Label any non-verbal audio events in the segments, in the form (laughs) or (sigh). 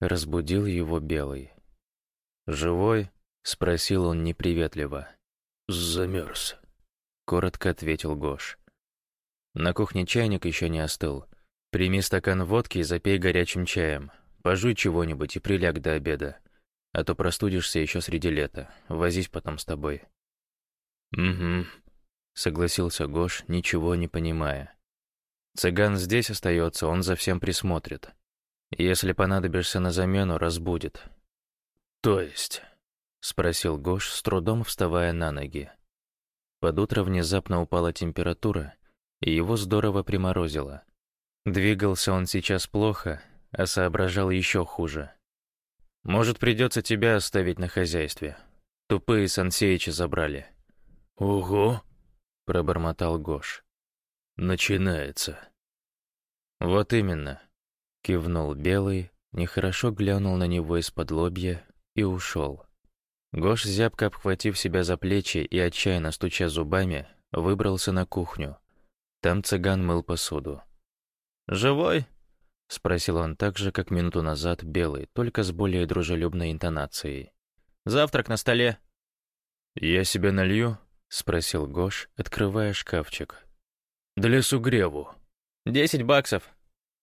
Разбудил его Белый. «Живой?» — спросил он неприветливо. «Замерз», — коротко ответил Гош. На кухне чайник еще не остыл. Прими стакан водки и запей горячим чаем. Пожуй чего-нибудь и приляг до обеда. А то простудишься еще среди лета. Возись потом с тобой. «Угу», — согласился Гош, ничего не понимая. «Цыган здесь остается, он за всем присмотрит. Если понадобишься на замену, разбудит». «То есть?» — спросил Гош, с трудом вставая на ноги. Под утро внезапно упала температура, и его здорово приморозило. Двигался он сейчас плохо, а соображал еще хуже. «Может, придется тебя оставить на хозяйстве. Тупые Сансеича забрали». «Ого!» — пробормотал Гош. «Начинается». «Вот именно», — кивнул Белый, нехорошо глянул на него из-под лобья и ушел. Гош, зябко обхватив себя за плечи и отчаянно стуча зубами, выбрался на кухню. Там цыган мыл посуду. «Живой?» — спросил он так же, как минуту назад Белый, только с более дружелюбной интонацией. «Завтрак на столе». «Я себе налью?» — спросил Гош, открывая шкафчик. «Для сугреву». «Десять баксов», —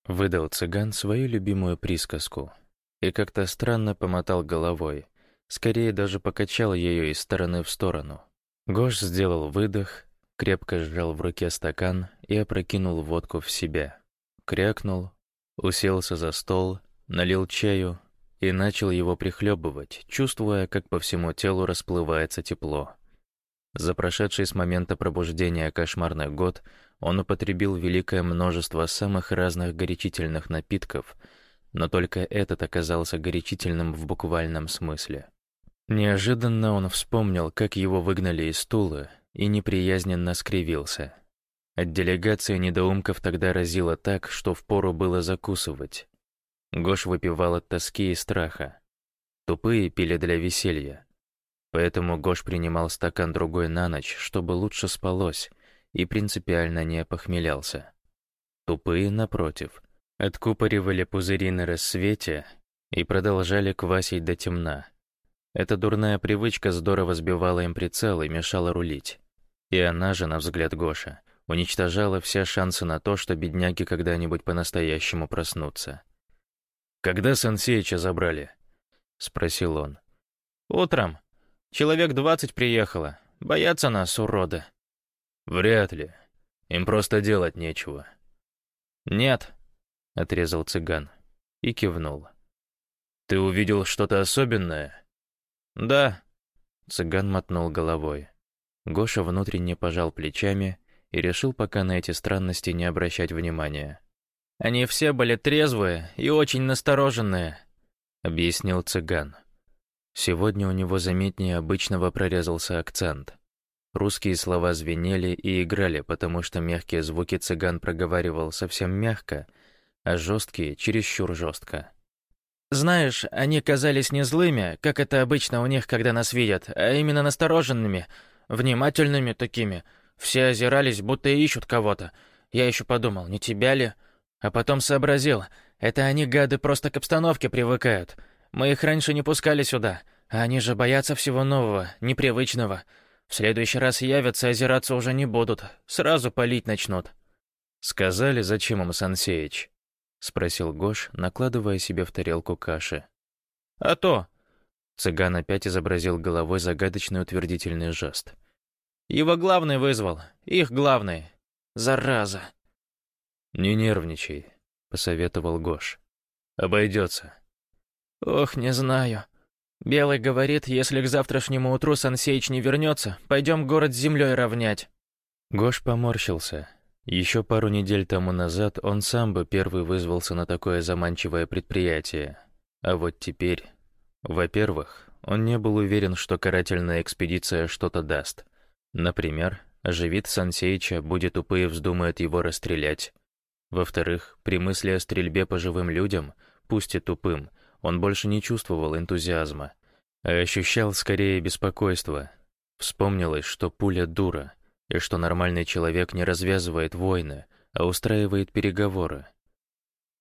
выдал цыган свою любимую присказку. И как-то странно помотал головой. Скорее даже покачал ее из стороны в сторону. Гош сделал выдох, крепко сжал в руке стакан и опрокинул водку в себя. Крякнул, уселся за стол, налил чаю и начал его прихлебывать, чувствуя, как по всему телу расплывается тепло. За прошедший с момента пробуждения кошмарный год он употребил великое множество самых разных горячительных напитков, но только этот оказался горячительным в буквальном смысле. Неожиданно он вспомнил, как его выгнали из стула, и неприязненно скривился. От делегации недоумков тогда разило так, что впору было закусывать. Гош выпивал от тоски и страха. Тупые пили для веселья. Поэтому Гош принимал стакан другой на ночь, чтобы лучше спалось, и принципиально не похмелялся. Тупые, напротив, откупоривали пузыри на рассвете и продолжали квасить до темна. Эта дурная привычка здорово сбивала им прицел и мешала рулить. И она же, на взгляд Гоша, уничтожала все шансы на то, что бедняги когда-нибудь по-настоящему проснутся. «Когда Сансеича забрали?» — спросил он. «Утром. Человек двадцать приехало. Боятся нас, уроды». «Вряд ли. Им просто делать нечего». «Нет», — отрезал цыган и кивнул. «Ты увидел что-то особенное?» «Да», — цыган мотнул головой. Гоша внутренне пожал плечами и решил пока на эти странности не обращать внимания. «Они все были трезвые и очень настороженные», — объяснил цыган. Сегодня у него заметнее обычного прорезался акцент. Русские слова звенели и играли, потому что мягкие звуки цыган проговаривал совсем мягко, а жесткие — чересчур жестко. «Знаешь, они казались не злыми, как это обычно у них, когда нас видят, а именно настороженными, внимательными такими. Все озирались, будто ищут кого-то. Я еще подумал, не тебя ли? А потом сообразил, это они, гады, просто к обстановке привыкают. Мы их раньше не пускали сюда, а они же боятся всего нового, непривычного. В следующий раз явятся, озираться уже не будут, сразу палить начнут». «Сказали, зачем им Сансеич?» — спросил Гош, накладывая себе в тарелку каши. «А то!» Цыган опять изобразил головой загадочный утвердительный жест. «Его главный вызвал. Их главный. Зараза!» «Не нервничай», — посоветовал Гош. «Обойдется». «Ох, не знаю. Белый говорит, если к завтрашнему утру Сансеич не вернется, пойдем город с землей равнять». Гош поморщился. Еще пару недель тому назад он сам бы первый вызвался на такое заманчивое предприятие. А вот теперь... Во-первых, он не был уверен, что карательная экспедиция что-то даст. Например, оживит Сансеича, будет тупые вздумает его расстрелять. Во-вторых, при мысли о стрельбе по живым людям, пусть и тупым, он больше не чувствовал энтузиазма, а ощущал скорее беспокойство. Вспомнилось, что пуля дура, и что нормальный человек не развязывает войны, а устраивает переговоры.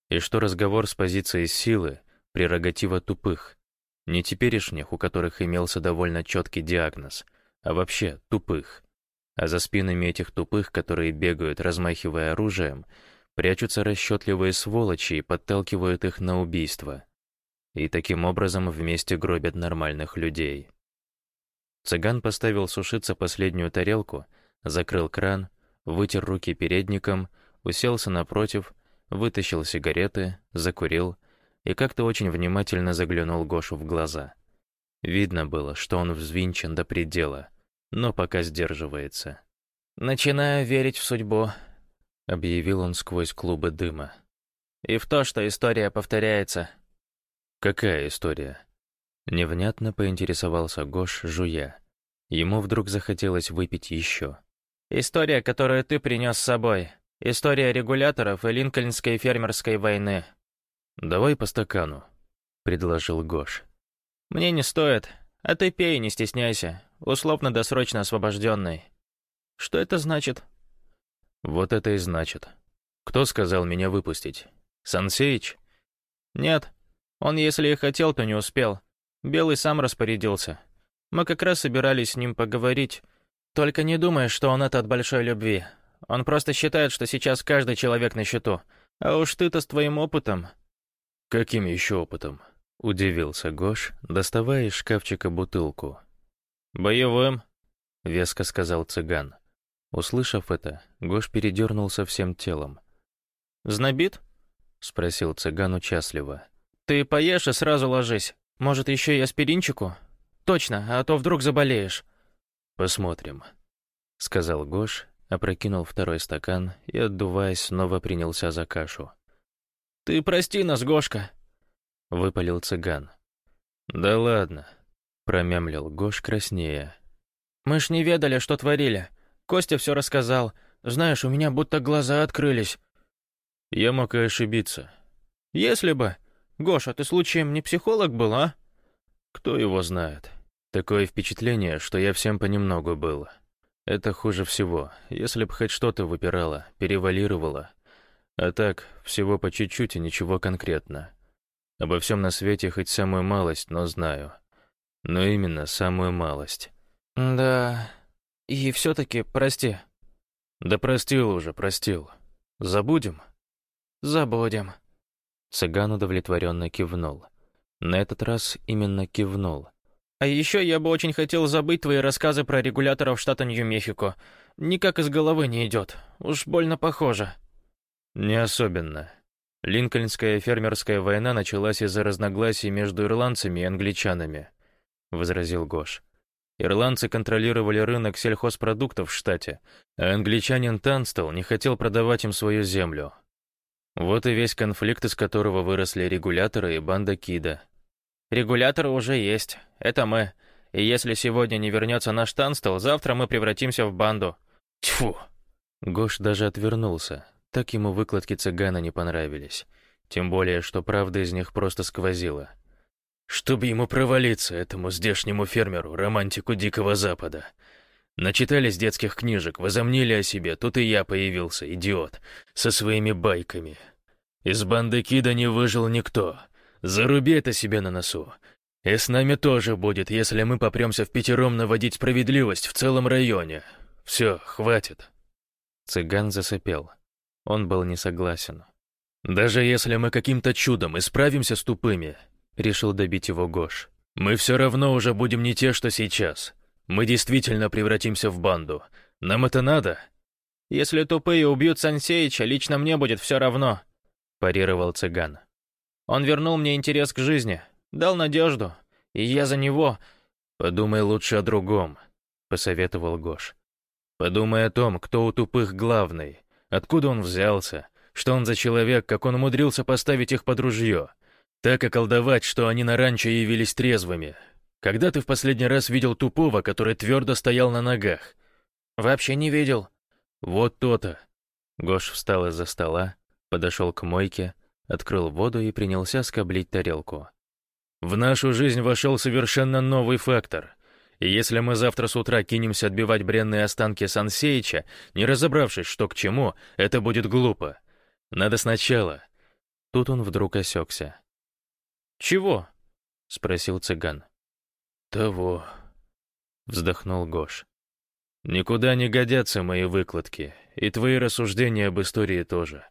И что разговор с позиции силы прерогатива тупых. Не теперешних, у которых имелся довольно четкий диагноз, а вообще тупых. А за спинами этих тупых, которые бегают, размахивая оружием, прячутся расчетливые сволочи и подталкивают их на убийство. И таким образом вместе гробят нормальных людей. Цыган поставил сушиться последнюю тарелку, закрыл кран, вытер руки передником, уселся напротив, вытащил сигареты, закурил и как-то очень внимательно заглянул Гошу в глаза. Видно было, что он взвинчен до предела, но пока сдерживается. «Начинаю верить в судьбу», — объявил он сквозь клубы дыма. «И в то, что история повторяется». «Какая история?» Невнятно поинтересовался Гош, жуя. Ему вдруг захотелось выпить еще. «История, которую ты принес с собой. История регуляторов и Линкольнской фермерской войны». «Давай по стакану», — предложил Гош. «Мне не стоит. А ты пей, не стесняйся. Условно-досрочно освобожденный». «Что это значит?» «Вот это и значит. Кто сказал меня выпустить? Сансеич?» «Нет. Он, если и хотел, то не успел. Белый сам распорядился. Мы как раз собирались с ним поговорить. Только не думай, что он это от большой любви. Он просто считает, что сейчас каждый человек на счету. А уж ты-то с твоим опытом...» «Каким еще опытом?» — удивился Гош, доставая из шкафчика бутылку. «Боевым», — веско сказал цыган. Услышав это, Гош передернулся всем телом. «Знобит?» — спросил цыган участливо. «Ты поешь и сразу ложись. Может, еще и аспиринчику? Точно, а то вдруг заболеешь». «Посмотрим», — сказал Гош, опрокинул второй стакан и, отдуваясь, снова принялся за кашу. «Ты прости нас, Гошка», — выпалил цыган. «Да ладно», — промямлил Гош краснее. «Мы ж не ведали, что творили. Костя все рассказал. Знаешь, у меня будто глаза открылись». «Я мог и ошибиться». «Если бы. Гоша, ты случаем не психолог был, а?» «Кто его знает. Такое впечатление, что я всем понемногу был. Это хуже всего. Если б хоть что-то выпирало, перевалировало, а так, всего по чуть-чуть и ничего конкретно. Обо всем на свете хоть самую малость, но знаю. Но именно самую малость. Да, и все-таки прости. Да простил уже, простил. Забудем? Забудем. Цыган удовлетворенно кивнул. На этот раз именно кивнул. А еще я бы очень хотел забыть твои рассказы про регуляторов штата Нью-Мехико. Никак из головы не идет. Уж больно похоже. Не особенно. Линкольнская фермерская война началась из-за разногласий между ирландцами и англичанами, возразил Гош. Ирландцы контролировали рынок сельхозпродуктов в штате, а англичанин Танстел не хотел продавать им свою землю. Вот и весь конфликт, из которого выросли регуляторы и банда Кида. Регуляторы уже есть, это мы. И если сегодня не вернется наш Танстел, завтра мы превратимся в банду. Тьфу! Гош даже отвернулся, так ему выкладки цыгана не понравились. Тем более, что правда из них просто сквозила. Чтобы ему провалиться, этому здешнему фермеру, романтику Дикого Запада. Начитались детских книжек, возомнили о себе, тут и я появился, идиот, со своими байками. Из банды Кида не выжил никто. Заруби это себе на носу. И с нами тоже будет, если мы попремся в пятером наводить справедливость в целом районе. Все, хватит. Цыган засыпел. Он был не согласен. «Даже если мы каким-то чудом исправимся с тупыми», — решил добить его Гош, «мы все равно уже будем не те, что сейчас. Мы действительно превратимся в банду. Нам это надо?» «Если тупые убьют Сансеича, лично мне будет все равно», — парировал цыган. «Он вернул мне интерес к жизни, дал надежду, и я за него...» «Подумай лучше о другом», — посоветовал Гош. «Подумай о том, кто у тупых главный, Откуда он взялся? Что он за человек, как он умудрился поставить их под ружье? Так околдовать, что они на ранчо явились трезвыми. Когда ты в последний раз видел тупого, который твердо стоял на ногах? Вообще не видел. Вот то-то. Гош встал из-за стола, подошел к мойке, открыл воду и принялся скоблить тарелку. В нашу жизнь вошел совершенно новый фактор. И если мы завтра с утра кинемся отбивать бренные останки Сансеича, не разобравшись, что к чему, это будет глупо. Надо сначала. Тут он вдруг осекся. «Чего?» — спросил цыган. «Того», — вздохнул Гош. «Никуда не годятся мои выкладки, и твои рассуждения об истории тоже.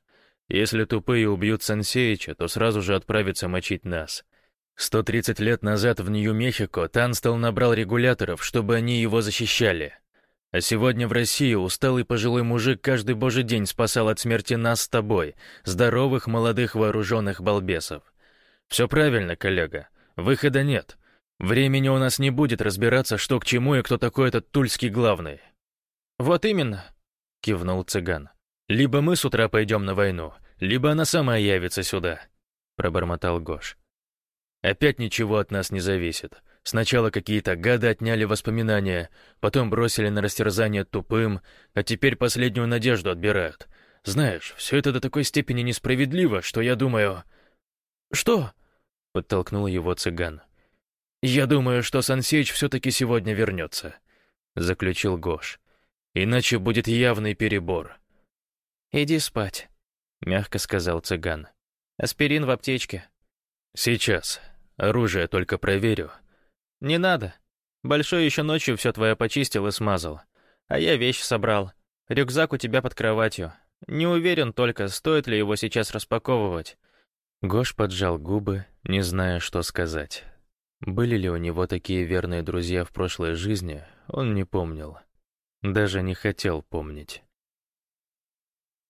Если тупые убьют Сансеича, то сразу же отправятся мочить нас. 130 лет назад в Нью-Мехико Танстел набрал регуляторов, чтобы они его защищали. А сегодня в России усталый пожилой мужик каждый божий день спасал от смерти нас с тобой, здоровых молодых вооруженных балбесов. Все правильно, коллега. Выхода нет. Времени у нас не будет разбираться, что к чему и кто такой этот тульский главный. «Вот именно», — кивнул цыган. «Либо мы с утра пойдем на войну, либо она сама явится сюда», — пробормотал Гош. «Опять ничего от нас не зависит. Сначала какие-то гады отняли воспоминания, потом бросили на растерзание тупым, а теперь последнюю надежду отбирают. Знаешь, все это до такой степени несправедливо, что я думаю...» «Что?» — подтолкнул его цыган. «Я думаю, что Сансеич все-таки сегодня вернется», — заключил Гош. «Иначе будет явный перебор». «Иди спать», — мягко сказал цыган. «Аспирин в аптечке». «Сейчас. Оружие только проверю». «Не надо. Большой еще ночью все твое почистил и смазал. А я вещь собрал. Рюкзак у тебя под кроватью. Не уверен только, стоит ли его сейчас распаковывать». Гош поджал губы, не зная, что сказать. Были ли у него такие верные друзья в прошлой жизни, он не помнил. Даже не хотел помнить.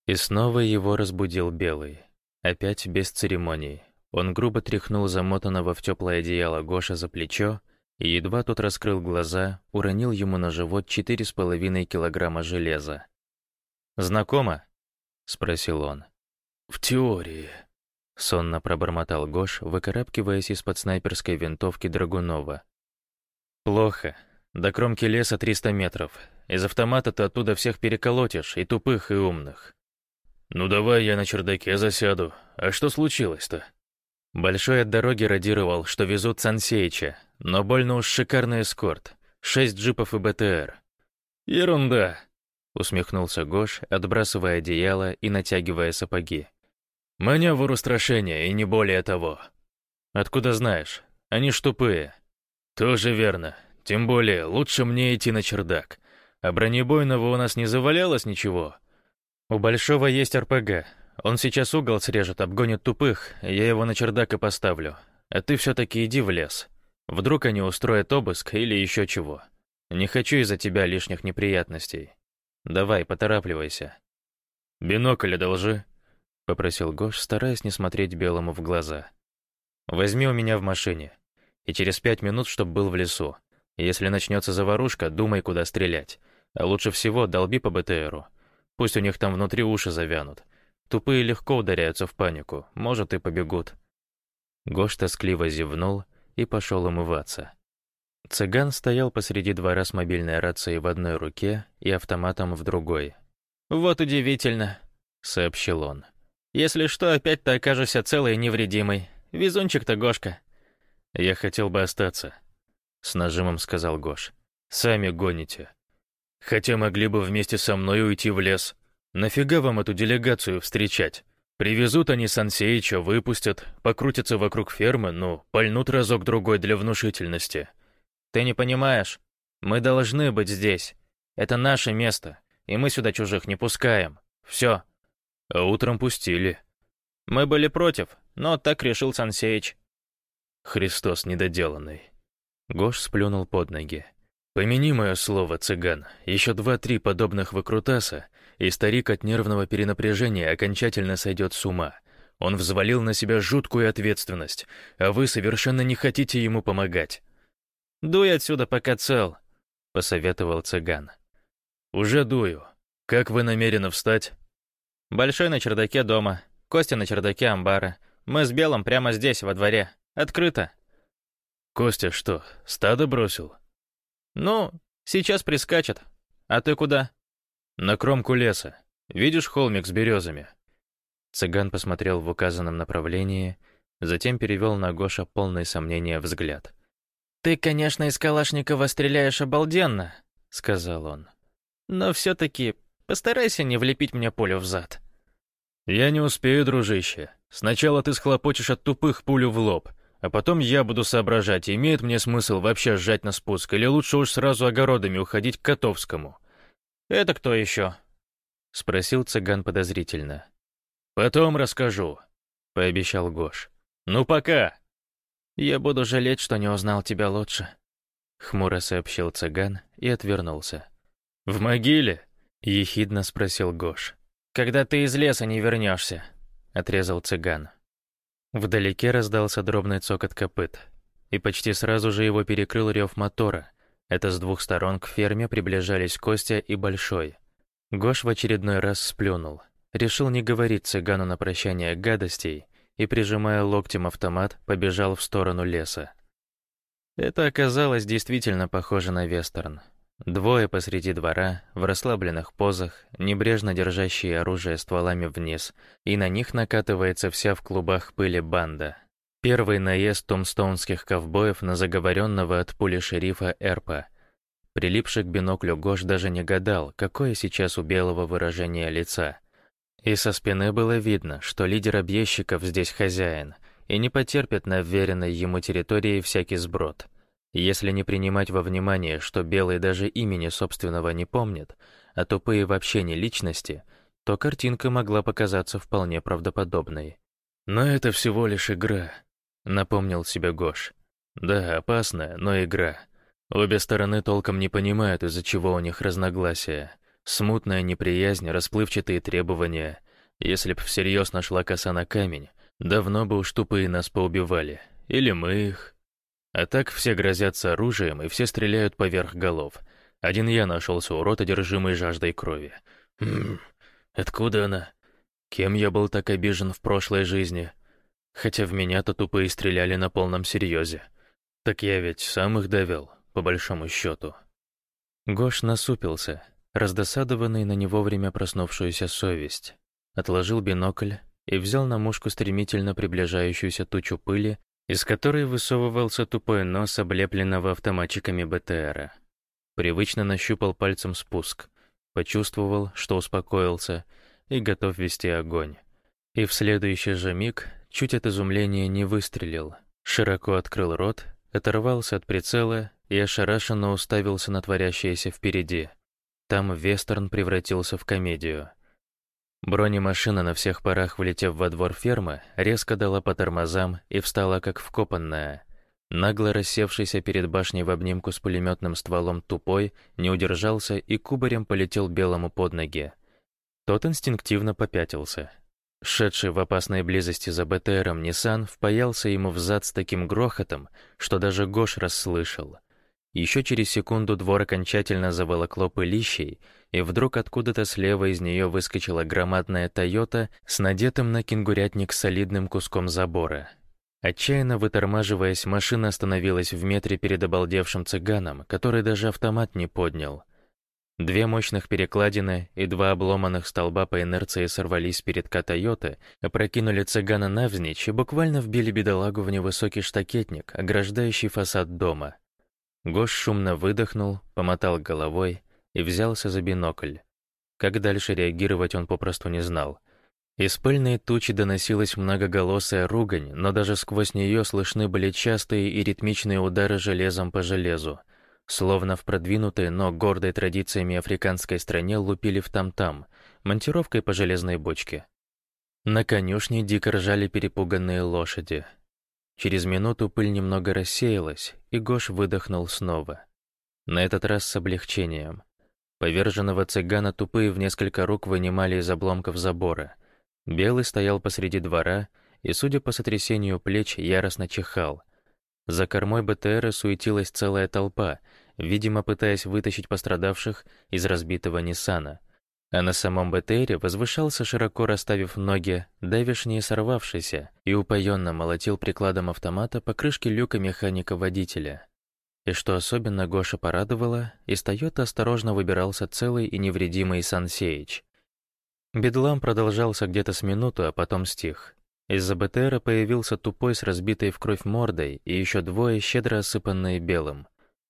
И снова его разбудил Белый. Опять без церемоний. Он грубо тряхнул замотанного в теплое одеяло Гоша за плечо, и едва тот раскрыл глаза, уронил ему на живот четыре с половиной килограмма железа. «Знакомо?» — спросил он. «В теории», — сонно пробормотал Гош, выкарабкиваясь из-под снайперской винтовки Драгунова. «Плохо. До кромки леса 300 метров. Из автомата ты оттуда всех переколотишь, и тупых, и умных. «Ну давай я на чердаке засяду. А что случилось-то?» Большой от дороги радировал, что везут Сансеича, но больно уж шикарный эскорт. Шесть джипов и БТР. «Ерунда!» — усмехнулся Гош, отбрасывая одеяло и натягивая сапоги. «Маневр устрашения, и не более того». «Откуда знаешь? Они ж тупые». «Тоже верно. Тем более, лучше мне идти на чердак. А бронебойного у нас не завалялось ничего?» «У Большого есть РПГ. Он сейчас угол срежет, обгонит тупых, я его на чердак и поставлю. А ты все-таки иди в лес. Вдруг они устроят обыск или еще чего. Не хочу из-за тебя лишних неприятностей. Давай, поторапливайся». «Бинокль одолжи», — попросил Гош, стараясь не смотреть Белому в глаза. «Возьми у меня в машине. И через пять минут, чтоб был в лесу. Если начнется заварушка, думай, куда стрелять. А лучше всего долби по БТРу. Пусть у них там внутри уши завянут. Тупые легко ударяются в панику, может и побегут. Гош тоскливо зевнул и пошел умываться. Цыган стоял посреди двора с мобильной рацией в одной руке и автоматом в другой. «Вот удивительно», — сообщил он. «Если что, опять ты окажешься целой и невредимой. Везунчик-то, Гошка». «Я хотел бы остаться», — с нажимом сказал Гош. «Сами гоните. Хотя могли бы вместе со мной уйти в лес. Нафига вам эту делегацию встречать? Привезут они Сансеича, выпустят, покрутятся вокруг фермы, ну, пальнут разок-другой для внушительности. Ты не понимаешь. Мы должны быть здесь. Это наше место, и мы сюда чужих не пускаем. Все. А утром пустили. Мы были против, но так решил Сансеич. Христос недоделанный. Гош сплюнул под ноги. Помяни мое слово, цыган, еще два-три подобных выкрутаса, и старик от нервного перенапряжения окончательно сойдет с ума. Он взвалил на себя жуткую ответственность, а вы совершенно не хотите ему помогать. «Дуй отсюда, пока цел», — посоветовал цыган. «Уже дую. Как вы намерены встать?» «Большой на чердаке дома, Костя на чердаке амбара. Мы с Белым прямо здесь, во дворе. Открыто». «Костя что, стадо бросил?» «Ну, сейчас прискачет. А ты куда?» «На кромку леса. Видишь холмик с березами?» Цыган посмотрел в указанном направлении, затем перевел на Гоша полное сомнение взгляд. «Ты, конечно, из Калашникова стреляешь обалденно», — сказал он. «Но все-таки постарайся не влепить мне пулю в зад». «Я не успею, дружище. Сначала ты схлопочешь от тупых пулю в лоб, А потом я буду соображать, имеет мне смысл вообще сжать на спуск, или лучше уж сразу огородами уходить к Котовскому. «Это кто еще?» — спросил цыган подозрительно. «Потом расскажу», — пообещал Гош. «Ну, пока!» «Я буду жалеть, что не узнал тебя лучше», — хмуро сообщил цыган и отвернулся. «В могиле?» — ехидно спросил Гош. «Когда ты из леса не вернешься», — отрезал цыган. Вдалеке раздался дробный цокот копыт, и почти сразу же его перекрыл рев мотора. Это с двух сторон к ферме приближались Костя и Большой. Гош в очередной раз сплюнул. Решил не говорить цыгану на прощание гадостей и, прижимая локтем автомат, побежал в сторону леса. Это оказалось действительно похоже на вестерн. Двое посреди двора, в расслабленных позах, небрежно держащие оружие стволами вниз, и на них накатывается вся в клубах пыли банда. Первый наезд томстоунских ковбоев на заговоренного от пули шерифа Эрпа. Прилипший к биноклю Гош даже не гадал, какое сейчас у белого выражение лица. И со спины было видно, что лидер объездчиков здесь хозяин, и не потерпит на вверенной ему территории всякий сброд. Если не принимать во внимание, что Белый даже имени собственного не помнит, а тупые вообще не личности, то картинка могла показаться вполне правдоподобной. «Но это всего лишь игра», — напомнил себе Гош. «Да, опасная, но игра. Обе стороны толком не понимают, из-за чего у них разногласия. Смутная неприязнь, расплывчатые требования. Если б всерьез нашла коса на камень, давно бы уж тупые нас поубивали. Или мы их. А так все грозятся оружием, и все стреляют поверх голов. Один я нашелся урод, одержимый жаждой крови. Хм, откуда она? Кем я был так обижен в прошлой жизни? Хотя в меня-то тупые стреляли на полном серьезе. Так я ведь сам их довел, по большому счету. Гош насупился, раздосадованный на него время проснувшуюся совесть, отложил бинокль и взял на мушку стремительно приближающуюся тучу пыли, из которой высовывался тупой нос облепленного автоматчиками БТРа. Привычно нащупал пальцем спуск, почувствовал, что успокоился и готов вести огонь. И в следующий же миг чуть от изумления не выстрелил, широко открыл рот, оторвался от прицела и ошарашенно уставился на творящееся впереди — там вестерн превратился в комедию. Бронемашина на всех парах, влетев во двор фермы, резко дала по тормозам и встала как вкопанная. Нагло рассевшийся перед башней в обнимку с пулеметным стволом тупой, не удержался и кубарем полетел белому под ноги. Тот инстинктивно попятился. Шедший в опасной близости за БТРом Ниссан впаялся ему в зад с таким грохотом, что даже Гош расслышал. Еще через секунду двор окончательно заволокло пылищей, и вдруг откуда-то слева из нее выскочила громадная «Тойота» с надетым на кенгурятник солидным куском забора. Отчаянно вытормаживаясь, машина остановилась в метре перед обалдевшим цыганом, который даже автомат не поднял. Две мощных перекладины и два обломанных столба по инерции сорвались перед «Тойоты», опрокинули цыгана навзничь и буквально вбили бедолагу в невысокий штакетник, ограждающий фасад дома — Гош шумно выдохнул, помотал головой и взялся за бинокль. Как дальше реагировать он попросту не знал. Из пыльной тучи доносилась многоголосая ругань, но даже сквозь нее слышны были частые и ритмичные удары железом по железу. Словно в продвинутой, но гордой традициями африканской стране лупили в там-там, монтировкой по железной бочке. На конюшне дико ржали перепуганные лошади. Через минуту пыль немного рассеялась, и Гош выдохнул снова. На этот раз с облегчением. Поверженного цыгана тупые в несколько рук вынимали из обломков забора. Белый стоял посреди двора и, судя по сотрясению плеч, яростно чихал. За кормой БТРа суетилась целая толпа, видимо, пытаясь вытащить пострадавших из разбитого Ниссана — а на самом БТРе возвышался, широко расставив ноги, давишний сорвавшийся, и упоенно молотил прикладом автомата по крышке люка механика-водителя. И что особенно Гоша порадовало, из Тойота осторожно выбирался целый и невредимый Сансеич. Бедлам продолжался где-то с минуту, а потом стих. Из-за БТРа появился тупой с разбитой в кровь мордой и еще двое, щедро осыпанные белым.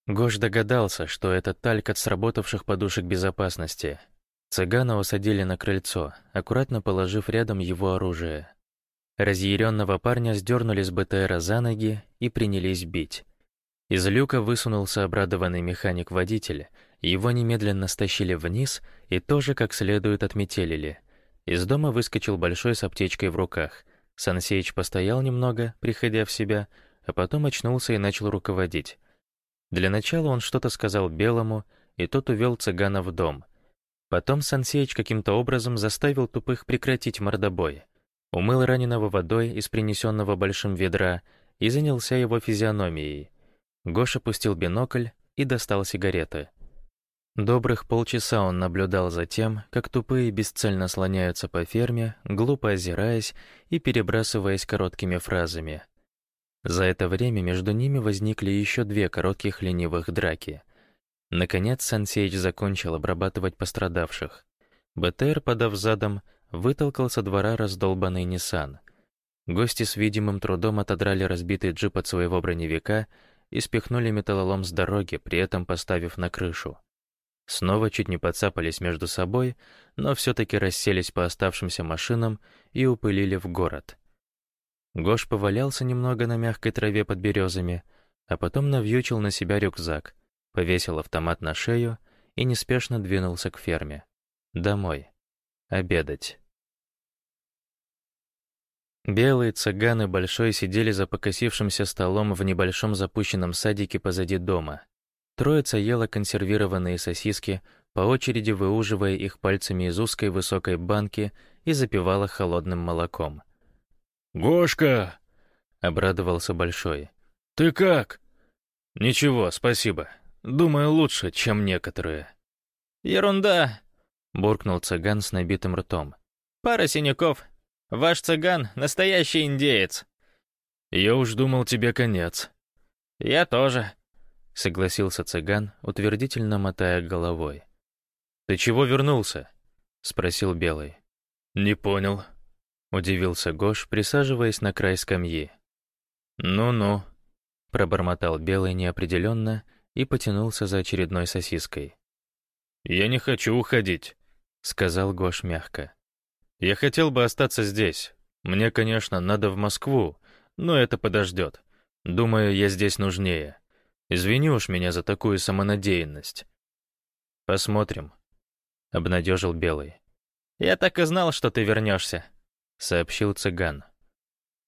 Гош догадался, что это тальк от сработавших подушек безопасности — Цыгана усадили на крыльцо, аккуратно положив рядом его оружие. Разъяренного парня сдернули с БТРа за ноги и принялись бить. Из люка высунулся обрадованный механик-водитель, его немедленно стащили вниз и тоже как следует отметелили. Из дома выскочил большой с аптечкой в руках. Сансеич постоял немного, приходя в себя, а потом очнулся и начал руководить. Для начала он что-то сказал Белому, и тот увел цыгана в дом. Потом Сансеич каким-то образом заставил тупых прекратить мордобой. Умыл раненого водой из принесенного большим ведра и занялся его физиономией. Гоша пустил бинокль и достал сигареты. Добрых полчаса он наблюдал за тем, как тупые бесцельно слоняются по ферме, глупо озираясь и перебрасываясь короткими фразами. За это время между ними возникли еще две коротких ленивых драки. Наконец Сансейч закончил обрабатывать пострадавших. БТР, подав задом, вытолкал со двора раздолбанный Ниссан. Гости с видимым трудом отодрали разбитый джип от своего броневика и спихнули металлолом с дороги, при этом поставив на крышу. Снова чуть не подцапались между собой, но все-таки расселись по оставшимся машинам и упылили в город. Гош повалялся немного на мягкой траве под березами, а потом навьючил на себя рюкзак, повесил автомат на шею и неспешно двинулся к ферме. Домой. Обедать. Белые цыганы большой сидели за покосившимся столом в небольшом запущенном садике позади дома. Троица ела консервированные сосиски, по очереди выуживая их пальцами из узкой высокой банки и запивала холодным молоком. «Гошка!» — обрадовался Большой. «Ты как?» «Ничего, спасибо. Думаю, лучше, чем некоторые». «Ерунда!» — буркнул цыган с набитым ртом. «Пара синяков, Ваш цыган — настоящий индеец». «Я уж думал, тебе конец». «Я тоже», — согласился цыган, утвердительно мотая головой. «Ты чего вернулся?» — спросил Белый. «Не понял», — удивился Гош, присаживаясь на край скамьи. «Ну-ну», — пробормотал Белый неопределенно и потянулся за очередной сосиской. «Я не хочу уходить», — сказал Гош мягко. Я хотел бы остаться здесь. Мне, конечно, надо в Москву, но это подождет. Думаю, я здесь нужнее. Извини уж меня за такую самонадеянность. Посмотрим, — обнадежил Белый. Я так и знал, что ты вернешься, — сообщил цыган.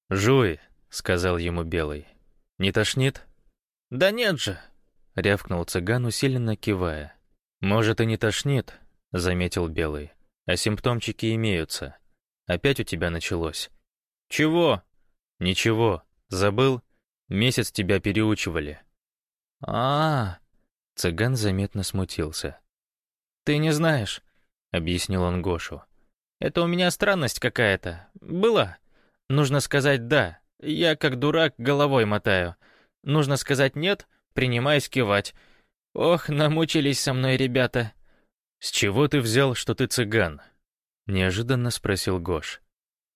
Жуй, — сказал ему Белый. Не тошнит? Да нет же, — рявкнул цыган, усиленно кивая. Может, и не тошнит, — заметил Белый. А симптомчики имеются. Опять у тебя началось. Чего? Ничего. Забыл? Месяц тебя переучивали. А, -а, -а. Цыган заметно смутился. Ты не знаешь, объяснил он Гошу. Это у меня странность какая-то. Была. Нужно сказать «да». Я, как дурак, головой мотаю. Нужно сказать «нет», принимаюсь кивать. Ох, намучились со мной ребята. «С чего ты взял, что ты цыган?» — неожиданно спросил Гош.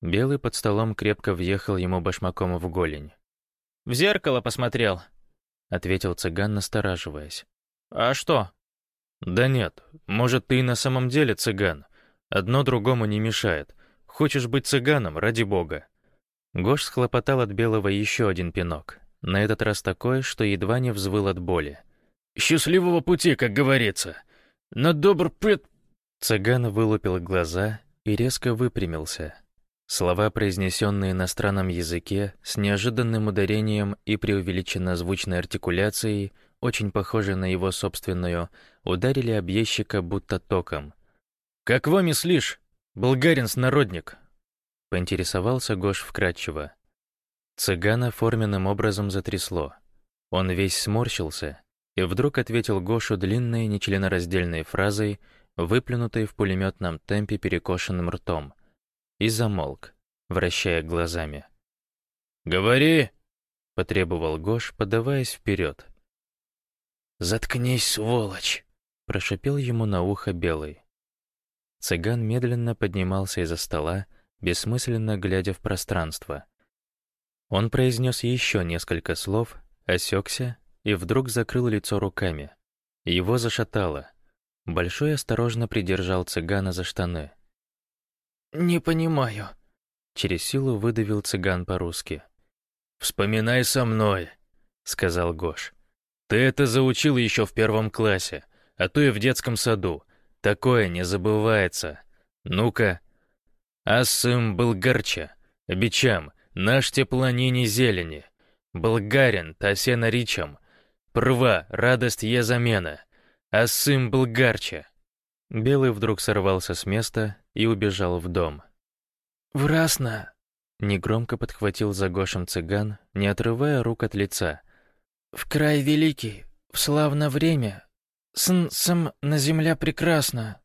Белый под столом крепко въехал ему башмаком в голень. «В зеркало посмотрел», — ответил цыган, настораживаясь. «А что?» «Да нет, может, ты и на самом деле цыган. Одно другому не мешает. Хочешь быть цыганом, ради бога». Гош схлопотал от Белого еще один пинок. На этот раз такой, что едва не взвыл от боли. «Счастливого пути, как говорится!» На добр пред...» Цыган вылупил глаза и резко выпрямился. Слова, произнесенные на странном языке, с неожиданным ударением и преувеличенно звучной артикуляцией, очень похожей на его собственную, ударили объездчика будто током. «Как вам слишь, болгарин-снародник?» — поинтересовался Гош вкратчиво. Цыгана форменным образом затрясло. Он весь сморщился, и вдруг ответил Гошу длинной нечленораздельной фразой, выплюнутой в пулеметном темпе перекошенным ртом, и замолк, вращая глазами. «Говори!» — потребовал Гош, подаваясь вперед. «Заткнись, сволочь!» — прошипел ему на ухо Белый. Цыган медленно поднимался из-за стола, бессмысленно глядя в пространство. Он произнес еще несколько слов, осекся и вдруг закрыл лицо руками. Его зашатало. Большой осторожно придержал цыгана за штаны. «Не понимаю. через силу выдавил цыган по-русски. «Вспоминай со мной», — сказал Гош. «Ты это заучил еще в первом классе, а то и в детском саду. Такое не забывается. Ну-ка. Ассым был горча, бичам, наш тепланине зелени. Болгарин, тасена ричам. Прва, радость е замена. Ассым был гарча. Белый вдруг сорвался с места и убежал в дом. «Врасно!» — негромко подхватил за Гошем цыган, не отрывая рук от лица. «В край великий, в славно время, сын-сам на земля прекрасна!»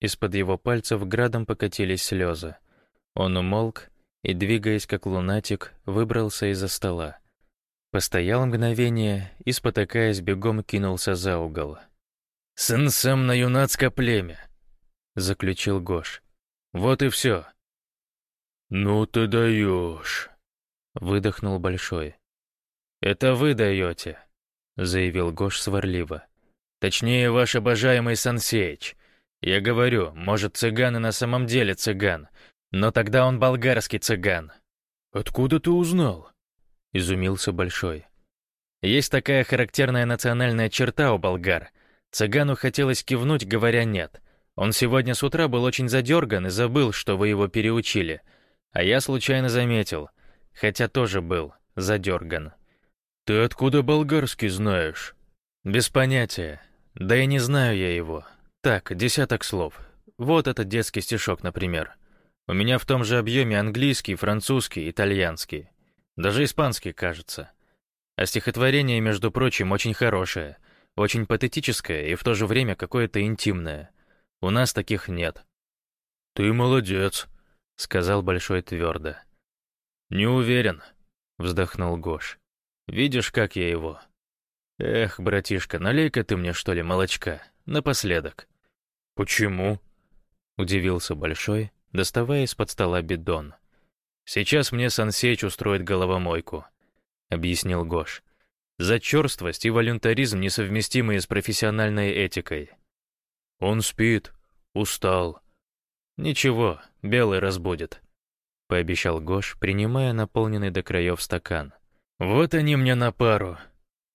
Из-под его пальцев градом покатились слезы. Он умолк и, двигаясь как лунатик, выбрался из-за стола. Постоял мгновение и, спотыкаясь, бегом кинулся за угол. «Сын сам на юнацкое племя», — заключил Гош. «Вот и все». «Ну ты даешь», — выдохнул Большой. «Это вы даете», — заявил Гош сварливо. «Точнее, ваш обожаемый Сансеич. Я говорю, может, цыган и на самом деле цыган, но тогда он болгарский цыган». «Откуда ты узнал?» — изумился Большой. «Есть такая характерная национальная черта у болгар. Цыгану хотелось кивнуть, говоря «нет». Он сегодня с утра был очень задерган и забыл, что вы его переучили. А я случайно заметил, хотя тоже был задерган. «Ты откуда болгарский знаешь?» «Без понятия. Да и не знаю я его. Так, десяток слов. Вот этот детский стишок, например. У меня в том же объеме английский, французский, итальянский. Даже испанский, кажется. А стихотворение, между прочим, очень хорошее, очень патетическое и в то же время какое-то интимное. У нас таких нет. «Ты молодец», — сказал Большой твердо. «Не уверен», — вздохнул Гош. «Видишь, как я его?» «Эх, братишка, налей-ка ты мне, что ли, молочка, напоследок». «Почему?» — удивился Большой, доставая из-под стола бидон. «Сейчас мне Сансеич устроит головомойку», — объяснил Гош. «За черствость и волюнтаризм, несовместимые с профессиональной этикой». «Он спит, устал». «Ничего, белый разбудит», — пообещал Гош, принимая наполненный до краев стакан. «Вот они мне на пару».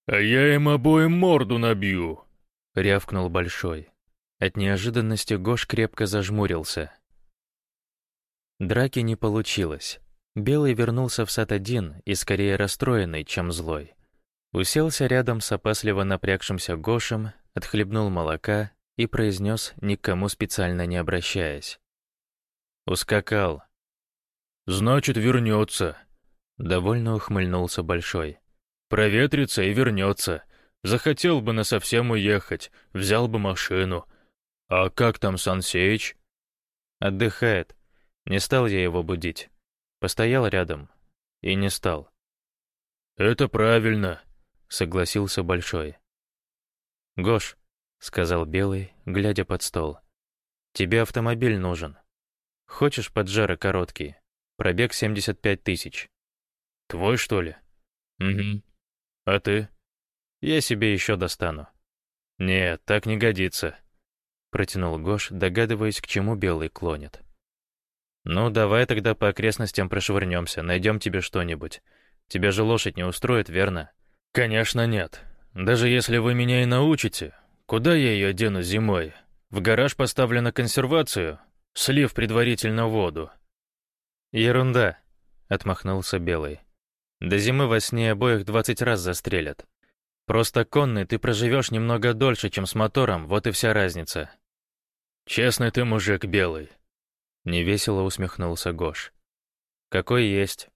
«А я им обоим морду набью», — рявкнул Большой. От неожиданности Гош крепко зажмурился. Драки не получилось. Белый вернулся в сад один и скорее расстроенный, чем злой. Уселся рядом с опасливо напрягшимся Гошем, отхлебнул молока и произнес, никому специально не обращаясь. «Ускакал». «Значит, вернется», — довольно ухмыльнулся Большой. «Проветрится и вернется. Захотел бы на совсем уехать, взял бы машину. А как там Сансеич?» «Отдыхает. Не стал я его будить. Постоял рядом и не стал. «Это правильно», — согласился Большой. «Гош», — сказал Белый, глядя под стол, — «тебе автомобиль нужен. Хочешь поджары короткие? Пробег 75 тысяч». «Твой, что ли?» «Угу. А ты?» «Я себе еще достану». «Нет, так не годится», — протянул Гош, догадываясь, к чему Белый клонит. «Ну, давай тогда по окрестностям прошвырнемся, найдем тебе что-нибудь. Тебя же лошадь не устроит, верно?» «Конечно нет. Даже если вы меня и научите, куда я ее дену зимой? В гараж поставлю на консервацию, слив предварительно воду». «Ерунда», — отмахнулся Белый. «До зимы во сне обоих двадцать раз застрелят. Просто конный ты проживешь немного дольше, чем с мотором, вот и вся разница». «Честный ты мужик, Белый», Невесело усмехнулся Гош. «Какой есть.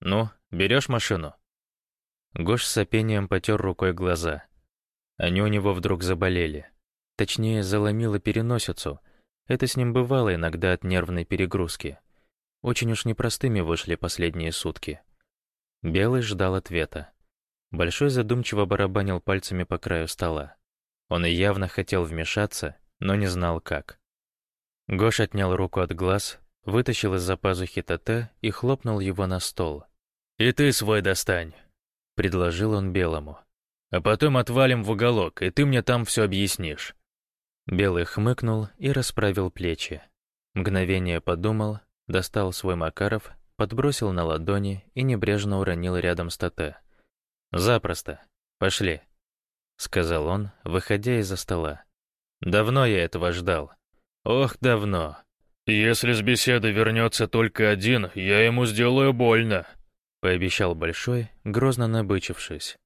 Ну, берешь машину?» Гош с сопением потер рукой глаза. Они у него вдруг заболели. Точнее, заломило переносицу. Это с ним бывало иногда от нервной перегрузки. Очень уж непростыми вышли последние сутки. Белый ждал ответа. Большой задумчиво барабанил пальцами по краю стола. Он явно хотел вмешаться, но не знал как. Гош отнял руку от глаз, вытащил из-за пазухи ТТ и хлопнул его на стол. «И ты свой достань», — предложил он Белому. «А потом отвалим в уголок, и ты мне там все объяснишь». Белый хмыкнул и расправил плечи. Мгновение подумал, достал свой Макаров, подбросил на ладони и небрежно уронил рядом с ТТ. «Запросто. Пошли», — сказал он, выходя из-за стола. «Давно я этого ждал. Ох, давно». «Если с беседы вернется только один, я ему сделаю больно», — пообещал Большой, грозно набычившись.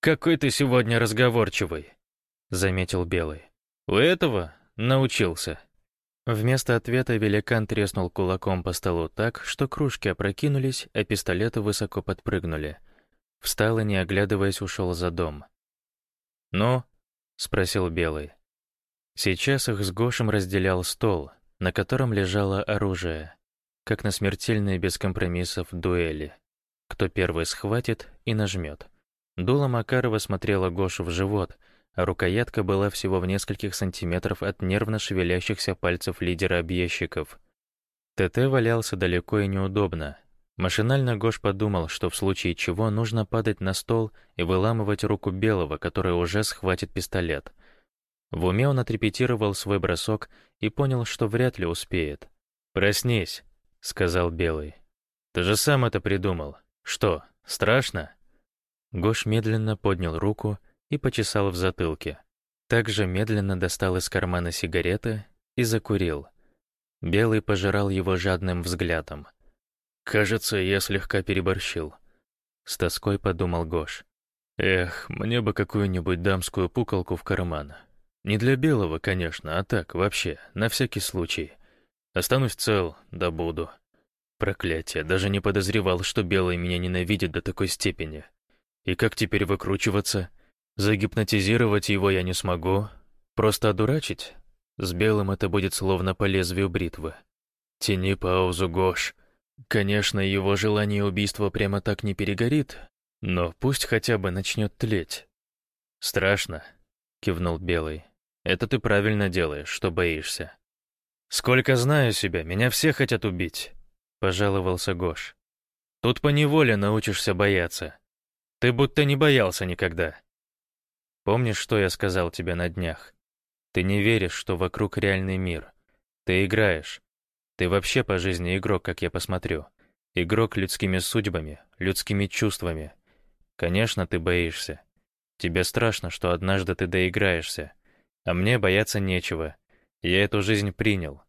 «Какой ты сегодня разговорчивый», — заметил Белый. «У этого научился». Вместо ответа великан треснул кулаком по столу так, что кружки опрокинулись, а пистолеты высоко подпрыгнули. Встал и, не оглядываясь, ушел за дом. «Ну?» — спросил Белый. Сейчас их с Гошем разделял стол, на котором лежало оружие, как на смертельной без компромиссов дуэли. Кто первый схватит и нажмет. Дуло Макарова смотрела Гошу в живот — а рукоятка была всего в нескольких сантиметров от нервно шевелящихся пальцев лидера объездчиков. ТТ валялся далеко и неудобно. Машинально Гош подумал, что в случае чего нужно падать на стол и выламывать руку Белого, который уже схватит пистолет. В уме он отрепетировал свой бросок и понял, что вряд ли успеет. «Проснись», — сказал Белый. «Ты же сам это придумал. Что, страшно?» Гош медленно поднял руку и почесал в затылке. Также медленно достал из кармана сигареты и закурил. Белый пожирал его жадным взглядом. «Кажется, я слегка переборщил», — с тоской подумал Гош. «Эх, мне бы какую-нибудь дамскую пуколку в карман. Не для белого, конечно, а так, вообще, на всякий случай. Останусь цел, да буду. Проклятие, даже не подозревал, что белый меня ненавидит до такой степени. И как теперь выкручиваться?» Загипнотизировать его я не смогу. Просто одурачить? С белым это будет словно по лезвию бритвы. Тяни паузу, Гош. Конечно, его желание убийства прямо так не перегорит, но пусть хотя бы начнет тлеть. «Страшно», — кивнул Белый. «Это ты правильно делаешь, что боишься». «Сколько знаю себя, меня все хотят убить», — пожаловался Гош. «Тут поневоле научишься бояться. Ты будто не боялся никогда». Помнишь, что я сказал тебе на днях? Ты не веришь, что вокруг реальный мир. Ты играешь. Ты вообще по жизни игрок, как я посмотрю. Игрок людскими судьбами, людскими чувствами. Конечно, ты боишься. Тебе страшно, что однажды ты доиграешься. А мне бояться нечего. Я эту жизнь принял.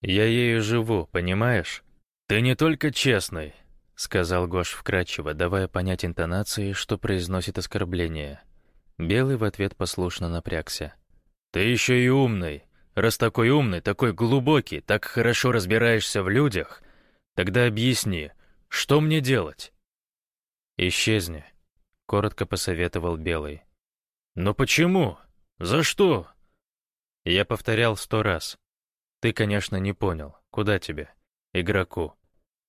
Я ею живу, понимаешь? Ты не только честный, — сказал Гош вкратчиво, давая понять интонацией, что произносит оскорбление. Белый в ответ послушно напрягся. «Ты еще и умный. Раз такой умный, такой глубокий, так хорошо разбираешься в людях, тогда объясни, что мне делать?» «Исчезни», — коротко посоветовал Белый. «Но почему? За что?» Я повторял сто раз. Ты, конечно, не понял. Куда тебе? Игроку.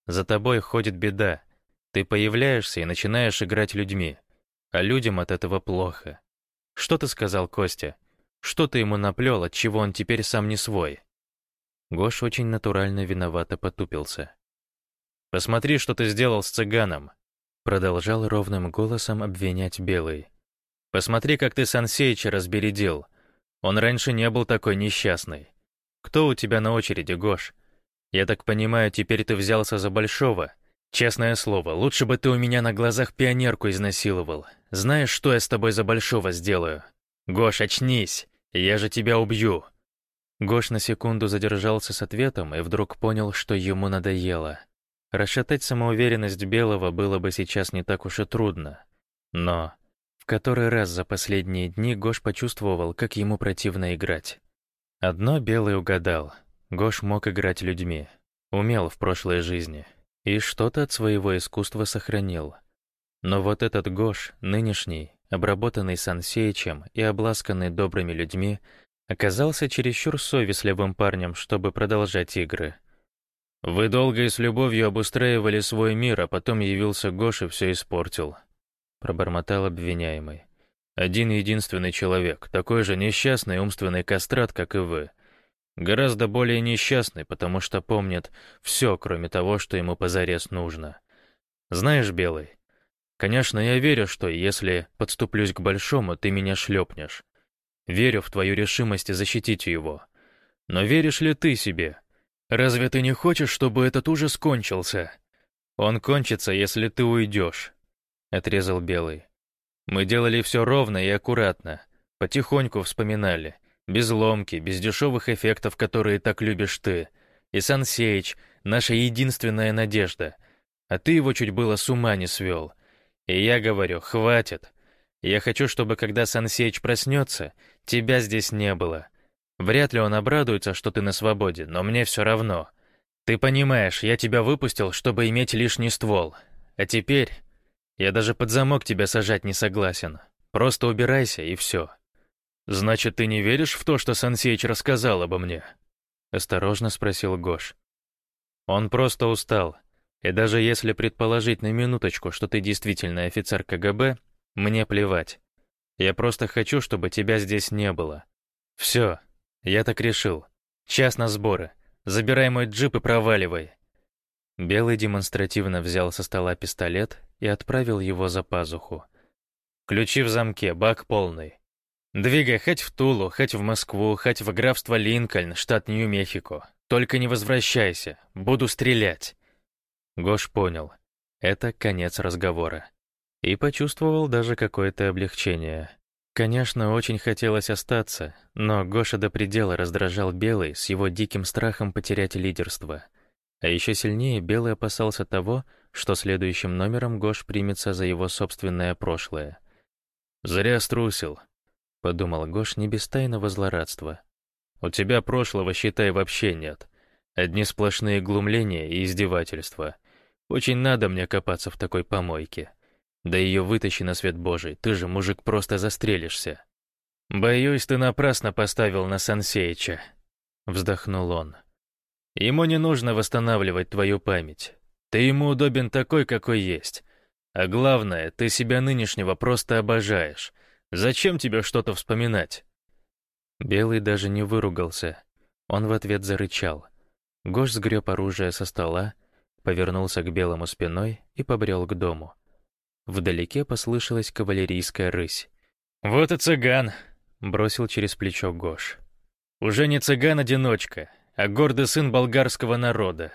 За тобой ходит беда. Ты появляешься и начинаешь играть людьми а людям от этого плохо. Что ты сказал, Костя? Что ты ему наплел, от чего он теперь сам не свой? Гош очень натурально виновато потупился. «Посмотри, что ты сделал с цыганом!» Продолжал ровным голосом обвинять Белый. «Посмотри, как ты Сансеича разбередил. Он раньше не был такой несчастный. Кто у тебя на очереди, Гош? Я так понимаю, теперь ты взялся за Большого, Честное слово, лучше бы ты у меня на глазах пионерку изнасиловал. Знаешь, что я с тобой за большого сделаю? Гош, очнись! Я же тебя убью!» Гош на секунду задержался с ответом и вдруг понял, что ему надоело. Расшатать самоуверенность Белого было бы сейчас не так уж и трудно. Но в который раз за последние дни Гош почувствовал, как ему противно играть. Одно Белый угадал. Гош мог играть людьми. Умел в прошлой жизни и что-то от своего искусства сохранил. Но вот этот Гош, нынешний, обработанный Сансеичем и обласканный добрыми людьми, оказался чересчур совестливым парнем, чтобы продолжать игры. «Вы долго и с любовью обустраивали свой мир, а потом явился Гош и все испортил», — пробормотал обвиняемый. «Один единственный человек, такой же несчастный умственный кастрат, как и вы. Гораздо более несчастный, потому что помнит все, кроме того, что ему позарез нужно. Знаешь, Белый, конечно, я верю, что если подступлюсь к Большому, ты меня шлепнешь. Верю в твою решимость защитить его. Но веришь ли ты себе? Разве ты не хочешь, чтобы этот ужас кончился?» «Он кончится, если ты уйдешь», — отрезал Белый. «Мы делали все ровно и аккуратно, потихоньку вспоминали, без ломки, без дешевых эффектов, которые так любишь ты. И Сансеич — наша единственная надежда. А ты его чуть было с ума не свел. И я говорю, хватит. Я хочу, чтобы когда Сансеич проснется, тебя здесь не было. Вряд ли он обрадуется, что ты на свободе, но мне все равно. Ты понимаешь, я тебя выпустил, чтобы иметь лишний ствол. А теперь я даже под замок тебя сажать не согласен. Просто убирайся, и все. «Значит, ты не веришь в то, что Сансеич рассказал обо мне?» — осторожно спросил Гош. «Он просто устал. И даже если предположить на минуточку, что ты действительно офицер КГБ, мне плевать. Я просто хочу, чтобы тебя здесь не было. Все, я так решил. Час на сборы. Забирай мой джип и проваливай». Белый демонстративно взял со стола пистолет и отправил его за пазуху. «Ключи в замке, бак полный. Двигай хоть в Тулу, хоть в Москву, хоть в графство Линкольн, штат Нью-Мехико. Только не возвращайся, буду стрелять. Гош понял. Это конец разговора. И почувствовал даже какое-то облегчение. Конечно, очень хотелось остаться, но Гоша до предела раздражал Белый с его диким страхом потерять лидерство. А еще сильнее Белый опасался того, что следующим номером Гош примется за его собственное прошлое. «Зря струсил», — подумал Гош не без тайного злорадства. «У тебя прошлого, считай, вообще нет. Одни сплошные глумления и издевательства. Очень надо мне копаться в такой помойке. Да ее вытащи на свет Божий, ты же, мужик, просто застрелишься». «Боюсь, ты напрасно поставил на Сансеича», — вздохнул он. «Ему не нужно восстанавливать твою память. Ты ему удобен такой, какой есть. А главное, ты себя нынешнего просто обожаешь. Зачем тебе что-то вспоминать?» Белый даже не выругался. Он в ответ зарычал. Гош сгреб оружие со стола, повернулся к белому спиной и побрел к дому. Вдалеке послышалась кавалерийская рысь. «Вот и цыган!» — бросил через плечо Гош. «Уже не цыган-одиночка, а гордый сын болгарского народа.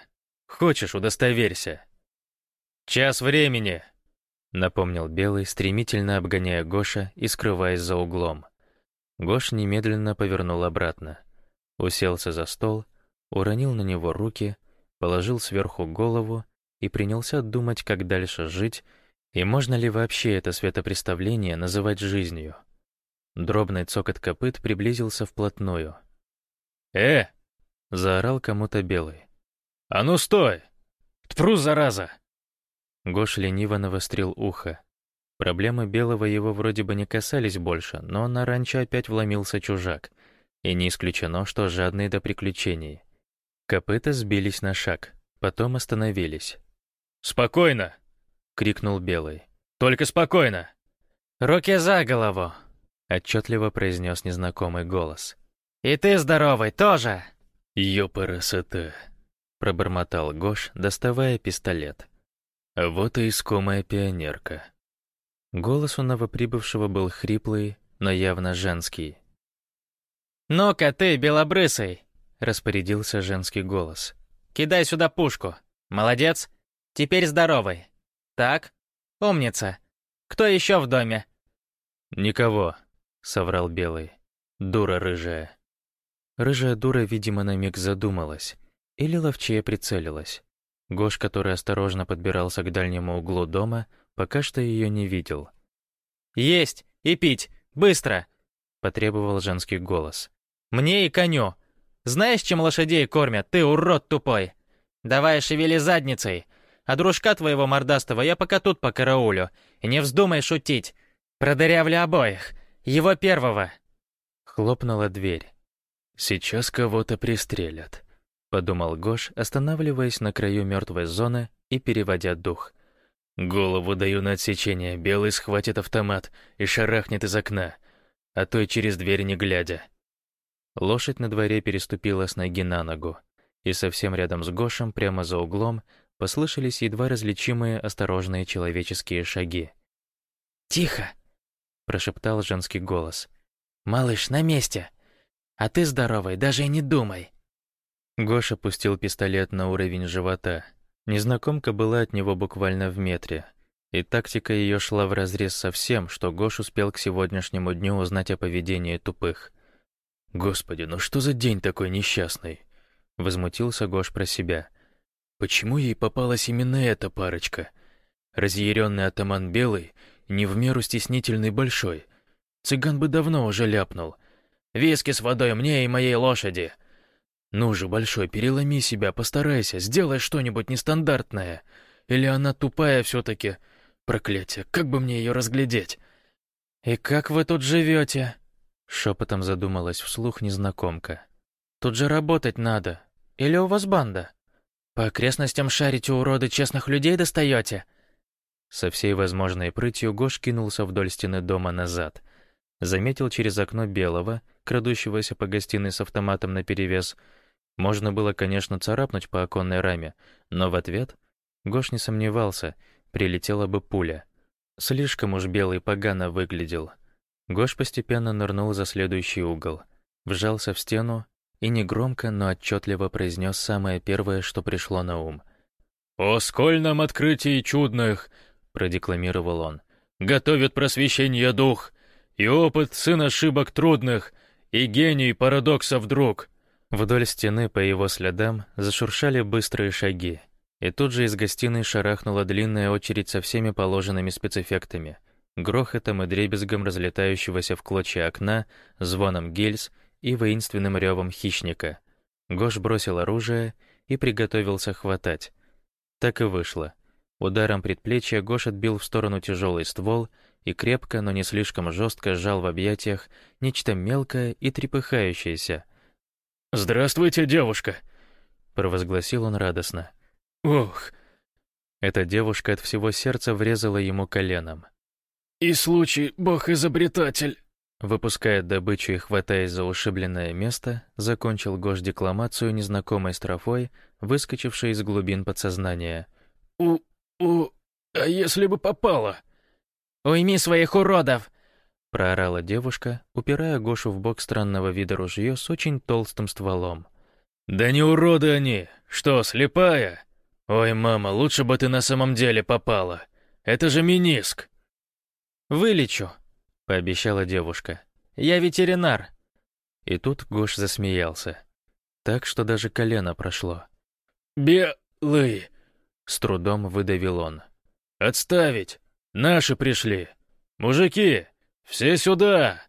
Хочешь, удостоверься». «Час времени!» — напомнил Белый, стремительно обгоняя Гоша и скрываясь за углом. Гош немедленно повернул обратно. Уселся за стол, уронил на него руки, положил сверху голову и принялся думать, как дальше жить, и можно ли вообще это светопреставление называть жизнью. Дробный цокот копыт приблизился вплотную. «Э!» — заорал кому-то Белый. «А ну стой! Тпру, зараза!» Гош лениво навострил ухо. Проблемы Белого его вроде бы не касались больше, но на ранчо опять вломился чужак. И не исключено, что жадный до приключений. Копыта сбились на шаг, потом остановились. «Спокойно!» — крикнул Белый. «Только спокойно!» «Руки за голову!» — отчетливо произнес незнакомый голос. «И ты здоровый тоже!» «Ёпарасоте!» — пробормотал Гош, доставая пистолет. Вот и искомая пионерка. Голос у новоприбывшего был хриплый, но явно женский. «Ну-ка ты, белобрысый!» — распорядился женский голос. «Кидай сюда пушку. Молодец. Теперь здоровый. Так, умница. Кто еще в доме?» «Никого», — соврал Белый. «Дура рыжая». Рыжая дура, видимо, на миг задумалась. Или ловчее прицелилась. Гош, который осторожно подбирался к дальнему углу дома, пока что ее не видел. «Есть! И пить! Быстро!» — потребовал женский голос. «Мне и коню! Знаешь, чем лошадей кормят, ты урод тупой? Давай шевели задницей! А дружка твоего мордастого я пока тут по караулю, и не вздумай шутить! Продырявлю обоих! Его первого!» Хлопнула дверь. «Сейчас кого-то пристрелят», подумал Гош, останавливаясь на краю мертвой зоны и переводя дух. Голову даю на отсечение, белый схватит автомат и шарахнет из окна, а то и через дверь не глядя. Лошадь на дворе переступила с ноги на ногу, и совсем рядом с Гошем, прямо за углом, послышались едва различимые осторожные человеческие шаги. «Тихо!» — прошептал женский голос. «Малыш, на месте! А ты здоровый, даже и не думай!» Гоша пустил пистолет на уровень живота, Незнакомка была от него буквально в метре, и тактика ее шла вразрез со всем, что Гош успел к сегодняшнему дню узнать о поведении тупых. «Господи, ну что за день такой несчастный?» — возмутился Гош про себя. «Почему ей попалась именно эта парочка? Разъяренный атаман Белый, не в меру стеснительный Большой. Цыган бы давно уже ляпнул. «Виски с водой мне и моей лошади!» «Ну же, Большой, переломи себя, постарайся, сделай что-нибудь нестандартное. Или она тупая все-таки?» Проклятие, как бы мне ее разглядеть? «И как вы тут живете?» Шепотом задумалась вслух незнакомка. «Тут же работать надо. Или у вас банда? По окрестностям шарите уроды честных людей достаете?» Со всей возможной прытью Гош кинулся вдоль стены дома назад. Заметил через окно белого, крадущегося по гостиной с автоматом наперевес. Можно было, конечно, царапнуть по оконной раме, но в ответ Гош не сомневался — прилетела бы пуля. Слишком уж белый погано выглядел. Гош постепенно нырнул за следующий угол, вжался в стену и негромко, но отчетливо произнес самое первое, что пришло на ум. «О скольном открытии чудных!» — продекламировал он. «Готовит просвещение дух, и опыт сын ошибок трудных, и гений парадоксов друг». Вдоль стены по его следам зашуршали быстрые шаги, и тут же из гостиной шарахнула длинная очередь со всеми положенными спецэффектами. Грохотом и дребезгом разлетающегося в клочья окна, звоном гильз и воинственным ревом хищника. Гош бросил оружие и приготовился хватать. Так и вышло. Ударом предплечья Гош отбил в сторону тяжелый ствол и крепко, но не слишком жестко сжал в объятиях нечто мелкое и трепыхающееся. «Здравствуйте, девушка!» — провозгласил он радостно. Ох. Эта девушка от всего сердца врезала ему коленом. И случай, бог-изобретатель. Выпуская добычу и хватаясь за ушибленное место, закончил Гош декламацию незнакомой строфой, выскочившей из глубин подсознания. «У... у... а если бы попало?» «Уйми своих уродов!» проорала девушка, упирая Гошу в бок странного вида ружье с очень толстым стволом. «Да не уроды они! Что, слепая?» «Ой, мама, лучше бы ты на самом деле попала. Это же миниск!» «Вылечу», — пообещала девушка. «Я ветеринар». И тут Гош засмеялся. Так что даже колено прошло. «Белый!» — с трудом выдавил он. «Отставить! Наши пришли! Мужики, все сюда!»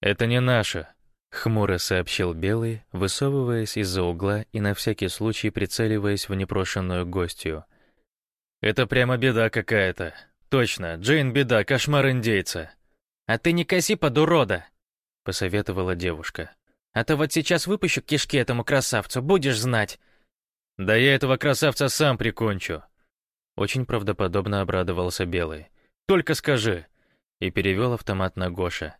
«Это не наши», — хмуро сообщил Белый, высовываясь из-за угла и на всякий случай прицеливаясь в непрошенную гостью. «Это прямо беда какая-то. Точно, Джейн беда, кошмар индейца». «А ты не коси под урода», — посоветовала девушка. «А то вот сейчас выпущу кишки этому красавцу, будешь знать». «Да я этого красавца сам прикончу». Очень правдоподобно обрадовался Белый. «Только скажи». И перевел автомат на Гоша.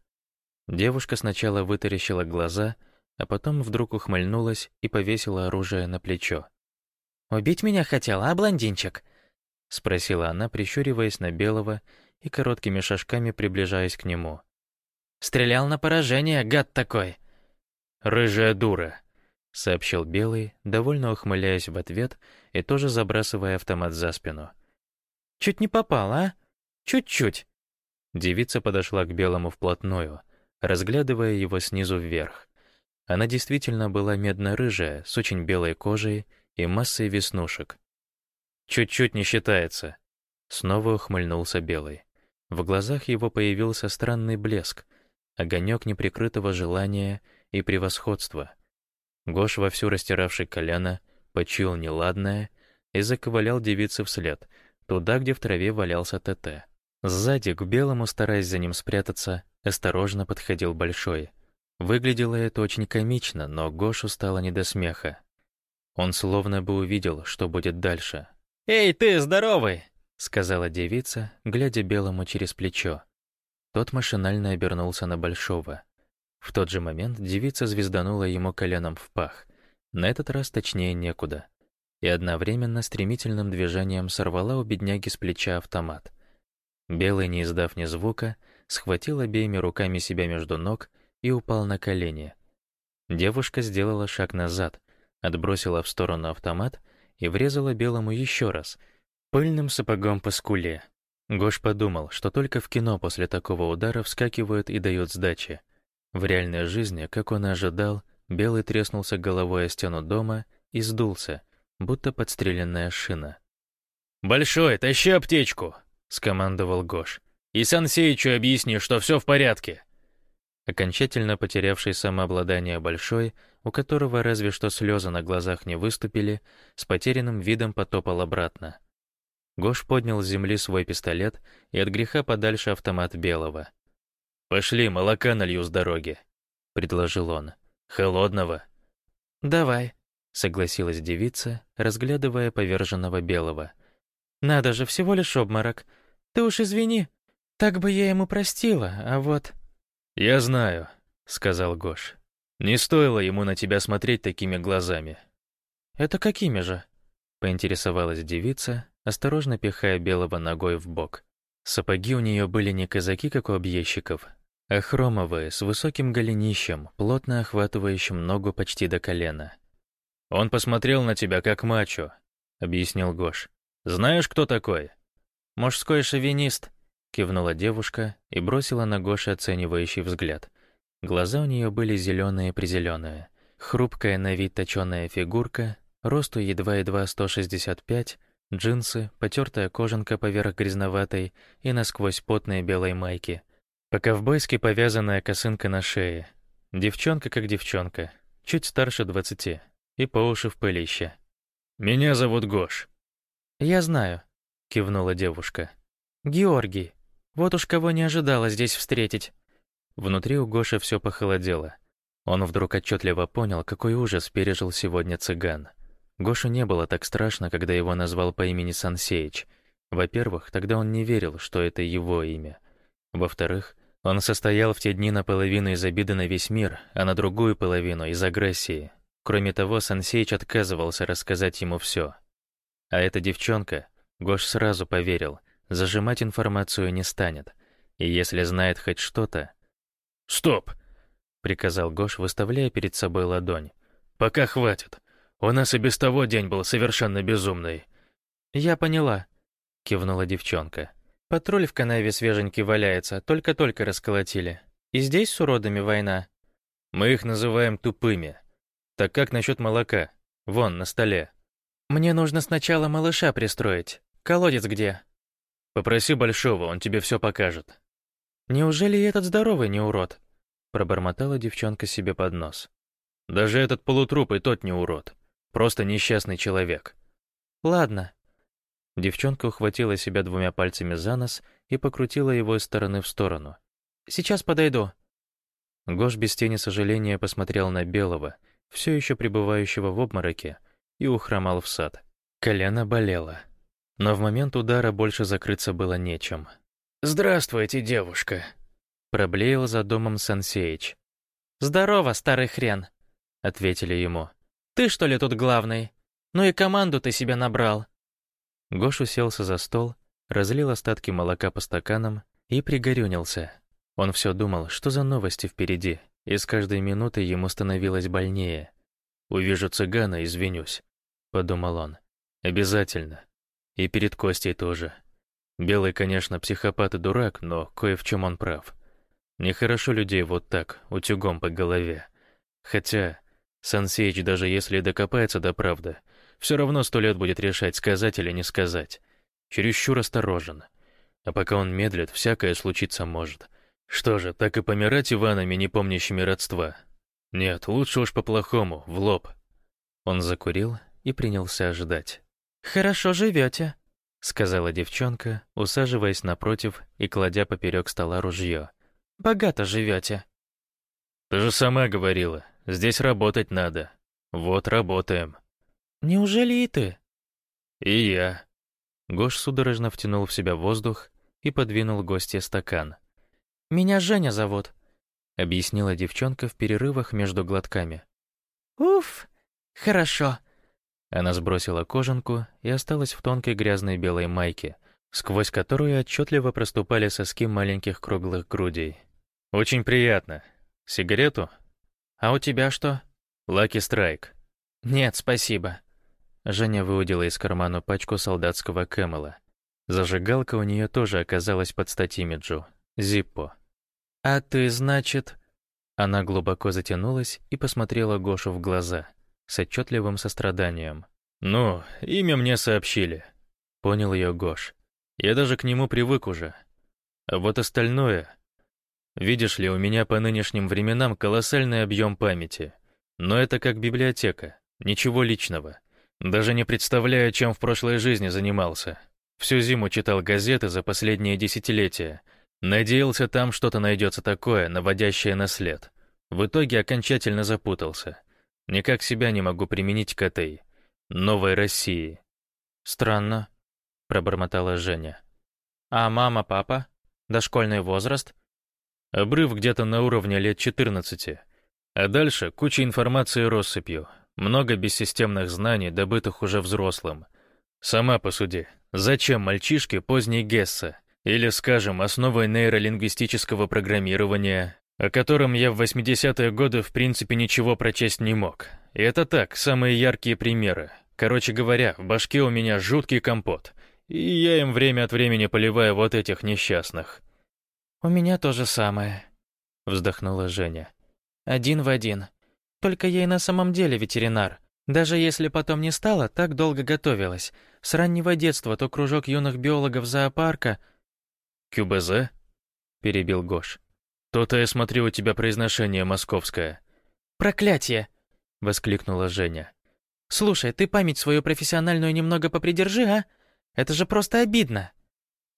Девушка сначала вытаращила глаза, а потом вдруг ухмыльнулась и повесила оружие на плечо. «Убить меня хотела, а, блондинчик?» — спросила она, прищуриваясь на Белого и короткими шажками приближаясь к нему. «Стрелял на поражение, гад такой!» «Рыжая дура!» — сообщил Белый, довольно ухмыляясь в ответ и тоже забрасывая автомат за спину. «Чуть не попал, а? Чуть-чуть!» Девица подошла к Белому вплотную, разглядывая его снизу вверх. Она действительно была медно-рыжая, с очень белой кожей и массой веснушек. «Чуть-чуть не считается», — снова ухмыльнулся Белый. В глазах его появился странный блеск, огонек неприкрытого желания и превосходства. Гош, вовсю растиравший колено, почуял неладное и заковылял девице вслед, туда, где в траве валялся ТТ. Сзади, к белому, стараясь за ним спрятаться, осторожно подходил Большой. Выглядело это очень комично, но Гошу стало не до смеха. Он словно бы увидел, что будет дальше. «Эй, ты, здоровый!» — сказала девица, глядя белому через плечо. Тот машинально обернулся на Большого. В тот же момент девица звезданула ему коленом в пах. На этот раз точнее некуда. И одновременно стремительным движением сорвала у бедняги с плеча автомат. Белый, не издав ни звука, схватил обеими руками себя между ног и упал на колени. Девушка сделала шаг назад, отбросила в сторону автомат и врезала Белому еще раз, пыльным сапогом по скуле. Гош подумал, что только в кино после такого удара вскакивают и дают сдачи. В реальной жизни, как он и ожидал, Белый треснулся головой о стену дома и сдулся, будто подстреленная шина. «Большой, тащи аптечку!» — скомандовал Гош. «И Сансеичу объясни, что все в порядке!» Окончательно потерявший самообладание Большой, у которого разве что слезы на глазах не выступили, с потерянным видом потопал обратно. Гош поднял с земли свой пистолет и от греха подальше автомат Белого. «Пошли, молока налью с дороги», — предложил он. «Холодного?» «Давай», — согласилась девица, разглядывая поверженного Белого. «Надо же, всего лишь обморок. Ты уж извини. Так бы я ему простила, а вот...» «Я знаю», — сказал Гош. «Не стоило ему на тебя смотреть такими глазами». «Это какими же?» — поинтересовалась девица, осторожно пихая Белого ногой в бок. Сапоги у нее были не казаки, как у объездчиков, а хромовые, с высоким голенищем, плотно охватывающим ногу почти до колена. «Он посмотрел на тебя как мачо», — объяснил Гош. «Знаешь, кто такой?» «Мужской шовинист», Кивнула девушка и бросила на Гоша оценивающий взгляд. Глаза у нее были зеленые-призеленые. Хрупкая на вид точеная фигурка, росту едва-едва 165, джинсы, потертая кожанка поверх грязноватой и насквозь потной белой майки. По-ковбойски повязанная косынка на шее. Девчонка как девчонка, чуть старше двадцати, и по уши в пылище. «Меня зовут Гош». «Я знаю», — кивнула девушка. «Георгий». Вот уж кого не ожидала здесь встретить. Внутри у Гоши все похолодело. Он вдруг отчетливо понял, какой ужас пережил сегодня цыган. Гошу не было так страшно, когда его назвал по имени Сансеич. Во-первых, тогда он не верил, что это его имя. Во-вторых, он состоял в те дни наполовину из обиды на весь мир, а на другую половину — из агрессии. Кроме того, Сансеич отказывался рассказать ему все. А эта девчонка, Гош сразу поверил, зажимать информацию не станет. И если знает хоть что-то... «Стоп!» — приказал Гош, выставляя перед собой ладонь. «Пока хватит. У нас и без того день был совершенно безумный». «Я поняла», — кивнула девчонка. «Патруль в канаве свеженький валяется, только-только расколотили. И здесь с уродами война». «Мы их называем тупыми. Так как насчет молока? Вон, на столе». «Мне нужно сначала малыша пристроить. Колодец где?» Попроси Большого, он тебе все покажет». «Неужели и этот здоровый не урод?» Пробормотала девчонка себе под нос. «Даже этот полутруп и тот не урод. Просто несчастный человек». «Ладно». Девчонка ухватила себя двумя пальцами за нос и покрутила его из стороны в сторону. «Сейчас подойду». Гош без тени сожаления посмотрел на Белого, все еще пребывающего в обмороке, и ухромал в сад. Колено болело. Но в момент удара больше закрыться было нечем. «Здравствуйте, девушка!» Проблеял за домом Сансеич. «Здорово, старый хрен!» — ответили ему. «Ты что ли тут главный? Ну и команду ты себе набрал!» Гош уселся за стол, разлил остатки молока по стаканам и пригорюнился. Он все думал, что за новости впереди, и с каждой минутой ему становилось больнее. «Увижу цыгана, извинюсь», — подумал он. «Обязательно. И перед Костей тоже. Белый, конечно, психопат и дурак, но кое в чем он прав. Нехорошо людей вот так, утюгом по голове. Хотя, Сансеич, даже если докопается до правды, все равно сто лет будет решать, сказать или не сказать. Чересчур осторожен. А пока он медлит, всякое случиться может. Что же, так и помирать Иванами, не помнящими родства? Нет, лучше уж по-плохому, в лоб. Он закурил и принялся ждать. «Хорошо живете», — сказала девчонка, усаживаясь напротив и кладя поперек стола ружье. «Богато живете». «Ты же сама говорила, здесь работать надо. Вот работаем». «Неужели и ты?» «И я». Гош судорожно втянул в себя воздух и подвинул гостье стакан. «Меня Женя зовут», — объяснила девчонка в перерывах между глотками. «Уф, хорошо. Она сбросила кожанку и осталась в тонкой грязной белой майке, сквозь которую отчетливо проступали соски маленьких круглых грудей. «Очень приятно. Сигарету?» «А у тебя что?» «Лаки Страйк». «Нет, спасибо». Женя выудила из кармана пачку солдатского Кэмела. Зажигалка у нее тоже оказалась под стать имиджу. Зиппо. «А ты, значит...» Она глубоко затянулась и посмотрела Гошу в глаза с отчетливым состраданием. «Ну, имя мне сообщили», — понял ее Гош. «Я даже к нему привык уже. А вот остальное... Видишь ли, у меня по нынешним временам колоссальный объем памяти. Но это как библиотека, ничего личного. Даже не представляю, чем в прошлой жизни занимался. Всю зиму читал газеты за последние десятилетия. Надеялся, там что-то найдется такое, наводящее на след. В итоге окончательно запутался. Никак себя не могу применить к этой новой России. Странно, пробормотала Женя. А мама, папа? Дошкольный возраст? Обрыв где-то на уровне лет 14. А дальше куча информации россыпью. Много бессистемных знаний, добытых уже взрослым. Сама посуди, зачем мальчишке поздней Гесса? Или, скажем, основой нейролингвистического программирования, о котором я в 80-е годы в принципе ничего прочесть не мог. И это так, самые яркие примеры. Короче говоря, в башке у меня жуткий компот. И я им время от времени поливаю вот этих несчастных. «У меня то же самое», — вздохнула Женя. «Один в один. Только я и на самом деле ветеринар. Даже если потом не стала, так долго готовилась. С раннего детства то кружок юных биологов зоопарка...» «КюБЗ?» — перебил Гош. «То-то я смотрю, у тебя произношение московское». «Проклятие!» — воскликнула Женя. «Слушай, ты память свою профессиональную немного попридержи, а? Это же просто обидно».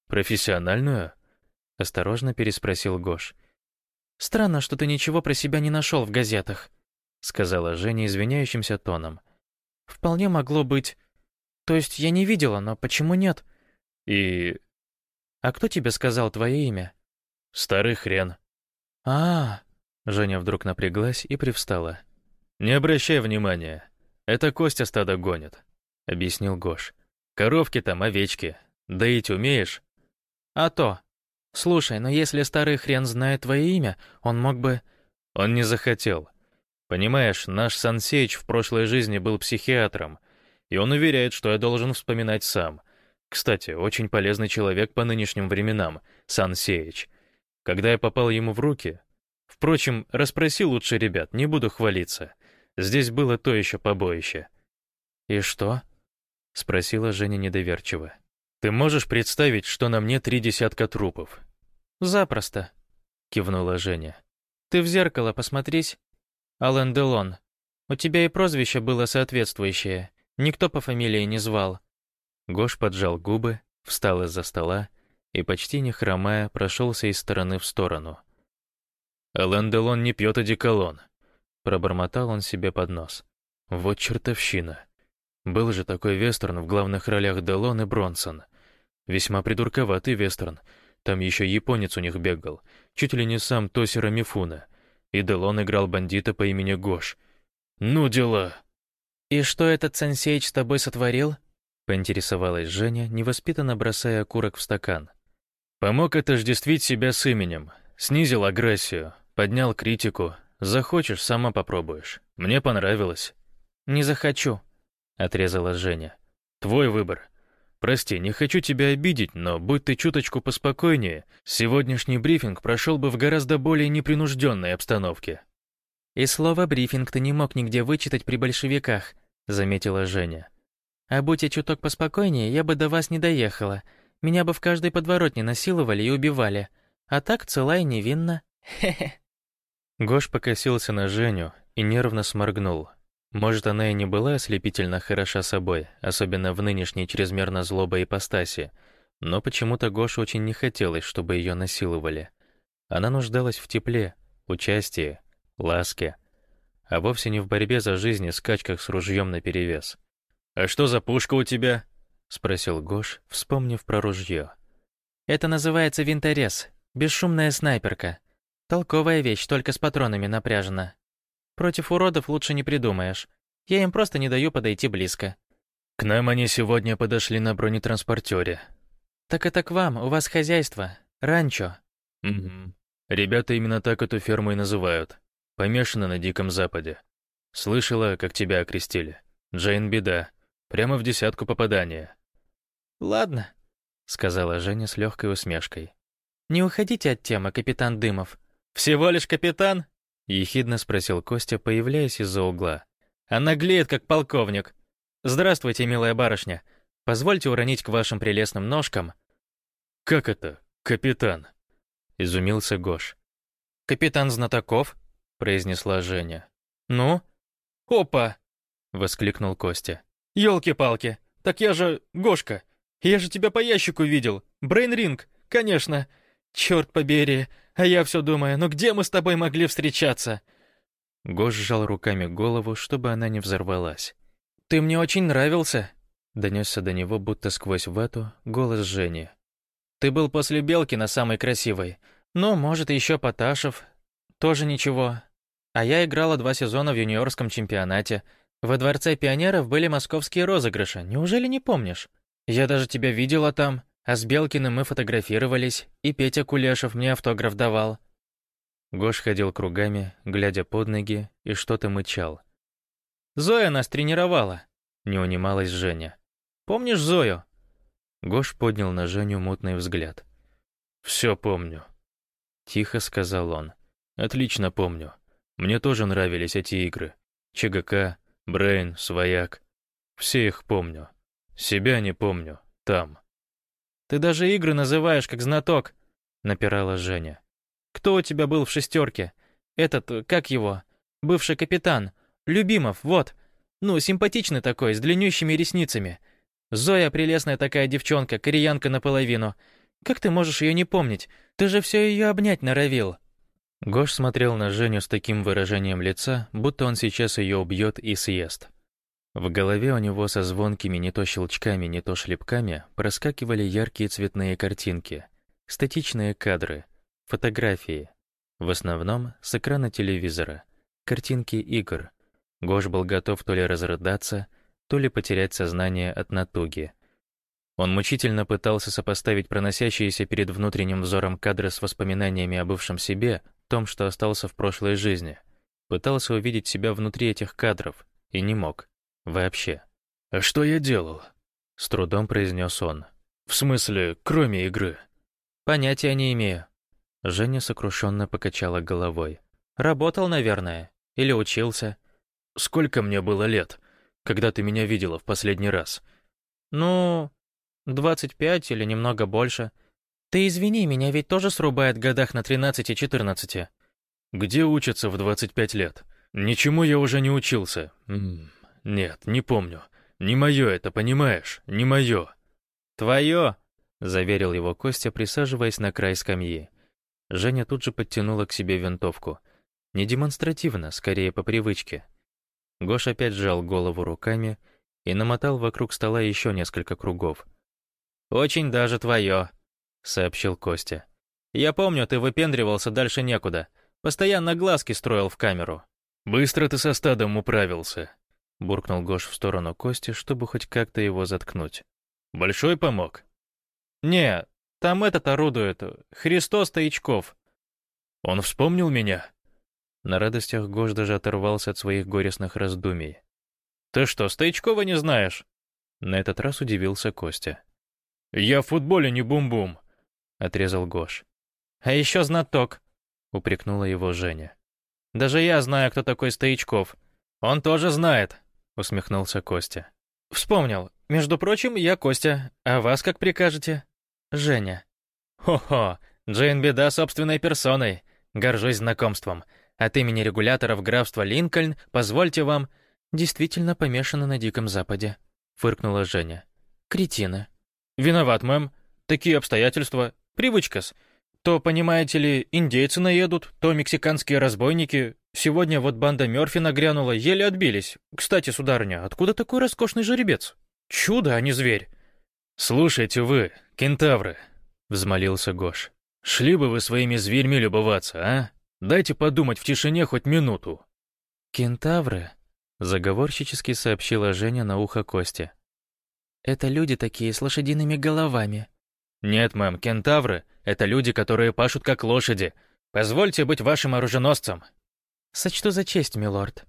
«Профессиональную?» — осторожно переспросил Гош. «Странно, что ты ничего про себя не нашел в газетах», — сказала Женя извиняющимся тоном. «Вполне могло быть... То есть я не видела, но почему нет?» «И...» «А кто тебе сказал твое имя?» «Старый хрен», а, Женя вдруг напряглась и привстала. «Не обращай внимания. Это Костя стадо гонит», — объяснил Гош. «Коровки там, овечки. Доить умеешь?» «А то. Слушай, но если старый хрен знает твое имя, он мог бы...» «Он не захотел. Понимаешь, наш Сансеич в прошлой жизни был психиатром, и он уверяет, что я должен вспоминать сам. Кстати, очень полезный человек по нынешним временам, Сансеич. Когда я попал ему в руки... Впрочем, расспроси лучше ребят, не буду хвалиться. Здесь было то еще побоище. «И что?» — спросила Женя недоверчиво. «Ты можешь представить, что на мне три десятка трупов?» «Запросто», — кивнула Женя. «Ты в зеркало посмотрись. Ален Делон. У тебя и прозвище было соответствующее. Никто по фамилии не звал». Гош поджал губы, встал из-за стола и, почти не хромая, прошелся из стороны в сторону. «Ален Делон не пьет одеколон», — пробормотал он себе под нос. «Вот чертовщина. Был же такой вестерн в главных ролях Делон и Бронсон. Весьма придурковатый вестерн. Там еще японец у них бегал, чуть ли не сам Тосира Мифуна. И Делон играл бандита по имени Гош. Ну дела!» «И что этот сенсейч с тобой сотворил?» — поинтересовалась Женя, невоспитанно бросая окурок в стакан. Помог отождествить себя с именем, снизил агрессию, поднял критику. Захочешь, сама попробуешь. Мне понравилось. «Не захочу», — отрезала Женя. «Твой выбор. Прости, не хочу тебя обидеть, но будь ты чуточку поспокойнее, сегодняшний брифинг прошел бы в гораздо более непринужденной обстановке». «И слово «брифинг» ты не мог нигде вычитать при большевиках», — заметила Женя. «А будь я чуток поспокойнее, я бы до вас не доехала. Меня бы в каждой подворотне насиловали и убивали. А так цела и невинна. (laughs) Хе-хе». Гош покосился на Женю и нервно сморгнул. Может, она и не была ослепительно хороша собой, особенно в нынешней чрезмерно злобой ипостаси, но почему-то Гош очень не хотелось, чтобы ее насиловали. Она нуждалась в тепле, участии, ласке, а вовсе не в борьбе за жизнь и скачках с ружьем наперевес. «А что за пушка у тебя?» — спросил Гош, вспомнив про ружье. «Это называется винторез, бесшумная снайперка. Толковая вещь, только с патронами напряжена. Против уродов лучше не придумаешь. Я им просто не даю подойти близко». «К нам они сегодня подошли на бронетранспортере». «Так это к вам, у вас хозяйство, ранчо». «Угу. Ребята именно так эту ферму и называют. Помешаны на Диком Западе. Слышала, как тебя окрестили. Джейн Беда. Прямо в десятку попадания». «Ладно», — сказала Женя с легкой усмешкой. «Не уходите от темы, капитан Дымов». «Всего лишь капитан?» — ехидно спросил Костя, появляясь из-за угла. «А наглеет, как полковник. Здравствуйте, милая барышня. Позвольте уронить к вашим прелестным ножкам». «Как это, капитан?» — изумился Гош. «Капитан Знатоков», — произнесла Женя. «Ну?» «Опа!» — воскликнул Костя. «Елки-палки! Так я же Гошка! Я же тебя по ящику видел! Брейнринг, конечно! Черт побери! А я все думаю, ну где мы с тобой могли встречаться?» Гош сжал руками голову, чтобы она не взорвалась. «Ты мне очень нравился», — донесся до него, будто сквозь вату, голос Жени. «Ты был после Белкина самый красивый. Ну, может, еще Поташев. Тоже ничего. А я играла два сезона в юниорском чемпионате. Во Дворце пионеров были московские розыгрыши, неужели не помнишь? Я даже тебя видела там, а с Белкиным мы фотографировались, и Петя Кулешев мне автограф давал». Гош ходил кругами, глядя под ноги, и что-то мычал. «Зоя нас тренировала», — не унималась Женя. «Помнишь Зою?» Гош поднял на Женю мутный взгляд. «Все помню», — тихо сказал он. «Отлично помню. Мне тоже нравились эти игры. ЧГК, Брейн, Свояк. Все их помню. Себя не помню. Там. «Ты даже игры называешь как знаток», — напирала Женя. «Кто у тебя был в шестерке? Этот, как его? Бывший капитан. Любимов, вот. Ну, симпатичный такой, с длиннющими ресницами. Зоя прелестная такая девчонка, кореянка наполовину. Как ты можешь ее не помнить? Ты же все ее обнять норовил». Гош смотрел на Женю с таким выражением лица, будто он сейчас ее убьет и съест. В голове у него со звонкими не то щелчками, не то шлепками проскакивали яркие цветные картинки, статичные кадры, фотографии, в основном с экрана телевизора, картинки игр. Гош был готов то ли разрыдаться, то ли потерять сознание от натуги. Он мучительно пытался сопоставить проносящиеся перед внутренним взором кадры с воспоминаниями о бывшем себе, том, что остался в прошлой жизни. Пытался увидеть себя внутри этих кадров и не мог. Вообще. «А что я делал?» — с трудом произнес он. «В смысле, кроме игры?» «Понятия не имею». Женя сокрушенно покачала головой. «Работал, наверное. Или учился». «Сколько мне было лет, когда ты меня видела в последний раз?» «Ну, двадцать пять или немного больше. «Ты извини, меня ведь тоже срубает в годах на 13 и 14. «Где учатся в 25 лет? Ничему я уже не учился. М -м, нет, не помню. Не мое это, понимаешь? Не мое». «Твое!» — заверил его Костя, присаживаясь на край скамьи. Женя тут же подтянула к себе винтовку. Не демонстративно, скорее по привычке. Гош опять сжал голову руками и намотал вокруг стола еще несколько кругов. «Очень даже твое», — сообщил Костя. «Я помню, ты выпендривался дальше некуда. Постоянно глазки строил в камеру». «Быстро ты со стадом управился», — буркнул Гош в сторону Кости, чтобы хоть как-то его заткнуть. «Большой помог?» «Не, там этот орудует, Христос Стоячков». «Он вспомнил меня?» На радостях Гош даже оторвался от своих горестных раздумий. «Ты что, Стоячкова не знаешь?» На этот раз удивился Костя. «Я в футболе не бум-бум отрезал Гош. «А еще знаток», — упрекнула его Женя. «Даже я знаю, кто такой Стоячков. Он тоже знает», — усмехнулся Костя. «Вспомнил. Между прочим, я Костя. А вас как прикажете?» «Женя». «Хо-хо, Джейн Беда собственной персоной. Горжусь знакомством. От имени регуляторов графства Линкольн позвольте вам...» «Действительно помешаны на Диком Западе», — фыркнула Женя. «Кретины». «Виноват, мэм. Такие обстоятельства. Привычка-с. То, понимаете ли, индейцы наедут, то мексиканские разбойники. Сегодня вот банда Мёрфи нагрянула, еле отбились. Кстати, сударыня, откуда такой роскошный жеребец? Чудо, а не зверь. «Слушайте вы, кентавры», — взмолился Гош. «Шли бы вы своими зверьми любоваться, а? Дайте подумать в тишине хоть минуту». «Кентавры?» — заговорщически сообщила Женя на ухо Косте. «Это люди такие с лошадиными головами. «Нет, мэм, кентавры — это люди, которые пашут как лошади. Позвольте быть вашим оруженосцем». «Сочту за честь, милорд».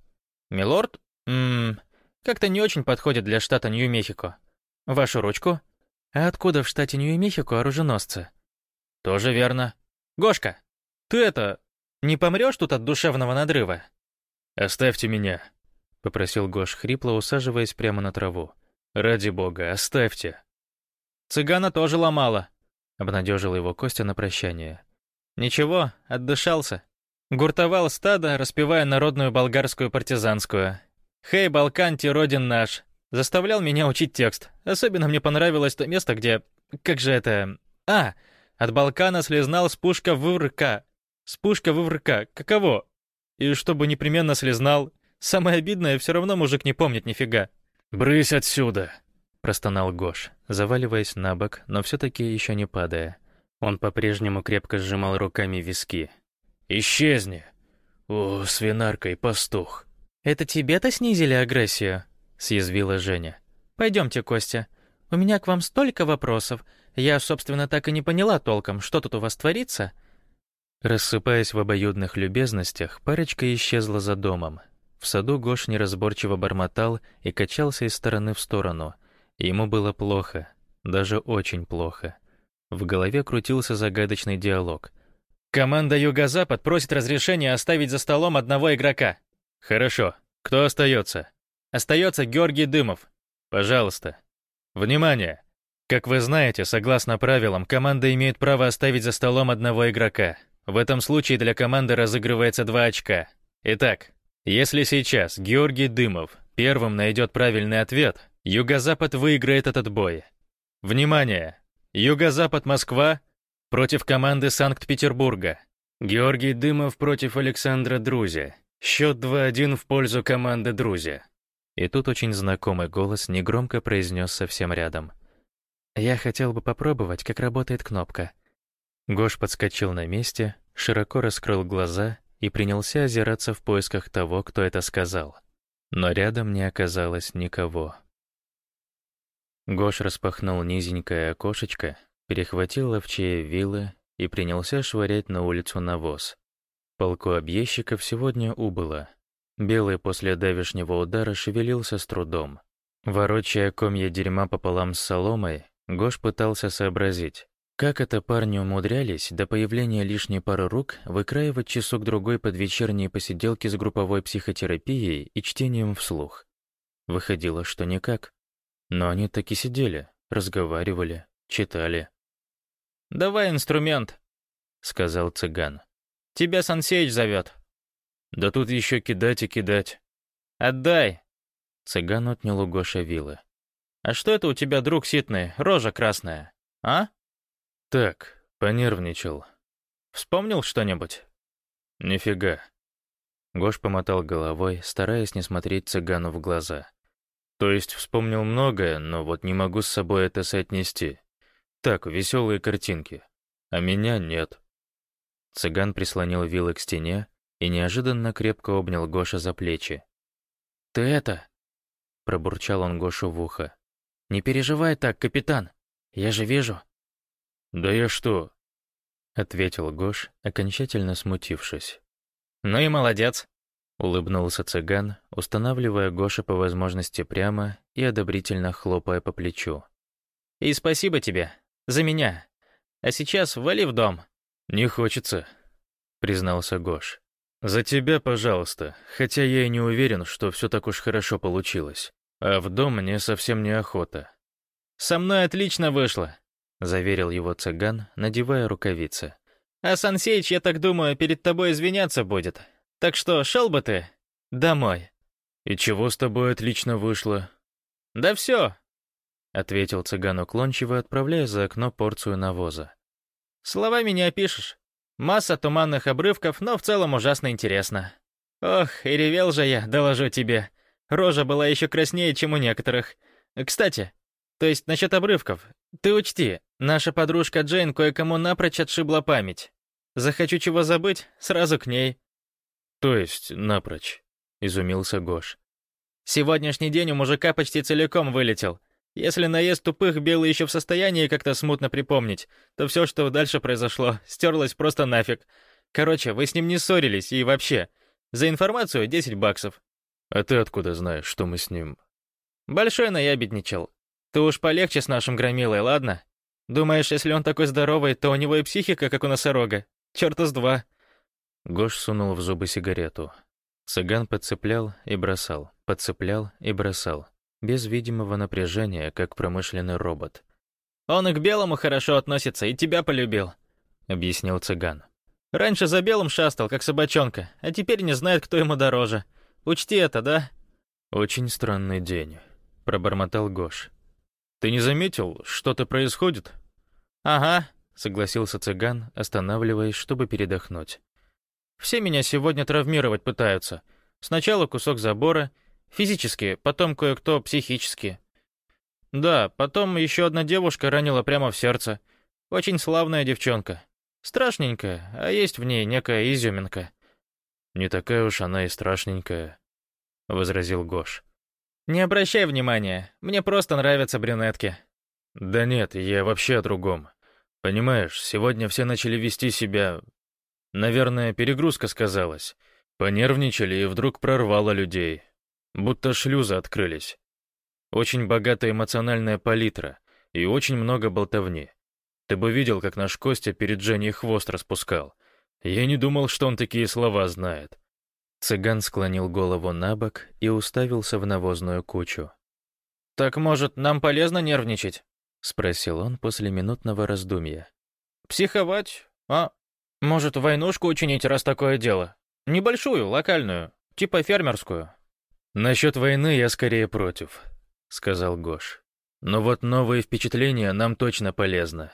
«Милорд? Ммм, Как-то не очень подходит для штата Нью-Мехико. Вашу ручку? А откуда в штате Нью-Мехико оруженосцы? Тоже верно. Гошка, ты это, не помрешь тут от душевного надрыва? Оставьте меня, попросил Гош хрипло, усаживаясь прямо на траву. Ради бога, оставьте. Цыгана тоже ломала, обнадежил его Костя на прощание. Ничего, отдышался. Гуртовал стадо, распевая народную болгарскую партизанскую. «Хей, Балкан, ти родин наш!» Заставлял меня учить текст. Особенно мне понравилось то место, где... Как же это... А! От Балкана слезнал с пушка в ВРК. С пушка в ВРК. Каково? И чтобы непременно слезнал. Самое обидное, все равно мужик не помнит нифига. «Брысь отсюда!» — простонал Гош, заваливаясь на бок, но все-таки еще не падая. Он по-прежнему крепко сжимал руками виски. «Исчезни! О, свинарка и пастух!» «Это тебе-то снизили агрессию?» — съязвила Женя. «Пойдемте, Костя. У меня к вам столько вопросов. Я, собственно, так и не поняла толком, что тут у вас творится». Рассыпаясь в обоюдных любезностях, парочка исчезла за домом. В саду Гош неразборчиво бормотал и качался из стороны в сторону. Ему было плохо, даже очень плохо. В голове крутился загадочный диалог. «Команда Юго-Запад просит разрешения оставить за столом одного игрока». «Хорошо. Кто остается?» «Остается Георгий Дымов». «Пожалуйста». «Внимание! Как вы знаете, согласно правилам, команда имеет право оставить за столом одного игрока. В этом случае для команды разыгрывается два очка. Итак, если сейчас Георгий Дымов первым найдет правильный ответ, Юго-Запад выиграет этот бой. Внимание! Юго-Запад Москва против команды Санкт-Петербурга. Георгий Дымов против Александра Друзя. Счет 2-1 в пользу команды Друзя. И тут очень знакомый голос негромко произнес совсем рядом. «Я хотел бы попробовать, как работает кнопка». Гош подскочил на месте, широко раскрыл глаза и принялся озираться в поисках того, кто это сказал. Но рядом не оказалось никого. Гош распахнул низенькое окошечко, перехватил ловчее вилы и принялся швырять на улицу навоз. Полку объездчиков сегодня убыло. Белый после давешнего удара шевелился с трудом. Ворочая комья дерьма пополам с соломой, Гош пытался сообразить, как это парни умудрялись до появления лишней пары рук выкраивать часок-другой под вечерние посиделки с групповой психотерапией и чтением вслух. Выходило, что никак. Но они таки сидели, разговаривали, читали. «Давай инструмент», — сказал цыган. «Тебя Сансеич зовет». «Да тут еще кидать и кидать». «Отдай». Цыган отнял у Гоши вилы. «А что это у тебя, друг ситный, рожа красная, а?» «Так, понервничал». «Вспомнил что-нибудь?» «Нифига». Гош помотал головой, стараясь не смотреть цыгану в глаза. То есть вспомнил многое, но вот не могу с собой это соотнести. Так, веселые картинки. А меня нет. Цыган прислонил вилы к стене и неожиданно крепко обнял Гоша за плечи. «Ты это...» — пробурчал он Гошу в ухо. «Не переживай так, капитан. Я же вижу». «Да я что?» — ответил Гош, окончательно смутившись. «Ну и молодец. Улыбнулся цыган, устанавливая Гоша по возможности прямо и одобрительно хлопая по плечу. «И спасибо тебе. За меня. А сейчас вали в дом». «Не хочется», — признался Гош. «За тебя, пожалуйста, хотя я и не уверен, что все так уж хорошо получилось. А в дом мне совсем неохота». «Со мной отлично вышло», — заверил его цыган, надевая рукавицы. «А Сансеич, я так думаю, перед тобой извиняться будет. Так что, шел бы ты домой. И чего с тобой отлично вышло? Да все, ответил цыган уклончиво, отправляя за окно порцию навоза. Словами не опишешь. Масса туманных обрывков, но в целом ужасно интересно. Ох, и ревел же я, доложу тебе. Рожа была еще краснее, чем у некоторых. Кстати, то есть насчет обрывков. Ты учти, наша подружка Джейн кое-кому напрочь отшибла память. Захочу чего забыть, сразу к ней. «То есть напрочь?» — изумился Гош. «Сегодняшний день у мужика почти целиком вылетел. Если наезд тупых Белый еще в состоянии как-то смутно припомнить, то все, что дальше произошло, стерлось просто нафиг. Короче, вы с ним не ссорились и вообще. За информацию 10 баксов». «А ты откуда знаешь, что мы с ним Большой наябедничал. Ты уж полегче с нашим громилой, ладно? Думаешь, если он такой здоровый, то у него и психика, как у носорога? Чёрта с два. Гош сунул в зубы сигарету. Цыган подцеплял и бросал, подцеплял и бросал, без видимого напряжения, как промышленный робот. «Он и к белому хорошо относится, и тебя полюбил», — объяснил цыган. «Раньше за белым шастал, как собачонка, а теперь не знает, кто ему дороже. Учти это, да?» «Очень странный день», — пробормотал Гош. «Ты не заметил, что-то происходит?» «Ага», — согласился цыган, останавливаясь, чтобы передохнуть. «Все меня сегодня травмировать пытаются. Сначала кусок забора, физически, потом кое-кто психически. Да, потом еще одна девушка ранила прямо в сердце. Очень славная девчонка. Страшненькая, а есть в ней некая изюминка». «Не такая уж она и страшненькая», — возразил Гош. «Не обращай внимания, мне просто нравятся брюнетки». «Да нет, я вообще о другом. Понимаешь, сегодня все начали вести себя... Наверное, перегрузка сказалась. Понервничали и вдруг прорвало людей. Будто шлюзы открылись. Очень богатая эмоциональная палитра и очень много болтовни. Ты бы видел, как наш Костя перед Женей хвост распускал. Я не думал, что он такие слова знает. Цыган склонил голову на бок и уставился в навозную кучу. «Так, может, нам полезно нервничать?» — спросил он после минутного раздумья. «Психовать? А? Может, войнушку учинить, раз такое дело? Небольшую, локальную, типа фермерскую?» «Насчет войны я скорее против», — сказал Гош. «Но вот новые впечатления нам точно полезно».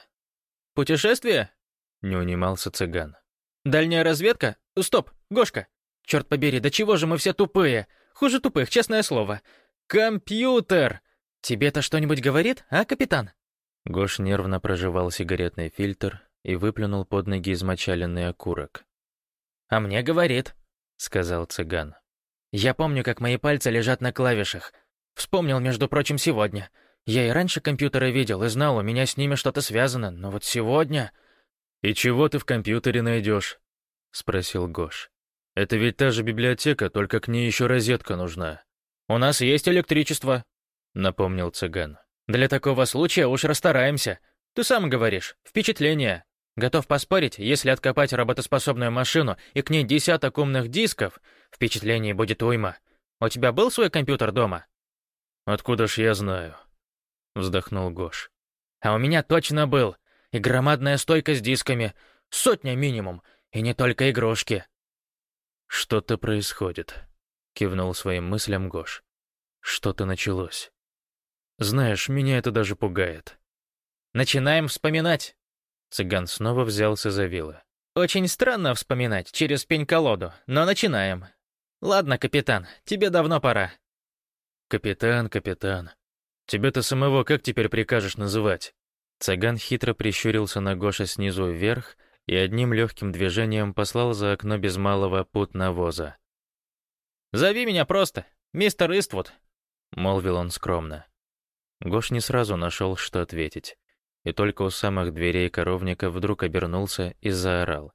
«Путешествие?» — не унимался цыган. «Дальняя разведка? Стоп, Гошка! Черт побери, до чего же мы все тупые? Хуже тупых, честное слово. Компьютер! Тебе-то что-нибудь говорит, а, капитан?» Гош нервно прожевал сигаретный фильтр и выплюнул под ноги измочаленный окурок. «А мне говорит», — сказал цыган. «Я помню, как мои пальцы лежат на клавишах. Вспомнил, между прочим, сегодня. Я и раньше компьютеры видел и знал, у меня с ними что-то связано, но вот сегодня...» «И чего ты в компьютере найдешь?» — спросил Гош. Это ведь та же библиотека, только к ней еще розетка нужна. У нас есть электричество, напомнил цыган. Для такого случая уж расстараемся. Ты сам говоришь, впечатление. Готов поспорить, если откопать работоспособную машину и к ней десяток умных дисков, впечатлений будет уйма. У тебя был свой компьютер дома? Откуда ж я знаю? Вздохнул Гош. А у меня точно был. И громадная стойка с дисками. Сотня минимум. И не только игрушки. «Что-то происходит», — кивнул своим мыслям Гош. «Что-то началось. Знаешь, меня это даже пугает». «Начинаем вспоминать». Цыган снова взялся за вилы. «Очень странно вспоминать через пень-колоду, но начинаем. Ладно, капитан, тебе давно пора». «Капитан, капитан. Тебе-то самого как теперь прикажешь называть?» Цыган хитро прищурился на Гоша снизу вверх и одним легким движением послал за окно без малого пут навоза. «Зови меня просто, мистер Иствуд», — молвил он скромно. Гош не сразу нашел, что ответить, и только у самых дверей коровника вдруг обернулся и заорал.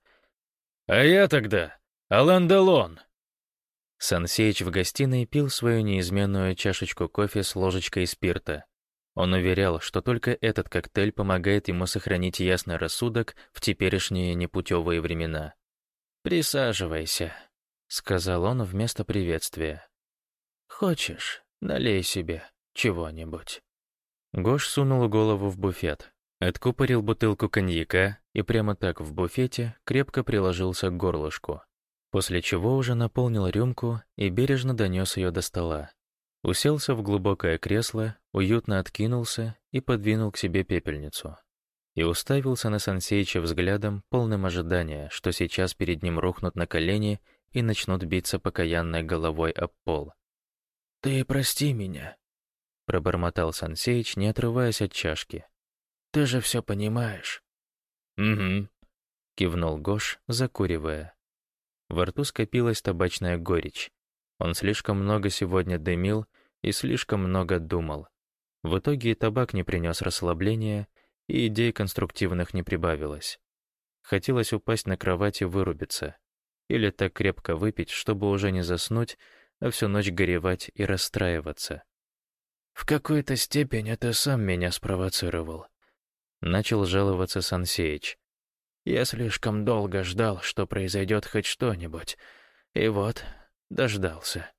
«А я тогда Алан Делон!» Сансеич в гостиной пил свою неизменную чашечку кофе с ложечкой спирта. Он уверял, что только этот коктейль помогает ему сохранить ясный рассудок в теперешние непутевые времена. «Присаживайся», — сказал он вместо приветствия. «Хочешь, налей себе чего-нибудь». Гош сунул голову в буфет, откупорил бутылку коньяка и прямо так в буфете крепко приложился к горлышку, после чего уже наполнил рюмку и бережно донес ее до стола. Уселся в глубокое кресло, уютно откинулся и подвинул к себе пепельницу. И уставился на Сансеича взглядом, полным ожидания, что сейчас перед ним рухнут на колени и начнут биться покаянной головой об пол. «Ты прости меня», — пробормотал Сансеич, не отрываясь от чашки. «Ты же все понимаешь». «Угу», — кивнул Гош, закуривая. Во рту скопилась табачная горечь. Он слишком много сегодня дымил и слишком много думал. В итоге и табак не принес расслабления, и идей конструктивных не прибавилось. Хотелось упасть на кровать и вырубиться. Или так крепко выпить, чтобы уже не заснуть, а всю ночь горевать и расстраиваться. В какой-то степени это сам меня спровоцировал. Начал жаловаться Сансеич. Я слишком долго ждал, что произойдет хоть что-нибудь. И вот, дождался.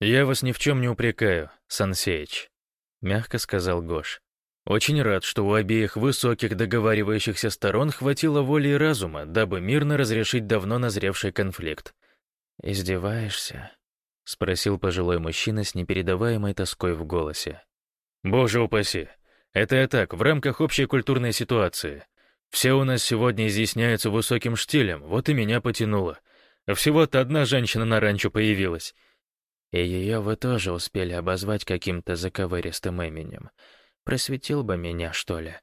«Я вас ни в чем не упрекаю, Сансеич», — мягко сказал Гош. «Очень рад, что у обеих высоких договаривающихся сторон хватило воли и разума, дабы мирно разрешить давно назревший конфликт». «Издеваешься?» — спросил пожилой мужчина с непередаваемой тоской в голосе. «Боже упаси! Это я так, в рамках общей культурной ситуации. Все у нас сегодня изъясняются высоким штилем, вот и меня потянуло. Всего-то одна женщина на ранчо появилась. И ее вы тоже успели обозвать каким-то заковыристым именем. Просветил бы меня, что ли?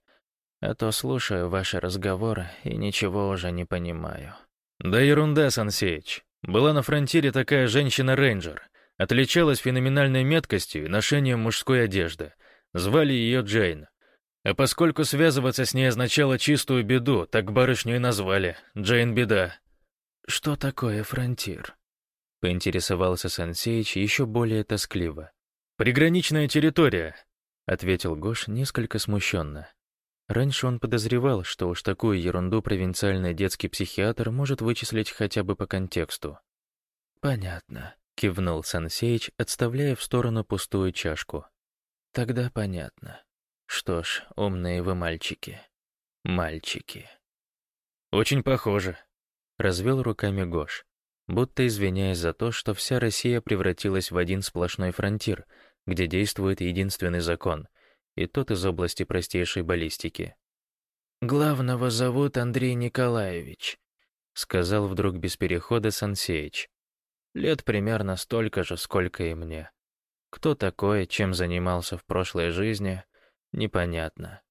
А то слушаю ваши разговоры и ничего уже не понимаю. Да ерунда, Сансеич. Была на фронтире такая женщина-рейнджер. Отличалась феноменальной меткостью и ношением мужской одежды. Звали ее Джейн. А поскольку связываться с ней означало чистую беду, так барышню и назвали. Джейн Беда. «Что такое фронтир?» — поинтересовался Сансеич еще более тоскливо. «Приграничная территория», — ответил Гош несколько смущенно. Раньше он подозревал, что уж такую ерунду провинциальный детский психиатр может вычислить хотя бы по контексту. «Понятно», — кивнул Сансеич, отставляя в сторону пустую чашку. «Тогда понятно. Что ж, умные вы мальчики. Мальчики. Очень похоже. Развел руками Гош, будто извиняясь за то, что вся Россия превратилась в один сплошной фронтир, где действует единственный закон, и тот из области простейшей баллистики. «Главного зовут Андрей Николаевич», — сказал вдруг без перехода Сансеич. «Лет примерно столько же, сколько и мне. Кто такой, чем занимался в прошлой жизни, Непонятно.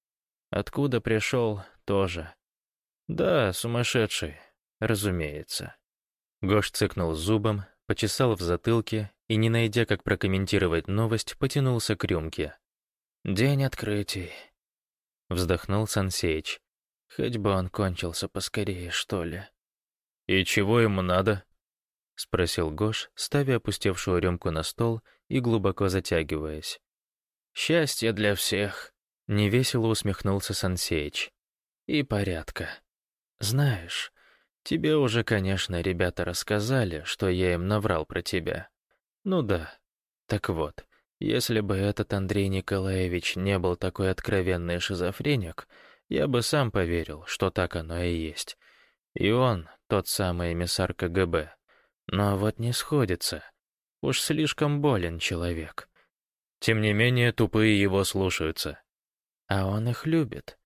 Откуда пришел, тоже. Да, сумасшедший, разумеется. Гош цыкнул зубом, почесал в затылке и, не найдя, как прокомментировать новость, потянулся к рюмке. «День открытий», — вздохнул Сансеич. «Хоть бы он кончился поскорее, что ли». «И чего ему надо?» — спросил Гош, ставя опустевшую рюмку на стол и глубоко затягиваясь. «Счастье для всех», Невесело усмехнулся Сансеич. «И порядка. Знаешь, тебе уже, конечно, ребята рассказали, что я им наврал про тебя. Ну да. Так вот, если бы этот Андрей Николаевич не был такой откровенный шизофреник, я бы сам поверил, что так оно и есть. И он, тот самый эмиссар КГБ. Но вот не сходится. Уж слишком болен человек. Тем не менее, тупые его слушаются. А он их любит.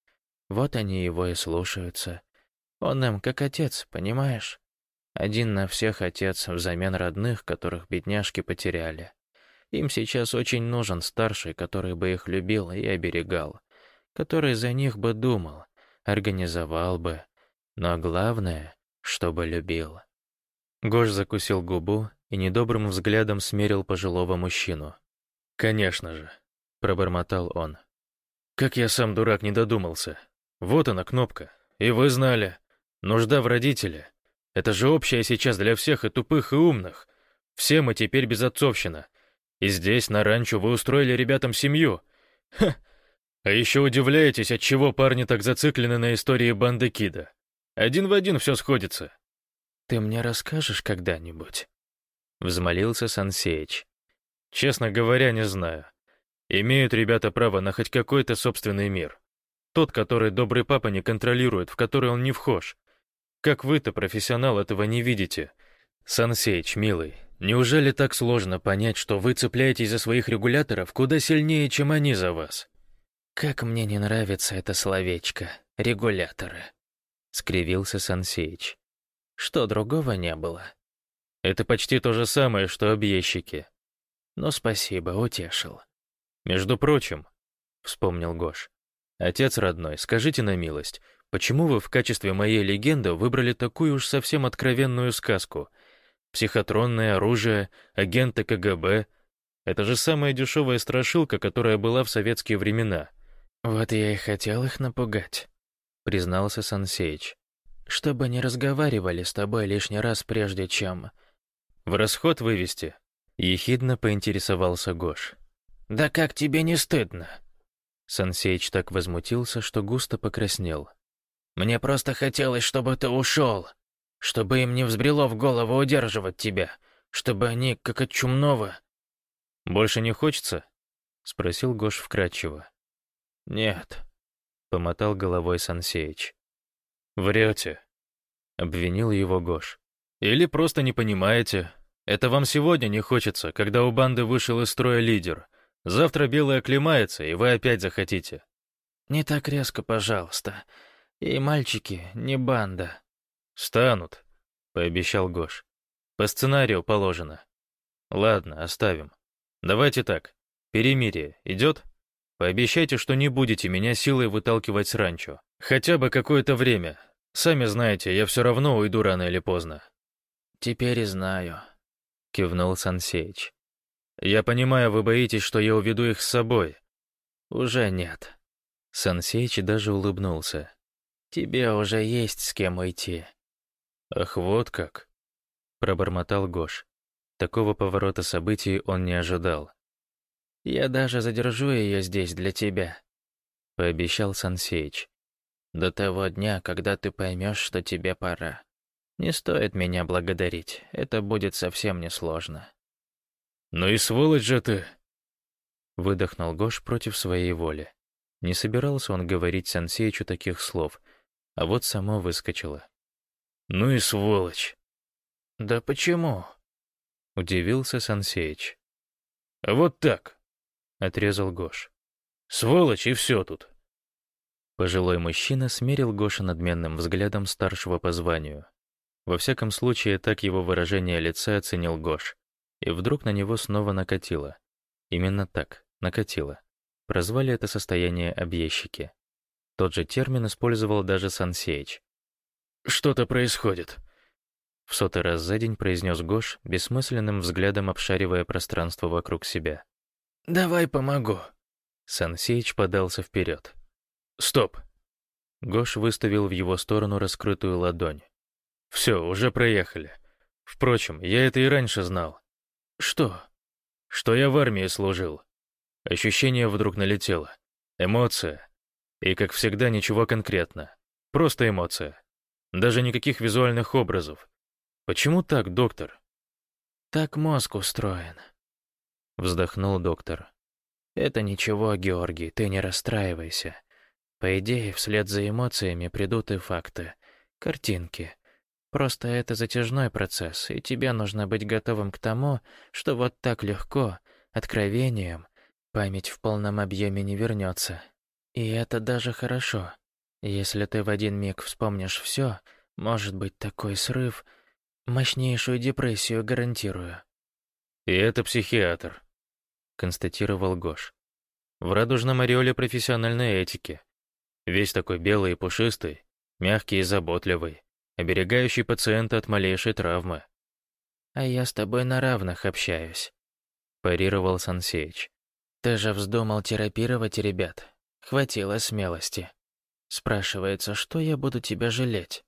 Вот они его и слушаются. Он им как отец, понимаешь? Один на всех отец взамен родных, которых бедняжки потеряли. Им сейчас очень нужен старший, который бы их любил и оберегал, который за них бы думал, организовал бы, но главное, чтобы любил. Гош закусил губу и недобрым взглядом смерил пожилого мужчину. «Конечно же», — пробормотал он. Как я сам дурак не додумался. Вот она кнопка. И вы знали. Нужда в родителе. Это же общее сейчас для всех и тупых, и умных. Все мы теперь безотцовщина. И здесь, на ранчо, вы устроили ребятам семью. Ха! А еще удивляетесь, от чего парни так зациклены на истории банды Кида. Один в один все сходится. «Ты мне расскажешь когда-нибудь?» Взмолился Сансеич. «Честно говоря, не знаю. Имеют ребята право на хоть какой-то собственный мир. Тот, который добрый папа не контролирует, в который он не вхож. Как вы-то, профессионал, этого не видите? Сансейч, милый, неужели так сложно понять, что вы цепляетесь за своих регуляторов куда сильнее, чем они за вас? Как мне не нравится это словечко «регуляторы», — скривился Сансейч. Что другого не было? Это почти то же самое, что объездчики. Ну, спасибо, утешил. «Между прочим», — вспомнил Гош, — «отец родной, скажите на милость, почему вы в качестве моей легенды выбрали такую уж совсем откровенную сказку? Психотронное оружие, агенты КГБ — это же самая дешевая страшилка, которая была в советские времена». «Вот я и хотел их напугать», — признался Сансеич. «Чтобы не разговаривали с тобой лишний раз, прежде чем...» «В расход вывести?» — ехидно поинтересовался Гош. Да как тебе не стыдно?» Сансейч так возмутился, что густо покраснел. «Мне просто хотелось, чтобы ты ушел, чтобы им не взбрело в голову удерживать тебя, чтобы они, как от чумного...» «Больше не хочется?» — спросил Гош вкратчиво. «Нет», — помотал головой Сансеич. «Врете», — обвинил его Гош. «Или просто не понимаете. Это вам сегодня не хочется, когда у банды вышел из строя лидер. Завтра белый оклемается, и вы опять захотите». «Не так резко, пожалуйста. И мальчики, не банда». «Станут», — пообещал Гош. «По сценарию положено». «Ладно, оставим. Давайте так. Перемирие идет? Пообещайте, что не будете меня силой выталкивать с ранчо. Хотя бы какое-то время. Сами знаете, я все равно уйду рано или поздно». «Теперь и знаю», — кивнул Сансеич. «Я понимаю, вы боитесь, что я уведу их с собой». «Уже нет». Сансеич даже улыбнулся. «Тебе уже есть с кем уйти». «Ах, вот как!» — пробормотал Гош. Такого поворота событий он не ожидал. «Я даже задержу ее здесь для тебя», — пообещал Сансеич. «До того дня, когда ты поймешь, что тебе пора. Не стоит меня благодарить, это будет совсем несложно». «Ну и сволочь же ты!» Выдохнул Гош против своей воли. Не собирался он говорить Сансеичу таких слов, а вот само выскочило. «Ну и сволочь!» «Да почему?» — удивился Сансеич. «Вот так!» — отрезал Гош. «Сволочь, и все тут!» Пожилой мужчина смерил Гоша надменным взглядом старшего по званию. Во всяком случае, так его выражение лица оценил Гош. И вдруг на него снова накатило. Именно так, накатило. Прозвали это состояние объездчики. Тот же термин использовал даже Сансеич. «Что-то происходит», — в сотый раз за день произнес Гош, бессмысленным взглядом обшаривая пространство вокруг себя. «Давай помогу». Сансеич подался вперед. «Стоп!» Гош выставил в его сторону раскрытую ладонь. «Все, уже проехали. Впрочем, я это и раньше знал». «Что?» «Что я в армии служил». Ощущение вдруг налетело. Эмоция. И, как всегда, ничего конкретно. Просто эмоция. Даже никаких визуальных образов. Почему так, доктор? Так мозг устроен. Вздохнул доктор. «Это ничего, Георгий, ты не расстраивайся. По идее, вслед за эмоциями придут и факты, картинки. Просто это затяжной процесс, и тебе нужно быть готовым к тому, что вот так легко, откровением, память в полном объеме не вернется. И это даже хорошо. Если ты в один миг вспомнишь все, может быть такой срыв, мощнейшую депрессию гарантирую. И это психиатр, констатировал Гош. В радужном ореоле профессиональной этики. Весь такой белый и пушистый, мягкий и заботливый, оберегающий пациента от малейшей травмы. «А я с тобой на равных общаюсь», — парировал Сансеич. «Ты же вздумал терапировать ребят. Хватило смелости. Спрашивается, что я буду тебя жалеть?»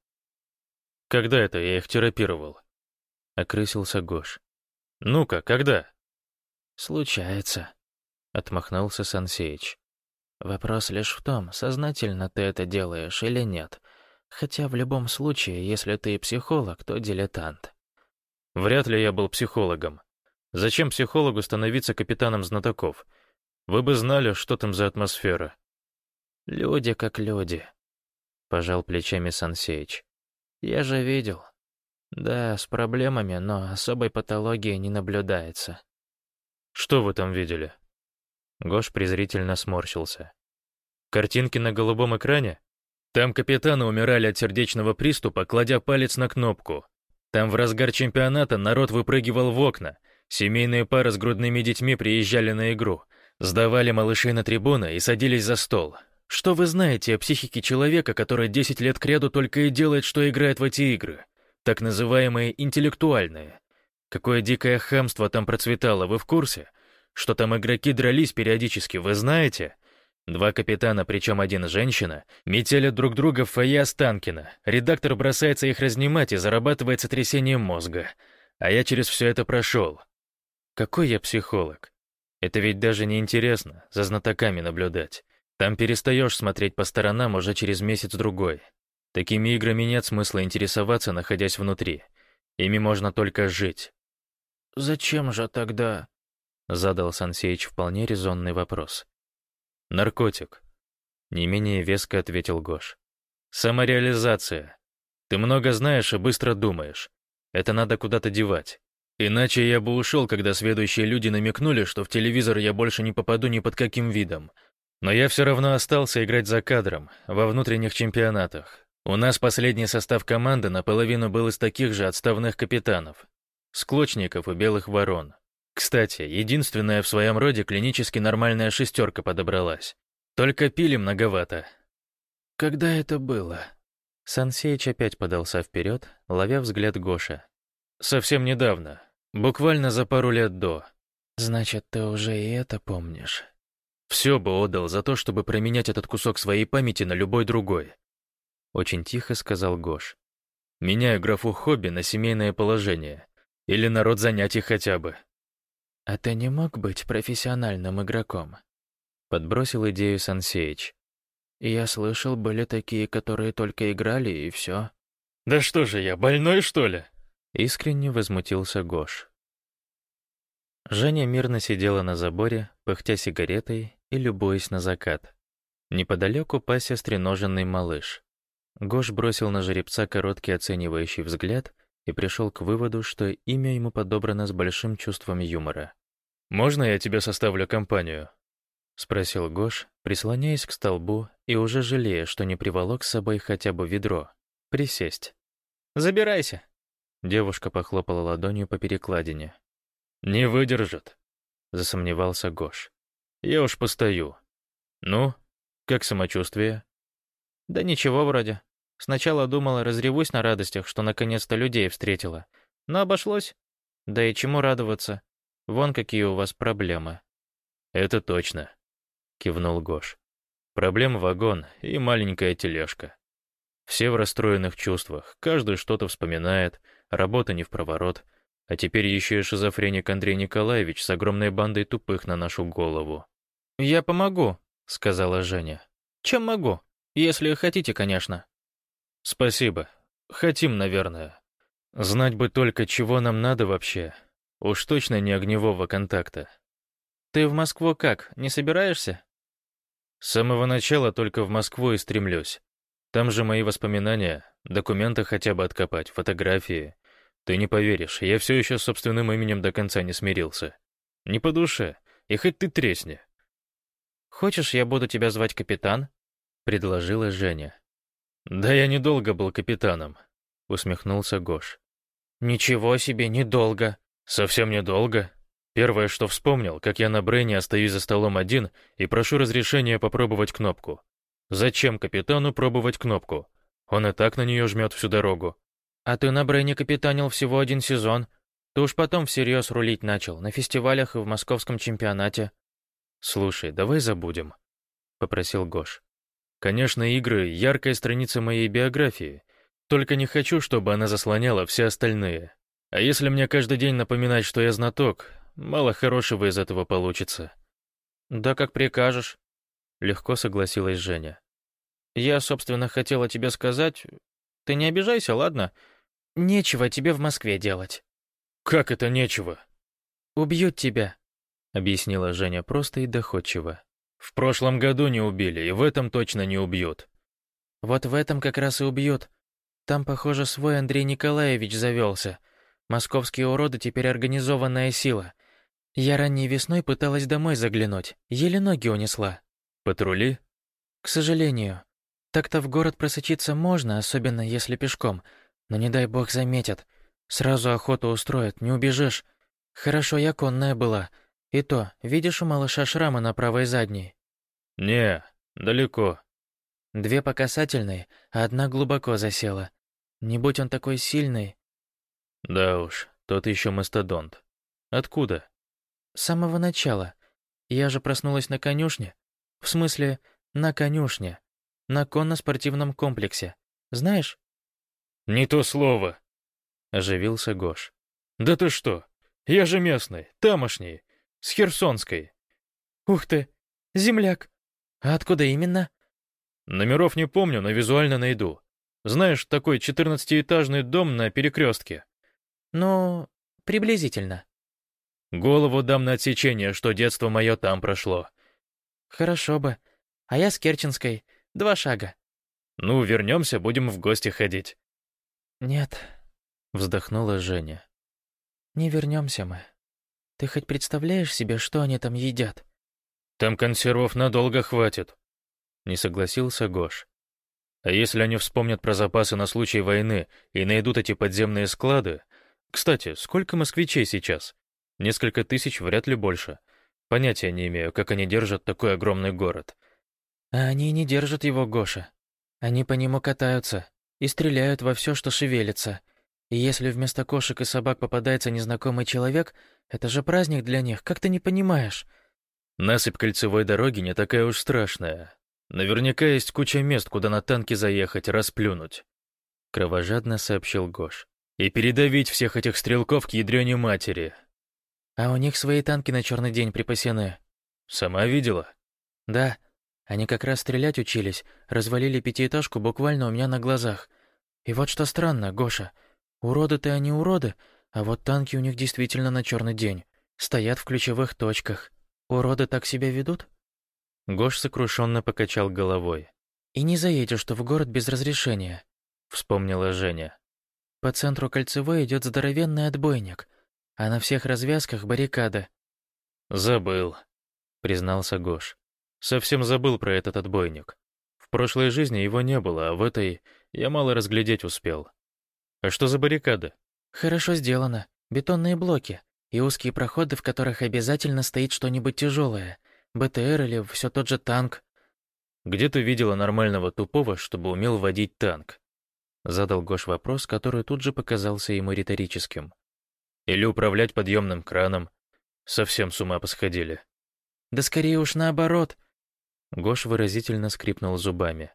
«Когда это я их терапировал?» — окрысился Гош. «Ну-ка, когда?» «Случается», — отмахнулся Сансеич. «Вопрос лишь в том, сознательно ты это делаешь или нет. Хотя в любом случае, если ты психолог, то дилетант». «Вряд ли я был психологом. Зачем психологу становиться капитаном знатоков? Вы бы знали, что там за атмосфера». «Люди как люди», — пожал плечами Сансеич. «Я же видел. Да, с проблемами, но особой патологии не наблюдается». Что вы там видели?» Гош презрительно сморщился. «Картинки на голубом экране? Там капитаны умирали от сердечного приступа, кладя палец на кнопку. Там в разгар чемпионата народ выпрыгивал в окна. Семейные пары с грудными детьми приезжали на игру, сдавали малышей на трибуны и садились за стол. Что вы знаете о психике человека, который 10 лет кряду только и делает, что играет в эти игры? Так называемые интеллектуальные. Какое дикое хамство там процветало, вы в курсе? Что там игроки дрались периодически, вы знаете? Два капитана, причем один женщина, метелят друг друга в фойе Останкина. Редактор бросается их разнимать и зарабатывает сотрясением мозга. А я через все это прошел. Какой я психолог? Это ведь даже не интересно, за знатоками наблюдать. Там перестаешь смотреть по сторонам уже через месяц-другой. Такими играми нет смысла интересоваться, находясь внутри. Ими можно только жить. «Зачем же тогда?» — задал Сансеич вполне резонный вопрос. «Наркотик», — не менее веско ответил Гош. «Самореализация. Ты много знаешь и быстро думаешь. Это надо куда-то девать. Иначе я бы ушел, когда следующие люди намекнули, что в телевизор я больше не попаду ни под каким видом. Но я все равно остался играть за кадром, во внутренних чемпионатах. У нас последний состав команды наполовину был из таких же отставных капитанов. Склочников и белых ворон. Кстати, единственная в своем роде клинически нормальная шестерка подобралась. Только пили многовато. Когда это было? Сансеич опять подался вперед, ловя взгляд Гоша. Совсем недавно. Буквально за пару лет до. Значит, ты уже и это помнишь. Все бы отдал за то, чтобы променять этот кусок своей памяти на любой другой. Очень тихо сказал Гош. Меняю графу хобби на семейное положение. Или народ занятий хотя бы. А ты не мог быть профессиональным игроком? Подбросил идею Сансеич. Я слышал, были такие, которые только играли, и все. Да что же я, больной, что ли? Искренне возмутился Гош. Женя мирно сидела на заборе, пыхтя сигаретой и любуясь на закат. Неподалеку пасся стреноженный малыш. Гош бросил на жеребца короткий оценивающий взгляд и пришел к выводу, что имя ему подобрано с большим чувством юмора. «Можно я тебе составлю компанию?» — спросил Гош, прислоняясь к столбу и уже жалея, что не приволок с собой хотя бы ведро. Присесть. «Забирайся!» Девушка похлопала ладонью по перекладине. «Не выдержит», — засомневался Гош. «Я уж постою. Ну, как самочувствие?» «Да ничего вроде. Сначала думала, разревусь на радостях, что наконец-то людей встретила. Но обошлось. Да и чему радоваться? Вон какие у вас проблемы». «Это точно», — кивнул Гош. «Проблем вагон и маленькая тележка. Все в расстроенных чувствах, каждый что-то вспоминает, работа не в проворот, а теперь еще и шизофреник Андрей Николаевич с огромной бандой тупых на нашу голову». «Я помогу», — сказала Женя. «Чем могу? Если хотите, конечно». «Спасибо. Хотим, наверное. Знать бы только, чего нам надо вообще. Уж точно не огневого контакта». «Ты в Москву как, не собираешься?» «С самого начала только в Москву и стремлюсь. Там же мои воспоминания, документы хотя бы откопать, фотографии. Ты не поверишь, я все еще с собственным именем до конца не смирился. Не по душе, и хоть ты тресни. «Хочешь, я буду тебя звать капитан?» — предложила Женя. «Да я недолго был капитаном», — усмехнулся Гош. «Ничего себе, недолго». «Совсем недолго. Первое, что вспомнил, как я на Брэне остаюсь за столом один и прошу разрешения попробовать кнопку. Зачем капитану пробовать кнопку? Он и так на нее жмет всю дорогу. А ты на Брэне капитанил всего один сезон. Ты уж потом всерьез рулить начал, на фестивалях и в московском чемпионате. Слушай, давай забудем, попросил Гош. Конечно, игры — яркая страница моей биографии. Только не хочу, чтобы она заслоняла все остальные. А если мне каждый день напоминать, что я знаток, мало хорошего из этого получится. Да как прикажешь. Легко согласилась Женя. «Я, собственно, хотела тебе сказать... Ты не обижайся, ладно? Нечего тебе в Москве делать». «Как это нечего?» «Убьют тебя», — объяснила Женя просто и доходчиво. «В прошлом году не убили, и в этом точно не убьют». «Вот в этом как раз и убьют. Там, похоже, свой Андрей Николаевич завелся. Московские уроды теперь организованная сила. Я ранней весной пыталась домой заглянуть, еле ноги унесла. Патрули? К сожалению. Так-то в город просочиться можно, особенно если пешком. Но не дай бог заметят. Сразу охоту устроят, не убежишь. Хорошо, я конная была. И то, видишь у малыша шрамы на правой задней? Не, далеко. Две по касательной, а одна глубоко засела. Не будь он такой сильный. Да уж, тот еще мастодонт. Откуда? С самого начала. Я же проснулась на конюшне, в смысле, на конюшне. На конно-спортивном комплексе. Знаешь? «Не то слово!» — оживился Гош. «Да ты что? Я же местный, тамошний. С Херсонской. Ух ты, земляк. А откуда именно? Номеров не помню, но визуально найду. Знаешь, такой четырнадцатиэтажный дом на перекрестке. Ну, приблизительно. Голову дам на отсечение, что детство мое там прошло. Хорошо бы. А я с Керченской. Два шага. Ну, вернемся, будем в гости ходить. Нет, вздохнула Женя. Не вернемся мы. Ты хоть представляешь себе, что они там едят? Там консервов надолго хватит. Не согласился Гош. А если они вспомнят про запасы на случай войны и найдут эти подземные склады? Кстати, сколько москвичей сейчас? Несколько тысяч, вряд ли больше. Понятия не имею, как они держат такой огромный город. А они не держат его, Гоша. Они по нему катаются и стреляют во все, что шевелится. И если вместо кошек и собак попадается незнакомый человек, это же праздник для них, как ты не понимаешь? Насыпь кольцевой дороги не такая уж страшная. Наверняка есть куча мест, куда на танке заехать, расплюнуть. Кровожадно сообщил Гош. И передавить всех этих стрелков к ядрёне матери. А у них свои танки на черный день припасены. Сама видела? Да. Они как раз стрелять учились, развалили пятиэтажку буквально у меня на глазах. И вот что странно, Гоша. Уроды-то они уроды, а вот танки у них действительно на черный день. Стоят в ключевых точках. Уроды так себя ведут? Гош сокрушенно покачал головой. «И не заедешь, что в город без разрешения», — вспомнила Женя. «По центру кольцевой идет здоровенный отбойник, а на всех развязках баррикада». «Забыл», — признался Гош. Совсем забыл про этот отбойник. В прошлой жизни его не было, а в этой я мало разглядеть успел. А что за баррикада? Хорошо сделано. Бетонные блоки и узкие проходы, в которых обязательно стоит что-нибудь тяжелое. БТР или все тот же танк. Где ты видела нормального тупого, чтобы умел водить танк? Задал Гош вопрос, который тут же показался ему риторическим. Или управлять подъемным краном. Совсем с ума посходили. Да скорее уж наоборот. Гош выразительно скрипнул зубами.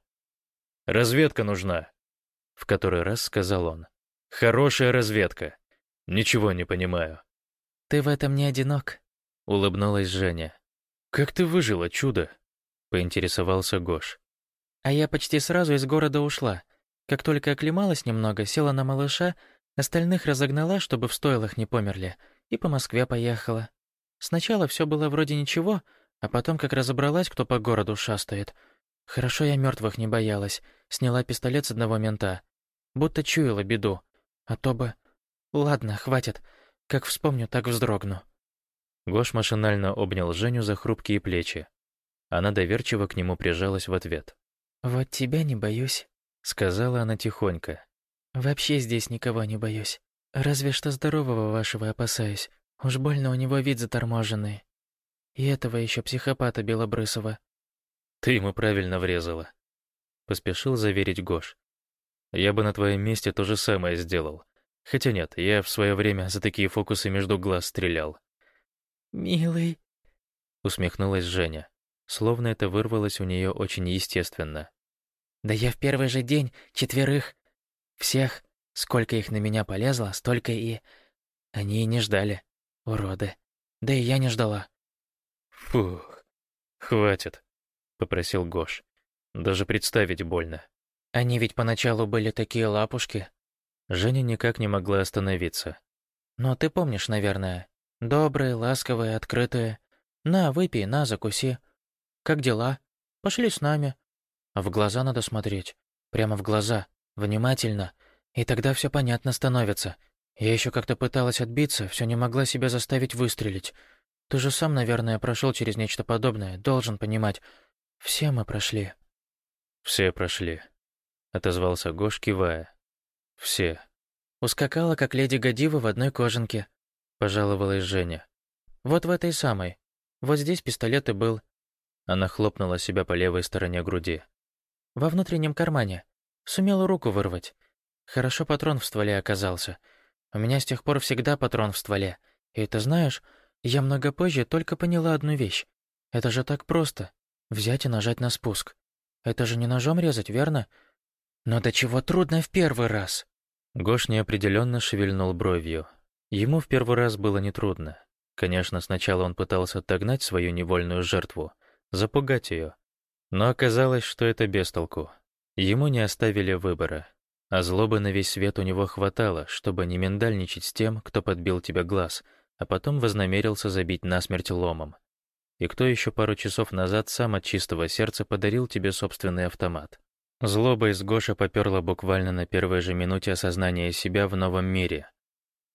«Разведка нужна», — в который раз сказал он. «Хорошая разведка. Ничего не понимаю». «Ты в этом не одинок», — улыбнулась Женя. «Как ты выжила, чудо?» — поинтересовался Гош. «А я почти сразу из города ушла. Как только оклемалась немного, села на малыша, остальных разогнала, чтобы в стойлах не померли, и по Москве поехала. Сначала все было вроде ничего, — а потом, как разобралась, кто по городу шастает. Хорошо я мертвых не боялась. Сняла пистолет с одного мента. Будто чуяла беду. А то бы... Ладно, хватит. Как вспомню, так вздрогну. Гош машинально обнял Женю за хрупкие плечи. Она доверчиво к нему прижалась в ответ. «Вот тебя не боюсь», — сказала она тихонько. «Вообще здесь никого не боюсь. Разве что здорового вашего опасаюсь. Уж больно у него вид заторможенный. И этого еще психопата Белобрысова. Ты ему правильно врезала. Поспешил заверить Гош. Я бы на твоем месте то же самое сделал. Хотя нет, я в свое время за такие фокусы между глаз стрелял. «Милый», — усмехнулась Женя, словно это вырвалось у нее очень естественно. «Да я в первый же день четверых, всех, сколько их на меня полезло, столько и... Они и не ждали, уроды. Да и я не ждала. «Фух, хватит», — попросил Гош. «Даже представить больно». «Они ведь поначалу были такие лапушки». Женя никак не могла остановиться. «Но ты помнишь, наверное. Добрые, ласковые, открытые. На, выпей, на, закуси. Как дела? Пошли с нами. В глаза надо смотреть. Прямо в глаза. Внимательно. И тогда все понятно становится. Я еще как-то пыталась отбиться, все не могла себя заставить выстрелить. Ты же сам, наверное, прошел через нечто подобное, должен понимать. Все мы прошли». «Все прошли», — отозвался Гош, кивая. «Все». «Ускакала, как леди Годива в одной кожанке», — пожаловалась Женя. «Вот в этой самой. Вот здесь пистолет и был». Она хлопнула себя по левой стороне груди. «Во внутреннем кармане. Сумела руку вырвать. Хорошо патрон в стволе оказался. У меня с тех пор всегда патрон в стволе. И ты знаешь, я много позже только поняла одну вещь. Это же так просто. Взять и нажать на спуск. Это же не ножом резать, верно? Но до чего трудно в первый раз. Гош неопределенно шевельнул бровью. Ему в первый раз было нетрудно. Конечно, сначала он пытался отогнать свою невольную жертву, запугать ее. Но оказалось, что это без толку. Ему не оставили выбора. А злобы на весь свет у него хватало, чтобы не миндальничать с тем, кто подбил тебе глаз, а потом вознамерился забить насмерть ломом. И кто еще пару часов назад сам от чистого сердца подарил тебе собственный автомат. Злоба из Гоша поперла буквально на первой же минуте осознания себя в новом мире.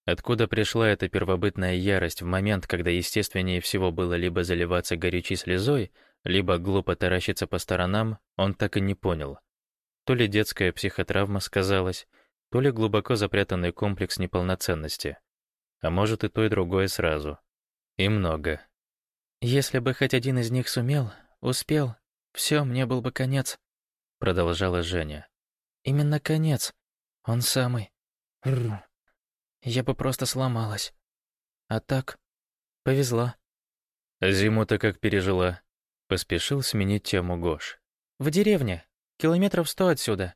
Откуда пришла эта первобытная ярость в момент, когда естественнее всего было либо заливаться горючей слезой, либо глупо таращиться по сторонам, он так и не понял. То ли детская психотравма сказалась, то ли глубоко запрятанный комплекс неполноценности. А может и то, и другое сразу. И много. «Если бы хоть один из них сумел, успел, все, мне был бы конец», — продолжала Женя. «Именно конец. Он самый. Я бы просто сломалась. А так, повезло». «Зиму-то как пережила?» Поспешил сменить тему Гош. «В деревне. Километров сто отсюда.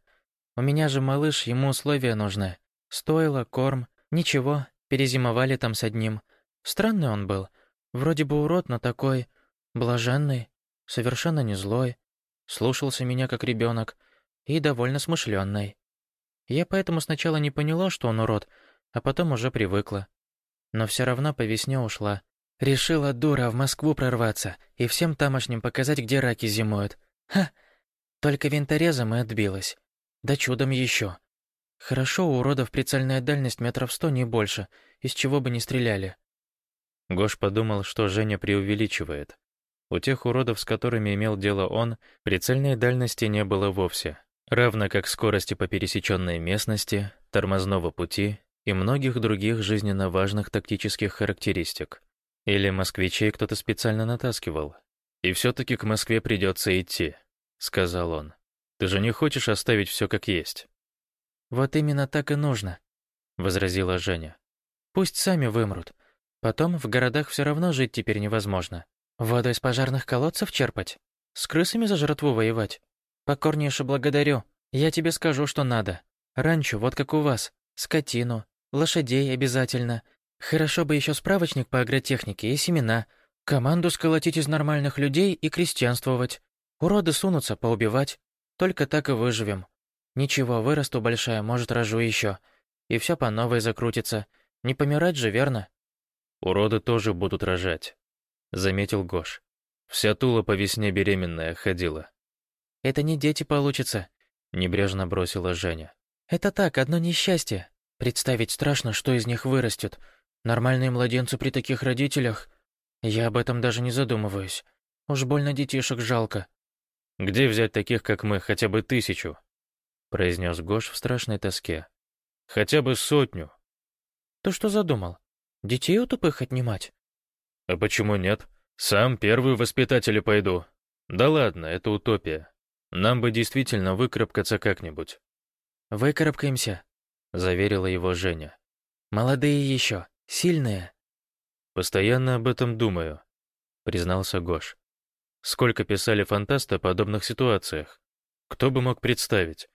У меня же малыш, ему условия нужны. Стоило, корм, ничего, перезимовали там с одним. Странный он был. Вроде бы урод, но такой блаженный, совершенно не злой, слушался меня как ребенок и довольно смышленный. Я поэтому сначала не поняла, что он урод, а потом уже привыкла. Но все равно по весне ушла. Решила, дура, в Москву прорваться и всем тамошним показать, где раки зимуют. Ха! Только винторезом и отбилась. Да чудом еще. Хорошо, у уродов прицельная дальность метров сто, не больше, из чего бы не стреляли. Гош подумал, что Женя преувеличивает. У тех уродов, с которыми имел дело он, прицельной дальности не было вовсе, равно как скорости по пересеченной местности, тормозного пути и многих других жизненно важных тактических характеристик. Или москвичей кто-то специально натаскивал. «И все-таки к Москве придется идти», — сказал он. «Ты же не хочешь оставить все как есть?» «Вот именно так и нужно», — возразила Женя. «Пусть сами вымрут, Потом в городах все равно жить теперь невозможно. Воду из пожарных колодцев черпать? С крысами за жратву воевать? Покорнейше благодарю. Я тебе скажу, что надо. Ранчо, вот как у вас. Скотину. Лошадей обязательно. Хорошо бы еще справочник по агротехнике и семена. Команду сколотить из нормальных людей и крестьянствовать. Уроды сунутся поубивать. Только так и выживем. Ничего, вырасту большая, может, рожу еще. И все по новой закрутится. Не помирать же, верно? Уроды тоже будут рожать», — заметил Гош. «Вся Тула по весне беременная ходила». «Это не дети получится», — небрежно бросила Женя. «Это так, одно несчастье. Представить страшно, что из них вырастет. Нормальные младенцы при таких родителях. Я об этом даже не задумываюсь. Уж больно детишек жалко». «Где взять таких, как мы, хотя бы тысячу?» — произнес Гош в страшной тоске. «Хотя бы сотню». «Ты что задумал? Детей у тупых отнимать? А почему нет? Сам первый воспитатель пойду. Да ладно, это утопия. Нам бы действительно выкарабкаться как-нибудь. Выкарабкаемся, заверила его Женя. Молодые еще, сильные. Постоянно об этом думаю, признался Гош. Сколько писали фантасты о подобных ситуациях? Кто бы мог представить?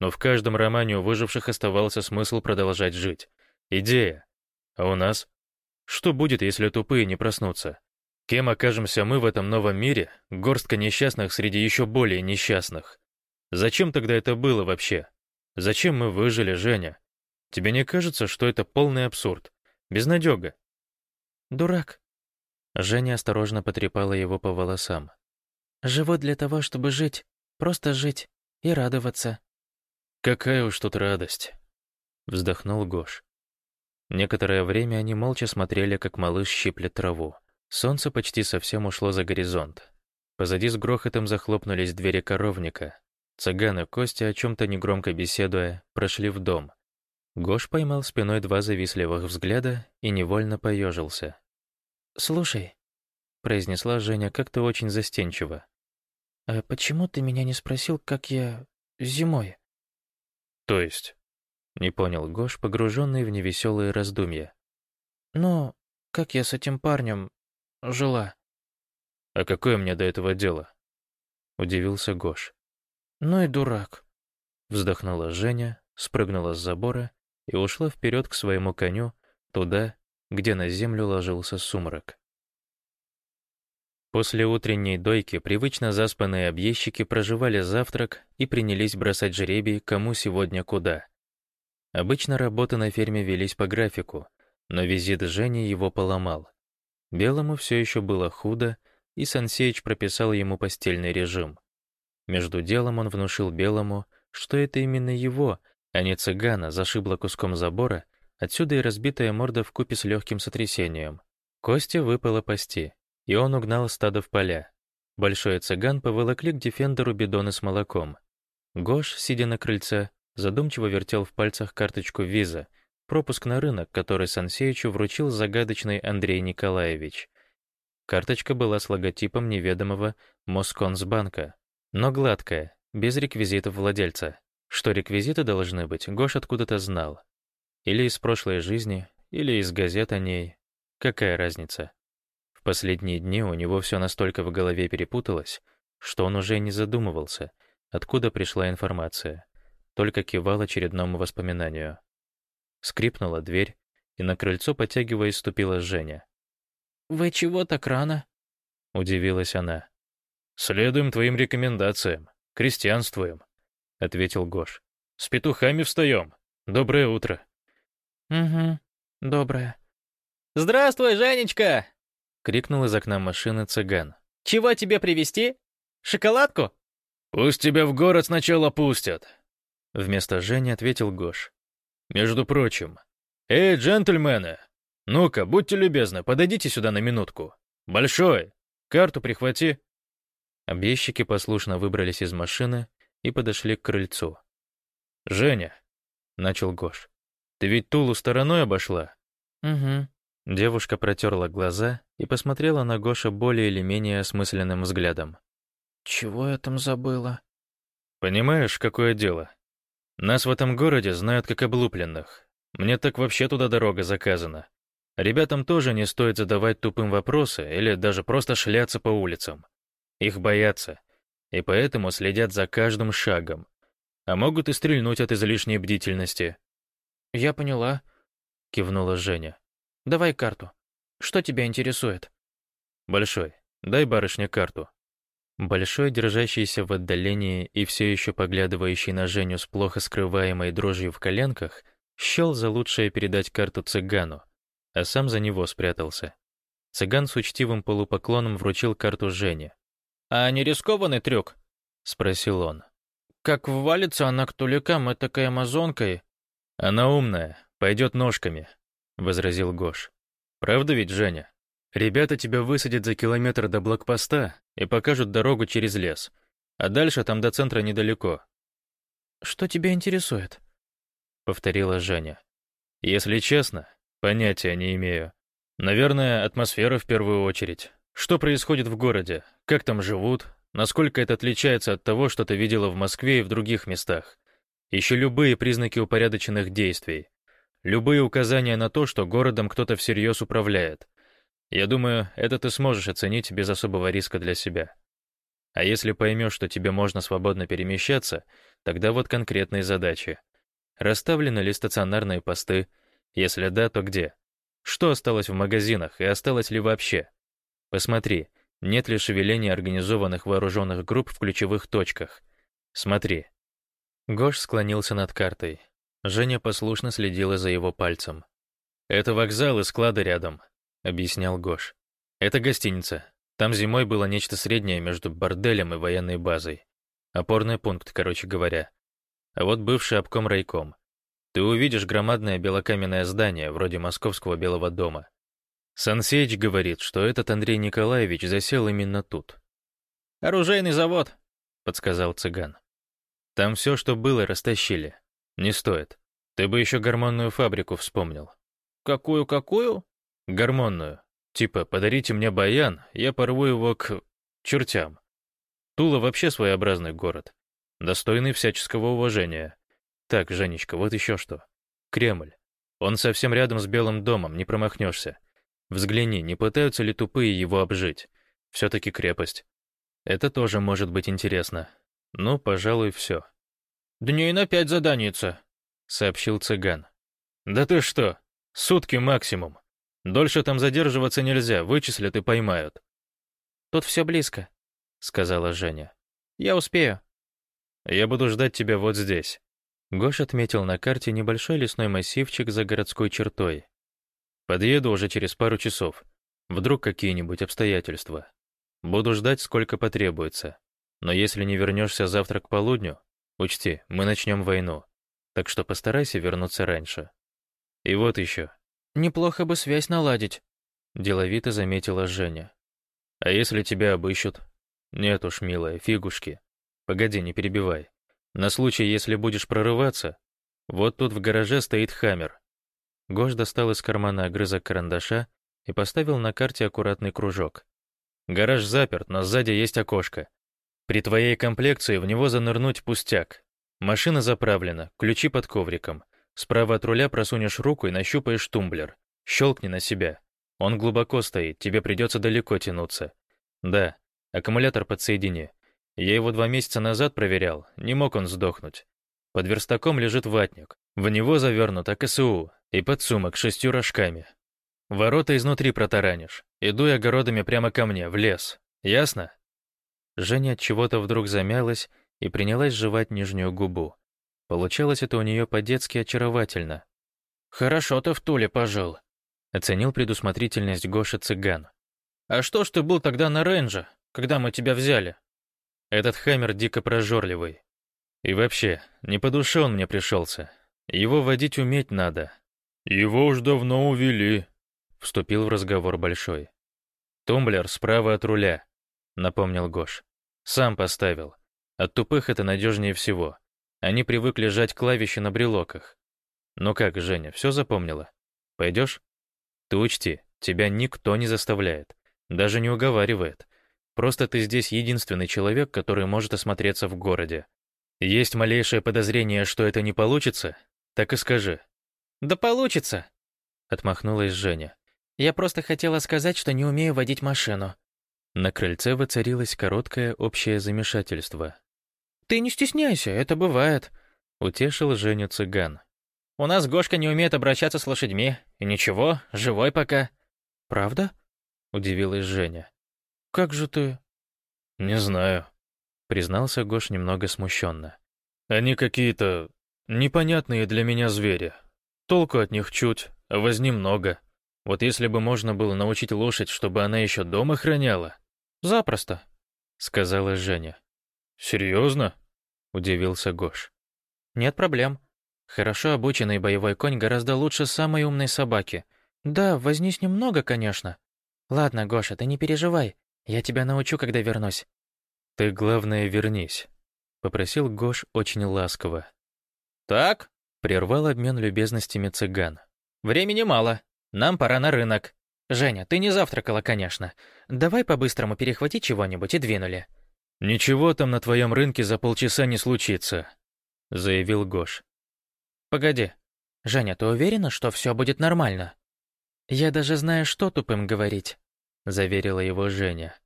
Но в каждом романе у выживших оставался смысл продолжать жить. Идея. А у нас? Что будет, если тупые не проснутся? Кем окажемся мы в этом новом мире, горстка несчастных среди еще более несчастных? Зачем тогда это было вообще? Зачем мы выжили, Женя? Тебе не кажется, что это полный абсурд? Безнадега? Дурак. Женя осторожно потрепала его по волосам. Живу для того, чтобы жить, просто жить и радоваться. Какая уж тут радость. Вздохнул Гош. Некоторое время они молча смотрели, как малыш щиплет траву. Солнце почти совсем ушло за горизонт. Позади с грохотом захлопнулись двери коровника. Цыганы Костя, о чем-то негромко беседуя, прошли в дом. Гош поймал спиной два завистливых взгляда и невольно поежился. «Слушай», — произнесла Женя как-то очень застенчиво, «а почему ты меня не спросил, как я зимой?» «То есть?» Не понял Гош, погруженный в невеселые раздумья. «Ну, как я с этим парнем жила?» «А какое мне до этого дело?» Удивился Гош. «Ну и дурак», — вздохнула Женя, спрыгнула с забора и ушла вперед к своему коню, туда, где на землю ложился сумрак. После утренней дойки привычно заспанные объездчики проживали завтрак и принялись бросать жребий, кому сегодня куда. Обычно работы на ферме велись по графику, но визит Жени его поломал. Белому все еще было худо, и Сансеич прописал ему постельный режим. Между делом он внушил Белому, что это именно его, а не цыгана, зашибло куском забора, отсюда и разбитая морда в купе с легким сотрясением. Костя выпало пасти и он угнал стадо в поля. Большой цыган поволокли к дефендеру бидоны с молоком. Гош, сидя на крыльце, задумчиво вертел в пальцах карточку виза, пропуск на рынок, который Сансеичу вручил загадочный Андрей Николаевич. Карточка была с логотипом неведомого Москонсбанка, но гладкая, без реквизитов владельца. Что реквизиты должны быть, Гош откуда-то знал. Или из прошлой жизни, или из газет о ней. Какая разница? последние дни у него все настолько в голове перепуталось, что он уже не задумывался, откуда пришла информация, только кивал очередному воспоминанию. Скрипнула дверь, и на крыльцо, потягиваясь, ступила Женя. «Вы чего так рано?» — удивилась она. «Следуем твоим рекомендациям, крестьянствуем», — ответил Гош. «С петухами встаем. Доброе утро». «Угу, доброе». «Здравствуй, Женечка!» — крикнул из окна машины цыган. «Чего тебе привезти? Шоколадку?» «Пусть тебя в город сначала пустят», — вместо Жени ответил Гош. «Между прочим, эй, джентльмены, ну-ка, будьте любезны, подойдите сюда на минутку. Большой, карту прихвати». Объездчики послушно выбрались из машины и подошли к крыльцу. «Женя», — начал Гош, — «ты ведь Тулу стороной обошла?» «Угу», Девушка протерла глаза и посмотрела на Гоша более или менее осмысленным взглядом. «Чего я там забыла?» «Понимаешь, какое дело? Нас в этом городе знают как облупленных. Мне так вообще туда дорога заказана. Ребятам тоже не стоит задавать тупым вопросы или даже просто шляться по улицам. Их боятся, и поэтому следят за каждым шагом. А могут и стрельнуть от излишней бдительности». «Я поняла», — кивнула Женя. Давай карту. Что тебя интересует?» «Большой, дай барышне карту». Большой, держащийся в отдалении и все еще поглядывающий на Женю с плохо скрываемой дрожью в коленках, счел за лучшее передать карту цыгану, а сам за него спрятался. Цыган с учтивым полупоклоном вручил карту Жене. «А не рискованный трюк?» — спросил он. «Как ввалится она к туликам этакой амазонкой?» «Она умная, пойдет ножками», — возразил Гош. «Правда ведь, Женя? Ребята тебя высадят за километр до блокпоста и покажут дорогу через лес, а дальше там до центра недалеко». «Что тебя интересует?» — повторила Женя. «Если честно, понятия не имею. Наверное, атмосфера в первую очередь. Что происходит в городе? Как там живут? Насколько это отличается от того, что ты видела в Москве и в других местах? Еще любые признаки упорядоченных действий. Любые указания на то, что городом кто-то всерьез управляет. Я думаю, это ты сможешь оценить без особого риска для себя. А если поймешь, что тебе можно свободно перемещаться, тогда вот конкретные задачи. Расставлены ли стационарные посты? Если да, то где? Что осталось в магазинах и осталось ли вообще? Посмотри, нет ли шевеления организованных вооруженных групп в ключевых точках. Смотри. Гош склонился над картой. Женя послушно следила за его пальцем. «Это вокзал и склады рядом», — объяснял Гош. «Это гостиница. Там зимой было нечто среднее между борделем и военной базой. Опорный пункт, короче говоря. А вот бывший обком райком. Ты увидишь громадное белокаменное здание, вроде московского Белого дома. Сансеич говорит, что этот Андрей Николаевич засел именно тут. «Оружейный завод», — подсказал цыган. Там все, что было, растащили. «Не стоит. Ты бы еще гормонную фабрику вспомнил». «Какую-какую?» «Гормонную. Типа, подарите мне баян, я порву его к... чертям». Тула вообще своеобразный город, достойный всяческого уважения. Так, Женечка, вот еще что. Кремль. Он совсем рядом с Белым домом, не промахнешься. Взгляни, не пытаются ли тупые его обжить. Все-таки крепость. Это тоже может быть интересно. Ну, пожалуй, все. «Дней на пять заданица», — сообщил цыган. «Да ты что, сутки максимум. Дольше там задерживаться нельзя, вычислят и поймают». «Тут все близко», — сказала Женя. «Я успею». «Я буду ждать тебя вот здесь». Гош отметил на карте небольшой лесной массивчик за городской чертой. «Подъеду уже через пару часов. Вдруг какие-нибудь обстоятельства. Буду ждать, сколько потребуется. Но если не вернешься завтра к полудню, учти, мы начнем войну. Так что постарайся вернуться раньше. И вот еще. Неплохо бы связь наладить, деловито заметила Женя. А если тебя обыщут? Нет уж, милая, фигушки. Погоди, не перебивай. На случай, если будешь прорываться, вот тут в гараже стоит хаммер. Гош достал из кармана огрызок карандаша и поставил на карте аккуратный кружок. Гараж заперт, но сзади есть окошко. При твоей комплекции в него занырнуть пустяк. Машина заправлена, ключи под ковриком. Справа от руля просунешь руку и нащупаешь тумблер. Щелкни на себя. Он глубоко стоит, тебе придется далеко тянуться. Да, аккумулятор подсоедини. Я его два месяца назад проверял, не мог он сдохнуть. Под верстаком лежит ватник. В него завернут АКСУ и подсумок шестью рожками. Ворота изнутри протаранишь. Иду огородами прямо ко мне, в лес. Ясно? Женя от чего-то вдруг замялась и принялась жевать нижнюю губу. Получалось это у нее по-детски очаровательно. «Хорошо ты в Туле пожил», — оценил предусмотрительность Гоша Цыган. «А что ж ты был тогда на рейнже, когда мы тебя взяли?» «Этот хаммер дико прожорливый. И вообще, не по душе он мне пришелся. Его водить уметь надо». «Его уж давно увели», — вступил в разговор Большой. «Тумблер справа от руля», — напомнил Гош. «Сам поставил. От тупых это надежнее всего. Они привыкли жать клавиши на брелоках. Ну как, Женя, все запомнила? Пойдешь? Ты учти, тебя никто не заставляет, даже не уговаривает. Просто ты здесь единственный человек, который может осмотреться в городе. Есть малейшее подозрение, что это не получится? Так и скажи. Да получится, отмахнулась Женя. Я просто хотела сказать, что не умею водить машину. На крыльце воцарилось короткое общее замешательство. «Ты не стесняйся, это бывает», — утешил Женю цыган. «У нас Гошка не умеет обращаться с лошадьми. И ничего, живой пока». «Правда?» — удивилась Женя. «Как же ты...» «Не знаю», — признался Гош немного смущенно. «Они какие-то непонятные для меня звери. Толку от них чуть, а возни много. Вот если бы можно было научить лошадь, чтобы она еще дома храняла...» «Запросто», — сказала Женя. «Серьезно?» — удивился Гош. «Нет проблем. Хорошо обученный боевой конь гораздо лучше самой умной собаки. Да, возни с ним много, конечно. Ладно, Гоша, ты не переживай. Я тебя научу, когда вернусь». «Ты, главное, вернись», — попросил Гош очень ласково. «Так?» — прервал обмен любезностями цыган. «Времени мало. Нам пора на рынок. Женя, ты не завтракала, конечно. Давай по-быстрому перехвати чего-нибудь и двинули». «Ничего там на твоем рынке за полчаса не случится», — заявил Гош. «Погоди. Женя, ты уверена, что все будет нормально?» «Я даже знаю, что тупым говорить», — заверила его Женя.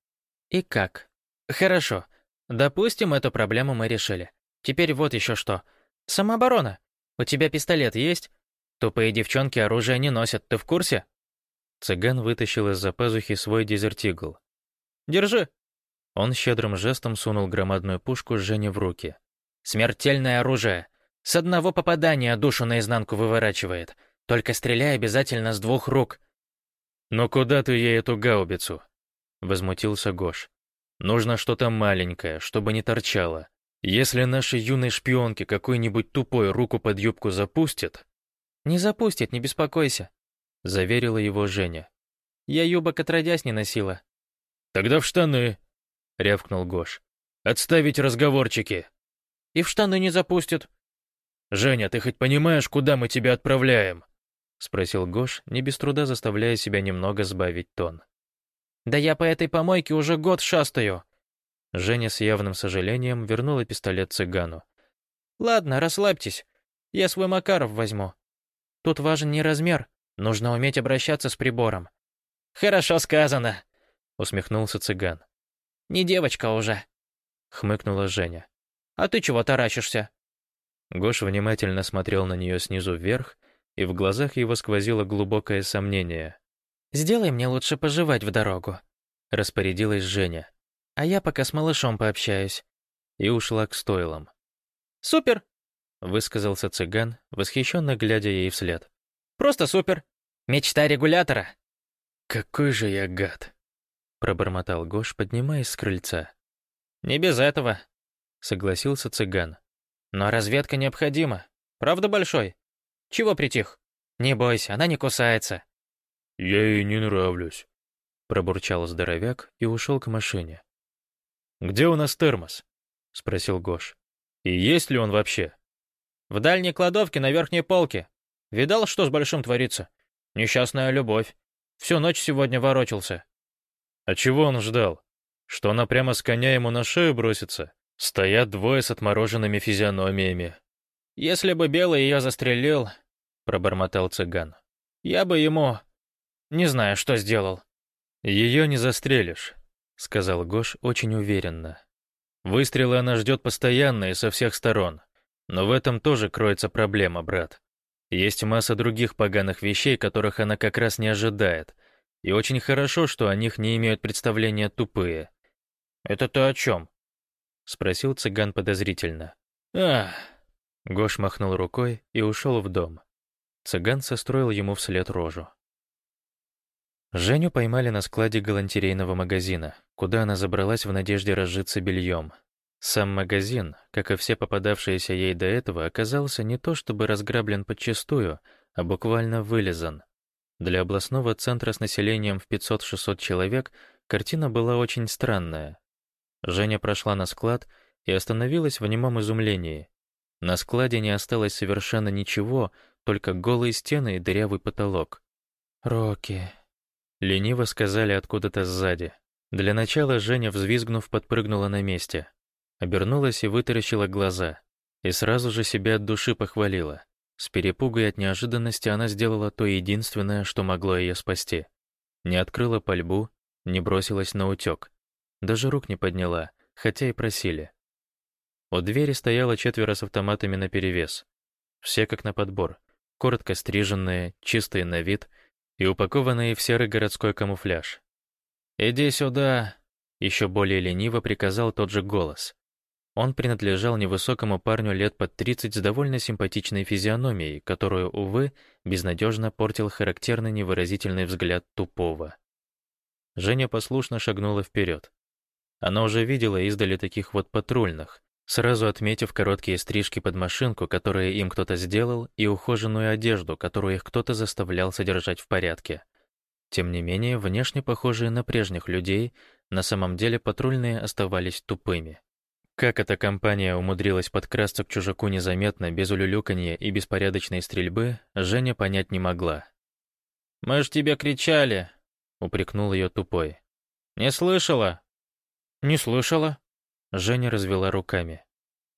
«И как?» «Хорошо. Допустим, эту проблему мы решили. Теперь вот еще что. Самооборона. У тебя пистолет есть? Тупые девчонки оружие не носят, ты в курсе?» Цыган вытащил из-за пазухи свой дезертигл. «Держи», он щедрым жестом сунул громадную пушку Жене в руки. «Смертельное оружие. С одного попадания душу наизнанку выворачивает. Только стреляй обязательно с двух рук». «Но куда ты ей эту гаубицу?» — возмутился Гош. «Нужно что-то маленькое, чтобы не торчало. Если нашей юной шпионке какой-нибудь тупой руку под юбку запустит...» «Не запустит, не беспокойся», — заверила его Женя. «Я юбок отродясь не носила». «Тогда в штаны», — рявкнул Гош. «Отставить разговорчики!» «И в штаны не запустят!» «Женя, ты хоть понимаешь, куда мы тебя отправляем?» — спросил Гош, не без труда заставляя себя немного сбавить тон. «Да я по этой помойке уже год шастаю!» Женя с явным сожалением вернула пистолет цыгану. «Ладно, расслабьтесь. Я свой Макаров возьму. Тут важен не размер, нужно уметь обращаться с прибором». «Хорошо сказано», — усмехнулся цыган. Не девочка уже», — хмыкнула Женя. «А ты чего таращишься?» Гош внимательно смотрел на нее снизу вверх, и в глазах его сквозило глубокое сомнение. «Сделай мне лучше пожевать в дорогу», — распорядилась Женя. «А я пока с малышом пообщаюсь». И ушла к стойлам. «Супер!» — высказался цыган, восхищенно глядя ей вслед. «Просто супер! Мечта регулятора!» «Какой же я гад!» — пробормотал Гош, поднимаясь с крыльца. «Не без этого», — согласился цыган. «Но разведка необходима. Правда, Большой? Чего притих? Не бойся, она не кусается». «Я ей не нравлюсь», — пробурчал здоровяк и ушел к машине. «Где у нас термос?» — спросил Гош. «И есть ли он вообще?» «В дальней кладовке на верхней полке. Видал, что с Большим творится? Несчастная любовь. Всю ночь сегодня ворочался». «А чего он ждал? Что она прямо с коня ему на шею бросится? Стоят двое с отмороженными физиономиями». «Если бы Белый ее застрелил», — пробормотал цыган, — «я бы ему...» Не знаю, что сделал». «Ее не застрелишь», — сказал Гош очень уверенно. «Выстрелы она ждет постоянно и со всех сторон. Но в этом тоже кроется проблема, брат. Есть масса других поганых вещей, которых она как раз не ожидает. И очень хорошо, что о них не имеют представления тупые». «Это ты о чем?» — спросил цыган подозрительно. «Ах!» Гош махнул рукой и ушел в дом. Цыган состроил ему вслед рожу. Женю поймали на складе галантерейного магазина, куда она забралась в надежде разжиться бельем. Сам магазин, как и все попадавшиеся ей до этого, оказался не то чтобы разграблен подчистую, а буквально вылезан. Для областного центра с населением в 500-600 человек картина была очень странная. Женя прошла на склад и остановилась в немом изумлении. На складе не осталось совершенно ничего, только голые стены и дырявый потолок. «Рокки», Лениво сказали откуда-то сзади. Для начала Женя, взвизгнув, подпрыгнула на месте. Обернулась и вытаращила глаза. И сразу же себя от души похвалила. С перепугой от неожиданности она сделала то единственное, что могло ее спасти. Не открыла пальбу, не бросилась на утек. Даже рук не подняла, хотя и просили. У двери стояло четверо с автоматами наперевес. Все как на подбор. Коротко стриженные, чистые на вид — и упакованные в серый городской камуфляж. «Иди сюда!» — еще более лениво приказал тот же голос. Он принадлежал невысокому парню лет под 30 с довольно симпатичной физиономией, которую, увы, безнадежно портил характерный невыразительный взгляд тупого. Женя послушно шагнула вперед. Она уже видела издали таких вот патрульных, сразу отметив короткие стрижки под машинку, которые им кто-то сделал, и ухоженную одежду, которую их кто-то заставлял содержать в порядке. Тем не менее, внешне похожие на прежних людей, на самом деле патрульные оставались тупыми. Как эта компания умудрилась подкрасться к чужаку незаметно, без улюлюканья и беспорядочной стрельбы, Женя понять не могла. «Мы ж тебе кричали!» — упрекнул ее тупой. «Не слышала?» «Не слышала», Женя развела руками.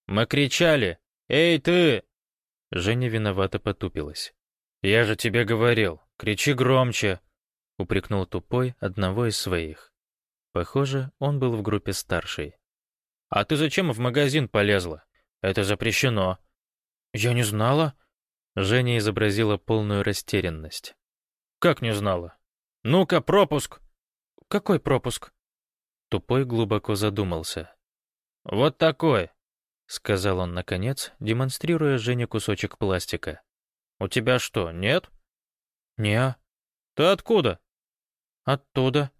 «Мы кричали! Эй, ты!» Женя виновато потупилась. «Я же тебе говорил, кричи громче!» упрекнул тупой одного из своих. Похоже, он был в группе старшей. «А ты зачем в магазин полезла? Это запрещено!» «Я не знала!» Женя изобразила полную растерянность. «Как не знала? Ну-ка, пропуск!» «Какой пропуск?» Тупой глубоко задумался. «Вот такой», — сказал он наконец, демонстрируя Жене кусочек пластика. «У тебя что, нет?» «Не». «Ты откуда?» «Оттуда».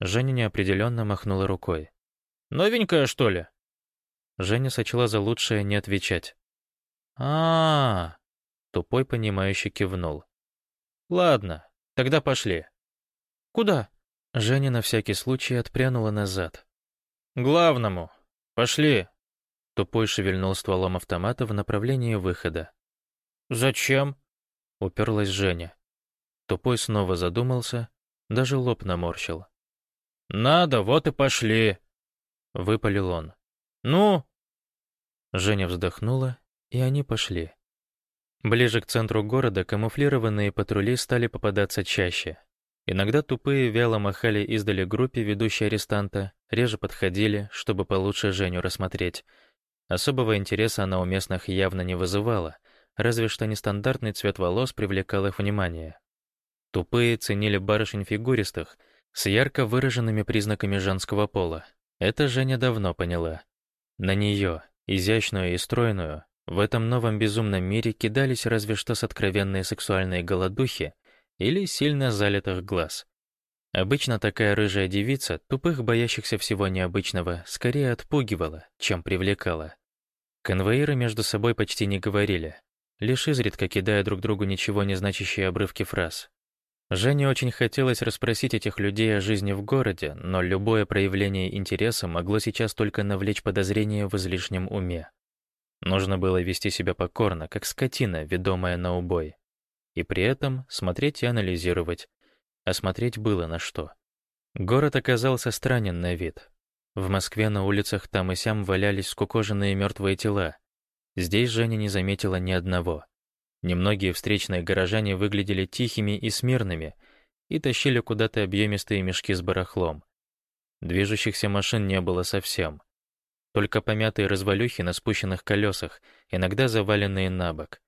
Женя неопределенно махнула рукой. «Новенькая, что ли?» Женя сочла за лучшее не отвечать. а, -а, -а Тупой, понимающий кивнул. «Ладно, тогда пошли». «Куда?» Женя на всякий случай отпрянула назад. «Главному», «Пошли!» Тупой шевельнул стволом автомата в направлении выхода. «Зачем?» — уперлась Женя. Тупой снова задумался, даже лоб наморщил. «Надо, вот и пошли!» — выпалил он. «Ну?» Женя вздохнула, и они пошли. Ближе к центру города камуфлированные патрули стали попадаться чаще. Иногда тупые вяло махали издали группе, ведущей арестанта, реже подходили, чтобы получше Женю рассмотреть. Особого интереса она у местных явно не вызывала, разве что нестандартный цвет волос привлекал их внимание. Тупые ценили барышень фигуристых с ярко выраженными признаками женского пола. Это Женя давно поняла. На нее, изящную и стройную, в этом новом безумном мире кидались разве что с откровенной сексуальной голодухи или сильно залитых глаз. Обычно такая рыжая девица, тупых, боящихся всего необычного, скорее отпугивала, чем привлекала. Конвоиры между собой почти не говорили, лишь изредка кидая друг другу ничего не значащие обрывки фраз. Жене очень хотелось расспросить этих людей о жизни в городе, но любое проявление интереса могло сейчас только навлечь подозрение в излишнем уме. Нужно было вести себя покорно, как скотина, ведомая на убой. И при этом смотреть и анализировать, а смотреть было на что. Город оказался странен на вид. В Москве на улицах там и сям валялись скукоженные мертвые тела. Здесь Женя не заметила ни одного. Немногие встречные горожане выглядели тихими и смирными и тащили куда-то объемистые мешки с барахлом. Движущихся машин не было совсем. Только помятые развалюхи на спущенных колесах, иногда заваленные на бок.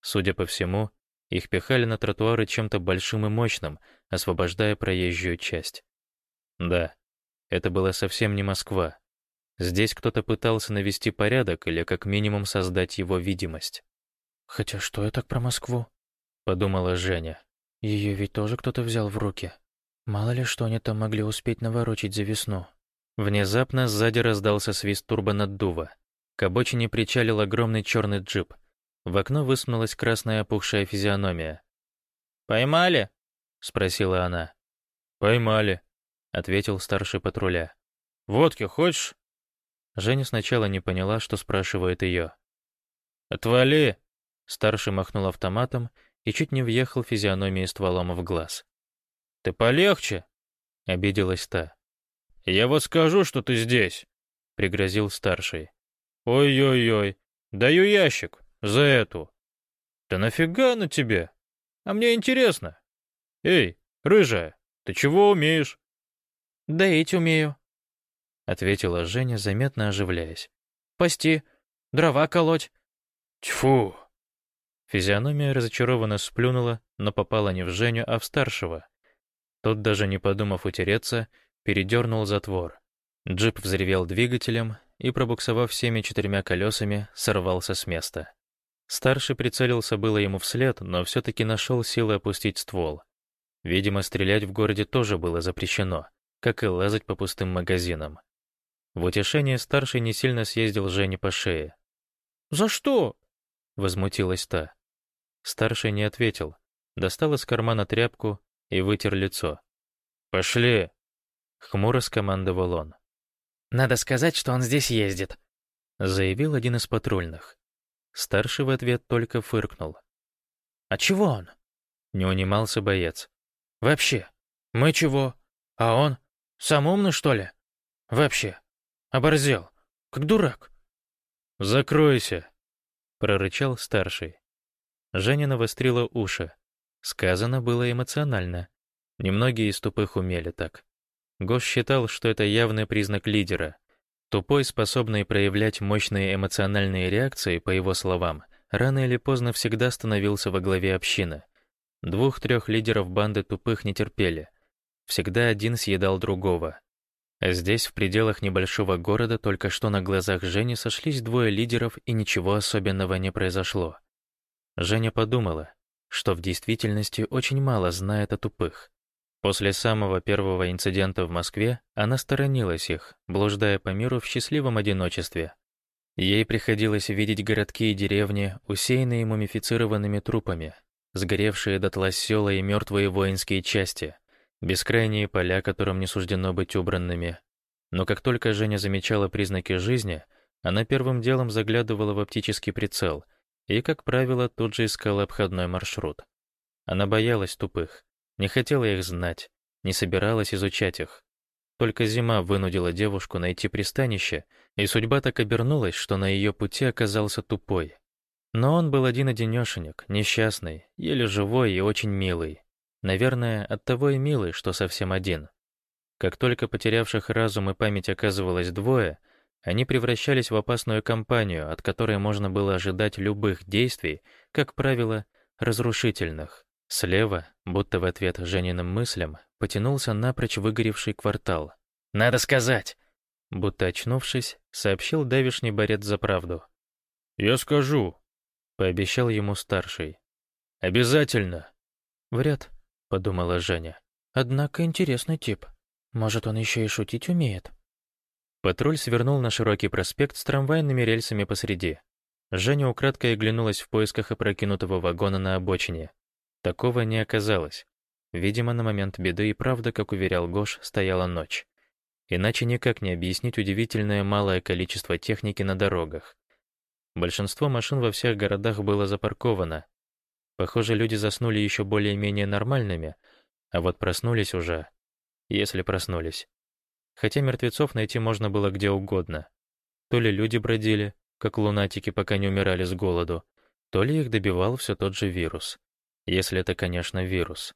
Судя по всему, их пихали на тротуары чем-то большим и мощным, освобождая проезжую часть. Да, это была совсем не Москва. Здесь кто-то пытался навести порядок или как минимум создать его видимость. «Хотя что я так про Москву?» — подумала Женя. Ее ведь тоже кто-то взял в руки. Мало ли что они там могли успеть наворочить за весну. Внезапно сзади раздался свист турбонаддува. К обочине причалил огромный черный джип. В окно высунулась красная опухшая физиономия. «Поймали?» — спросила она. «Поймали», — ответил старший патруля. «Водки хочешь?» Женя сначала не поняла, что спрашивает ее. «Отвали!» Старший махнул автоматом и чуть не въехал физиономией стволом в глаз. «Ты полегче!» — обиделась та. «Я вот скажу, что ты здесь!» — пригрозил старший. «Ой-ой-ой, даю ящик!» За эту. Да нафига на тебе? А мне интересно. Эй, рыжая, ты чего умеешь? Доить умею, ответила Женя, заметно оживляясь. Пасти, дрова колоть. Тьфу! Физиономия разочарованно сплюнула, но попала не в Женю, а в старшего. Тот, даже не подумав утереться, передернул затвор. Джип взревел двигателем и, пробуксовав всеми четырьмя колесами, сорвался с места. Старший прицелился было ему вслед, но все-таки нашел силы опустить ствол. Видимо, стрелять в городе тоже было запрещено, как и лазать по пустым магазинам. В утешение старший не сильно съездил Жене по шее. «За что?» — возмутилась та. Старший не ответил, достал из кармана тряпку и вытер лицо. «Пошли!» — хмуро скомандовал он. «Надо сказать, что он здесь ездит», — заявил один из патрульных. Старший в ответ только фыркнул. «А чего он?» — не унимался боец. «Вообще, мы чего? А он? Сам умный, что ли? Вообще, оборзел, как дурак». «Закройся!» — прорычал старший. Женя навострила уши. Сказано было эмоционально. Немногие из тупых умели так. Гош считал, что это явный признак лидера, Тупой, способный проявлять мощные эмоциональные реакции, по его словам, рано или поздно всегда становился во главе общины. Двух-трех лидеров банды тупых не терпели. Всегда один съедал другого. Здесь, в пределах небольшого города, только что на глазах Жени сошлись двое лидеров, и ничего особенного не произошло. Женя подумала, что в действительности очень мало знает о тупых. После самого первого инцидента в Москве она сторонилась их, блуждая по миру в счастливом одиночестве. Ей приходилось видеть городки и деревни, усеянные мумифицированными трупами, сгоревшие дотла села и мертвые воинские части, бескрайние поля, которым не суждено быть убранными. Но как только Женя замечала признаки жизни, она первым делом заглядывала в оптический прицел и, как правило, тут же искала обходной маршрут. Она боялась тупых, не хотела их знать, не собиралась изучать их. Только зима вынудила девушку найти пристанище, и судьба так обернулась, что на ее пути оказался тупой. Но он был один-одинешенек, несчастный, еле живой и очень милый. Наверное, оттого и милый, что совсем один. Как только потерявших разум и память оказывалось двое, они превращались в опасную компанию, от которой можно было ожидать любых действий, как правило, разрушительных Слева, будто в ответ Жениным мыслям, потянулся напрочь выгоревший квартал. «Надо сказать!» Будто очнувшись, сообщил давишний борец за правду. «Я скажу», — пообещал ему старший. «Обязательно!» «Вряд», — подумала Женя. «Однако интересный тип. Может, он еще и шутить умеет?» Патруль свернул на широкий проспект с трамвайными рельсами посреди. Женя украдкой оглянулась в поисках опрокинутого вагона на обочине. Такого не оказалось. Видимо, на момент беды и правда, как уверял Гош, стояла ночь. Иначе никак не объяснить удивительное малое количество техники на дорогах. Большинство машин во всех городах было запарковано. Похоже, люди заснули еще более-менее нормальными, а вот проснулись уже. Если проснулись. Хотя мертвецов найти можно было где угодно. То ли люди бродили, как лунатики, пока не умирали с голоду, то ли их добивал все тот же вирус. Если это, конечно, вирус.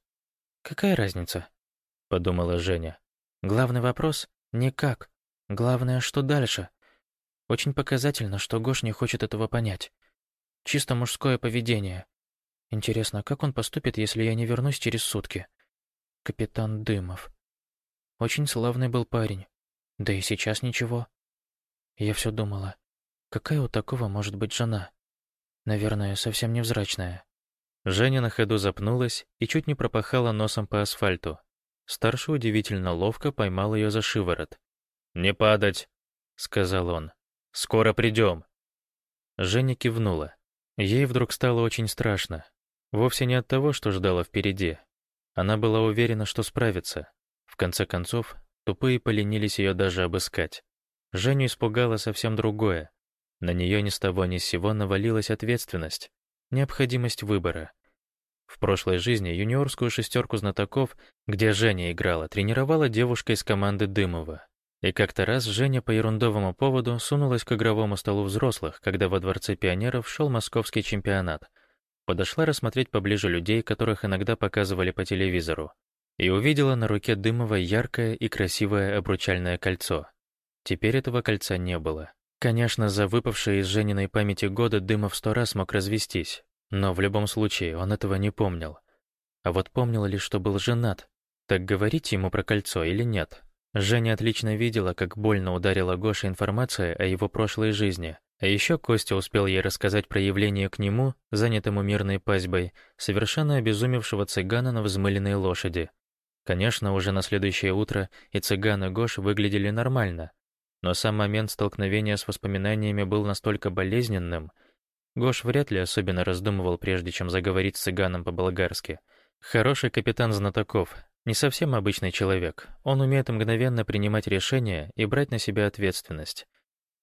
«Какая разница?» — подумала Женя. «Главный вопрос — не как. Главное, что дальше. Очень показательно, что Гош не хочет этого понять. Чисто мужское поведение. Интересно, как он поступит, если я не вернусь через сутки? Капитан Дымов. Очень славный был парень. Да и сейчас ничего. Я все думала, какая у такого может быть жена? Наверное, совсем невзрачная. Женя на ходу запнулась и чуть не пропахала носом по асфальту. Старший удивительно ловко поймал ее за шиворот. «Не падать», — сказал он. «Скоро придем». Женя кивнула. Ей вдруг стало очень страшно. Вовсе не от того, что ждала впереди. Она была уверена, что справится. В конце концов, тупые поленились ее даже обыскать. Женю испугало совсем другое. На нее ни с того ни с сего навалилась ответственность, необходимость выбора. В прошлой жизни юниорскую шестерку знатоков, где Женя играла, тренировала девушка из команды Дымова. И как-то раз Женя по ерундовому поводу сунулась к игровому столу взрослых, когда во Дворце пионеров шел московский чемпионат. Подошла рассмотреть поближе людей, которых иногда показывали по телевизору и увидела на руке Дымова яркое и красивое обручальное кольцо. Теперь этого кольца не было. Конечно, за выпавшие из Жениной памяти годы Дымов сто раз мог развестись, но в любом случае он этого не помнил. А вот помнил ли, что был женат? Так говорить ему про кольцо или нет? Женя отлично видела, как больно ударила Гоша информация о его прошлой жизни. А еще Костя успел ей рассказать про явление к нему, занятому мирной пасьбой, совершенно обезумевшего цыгана на взмыленной лошади, Конечно, уже на следующее утро и цыган, и Гош выглядели нормально, но сам момент столкновения с воспоминаниями был настолько болезненным. Гош вряд ли особенно раздумывал, прежде чем заговорить с цыганом по-болгарски. Хороший капитан знатоков, не совсем обычный человек. Он умеет мгновенно принимать решения и брать на себя ответственность.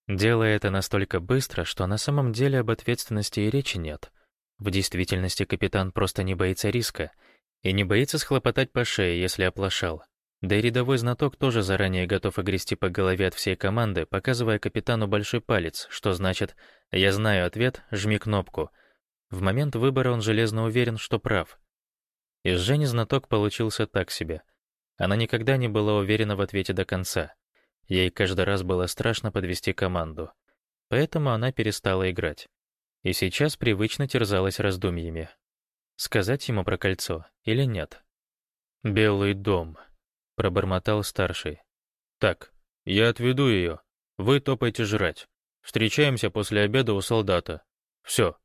Делая это настолько быстро, что на самом деле об ответственности и речи нет. В действительности капитан просто не боится риска — и не боится схлопотать по шее, если оплошал. Да и рядовой знаток тоже заранее готов огрести по голове от всей команды, показывая капитану большой палец, что значит «я знаю ответ, жми кнопку». В момент выбора он железно уверен, что прав. Из Жени знаток получился так себе. Она никогда не была уверена в ответе до конца. Ей каждый раз было страшно подвести команду. Поэтому она перестала играть. И сейчас привычно терзалась раздумьями. Сказать ему про кольцо или нет? «Белый дом», — пробормотал старший. «Так, я отведу ее. Вы топайте жрать. Встречаемся после обеда у солдата. Все».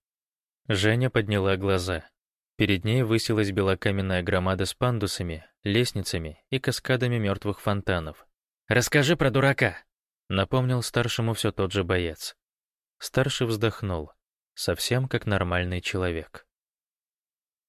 Женя подняла глаза. Перед ней высилась белокаменная громада с пандусами, лестницами и каскадами мертвых фонтанов. «Расскажи про дурака», — напомнил старшему все тот же боец. Старший вздохнул, совсем как нормальный человек.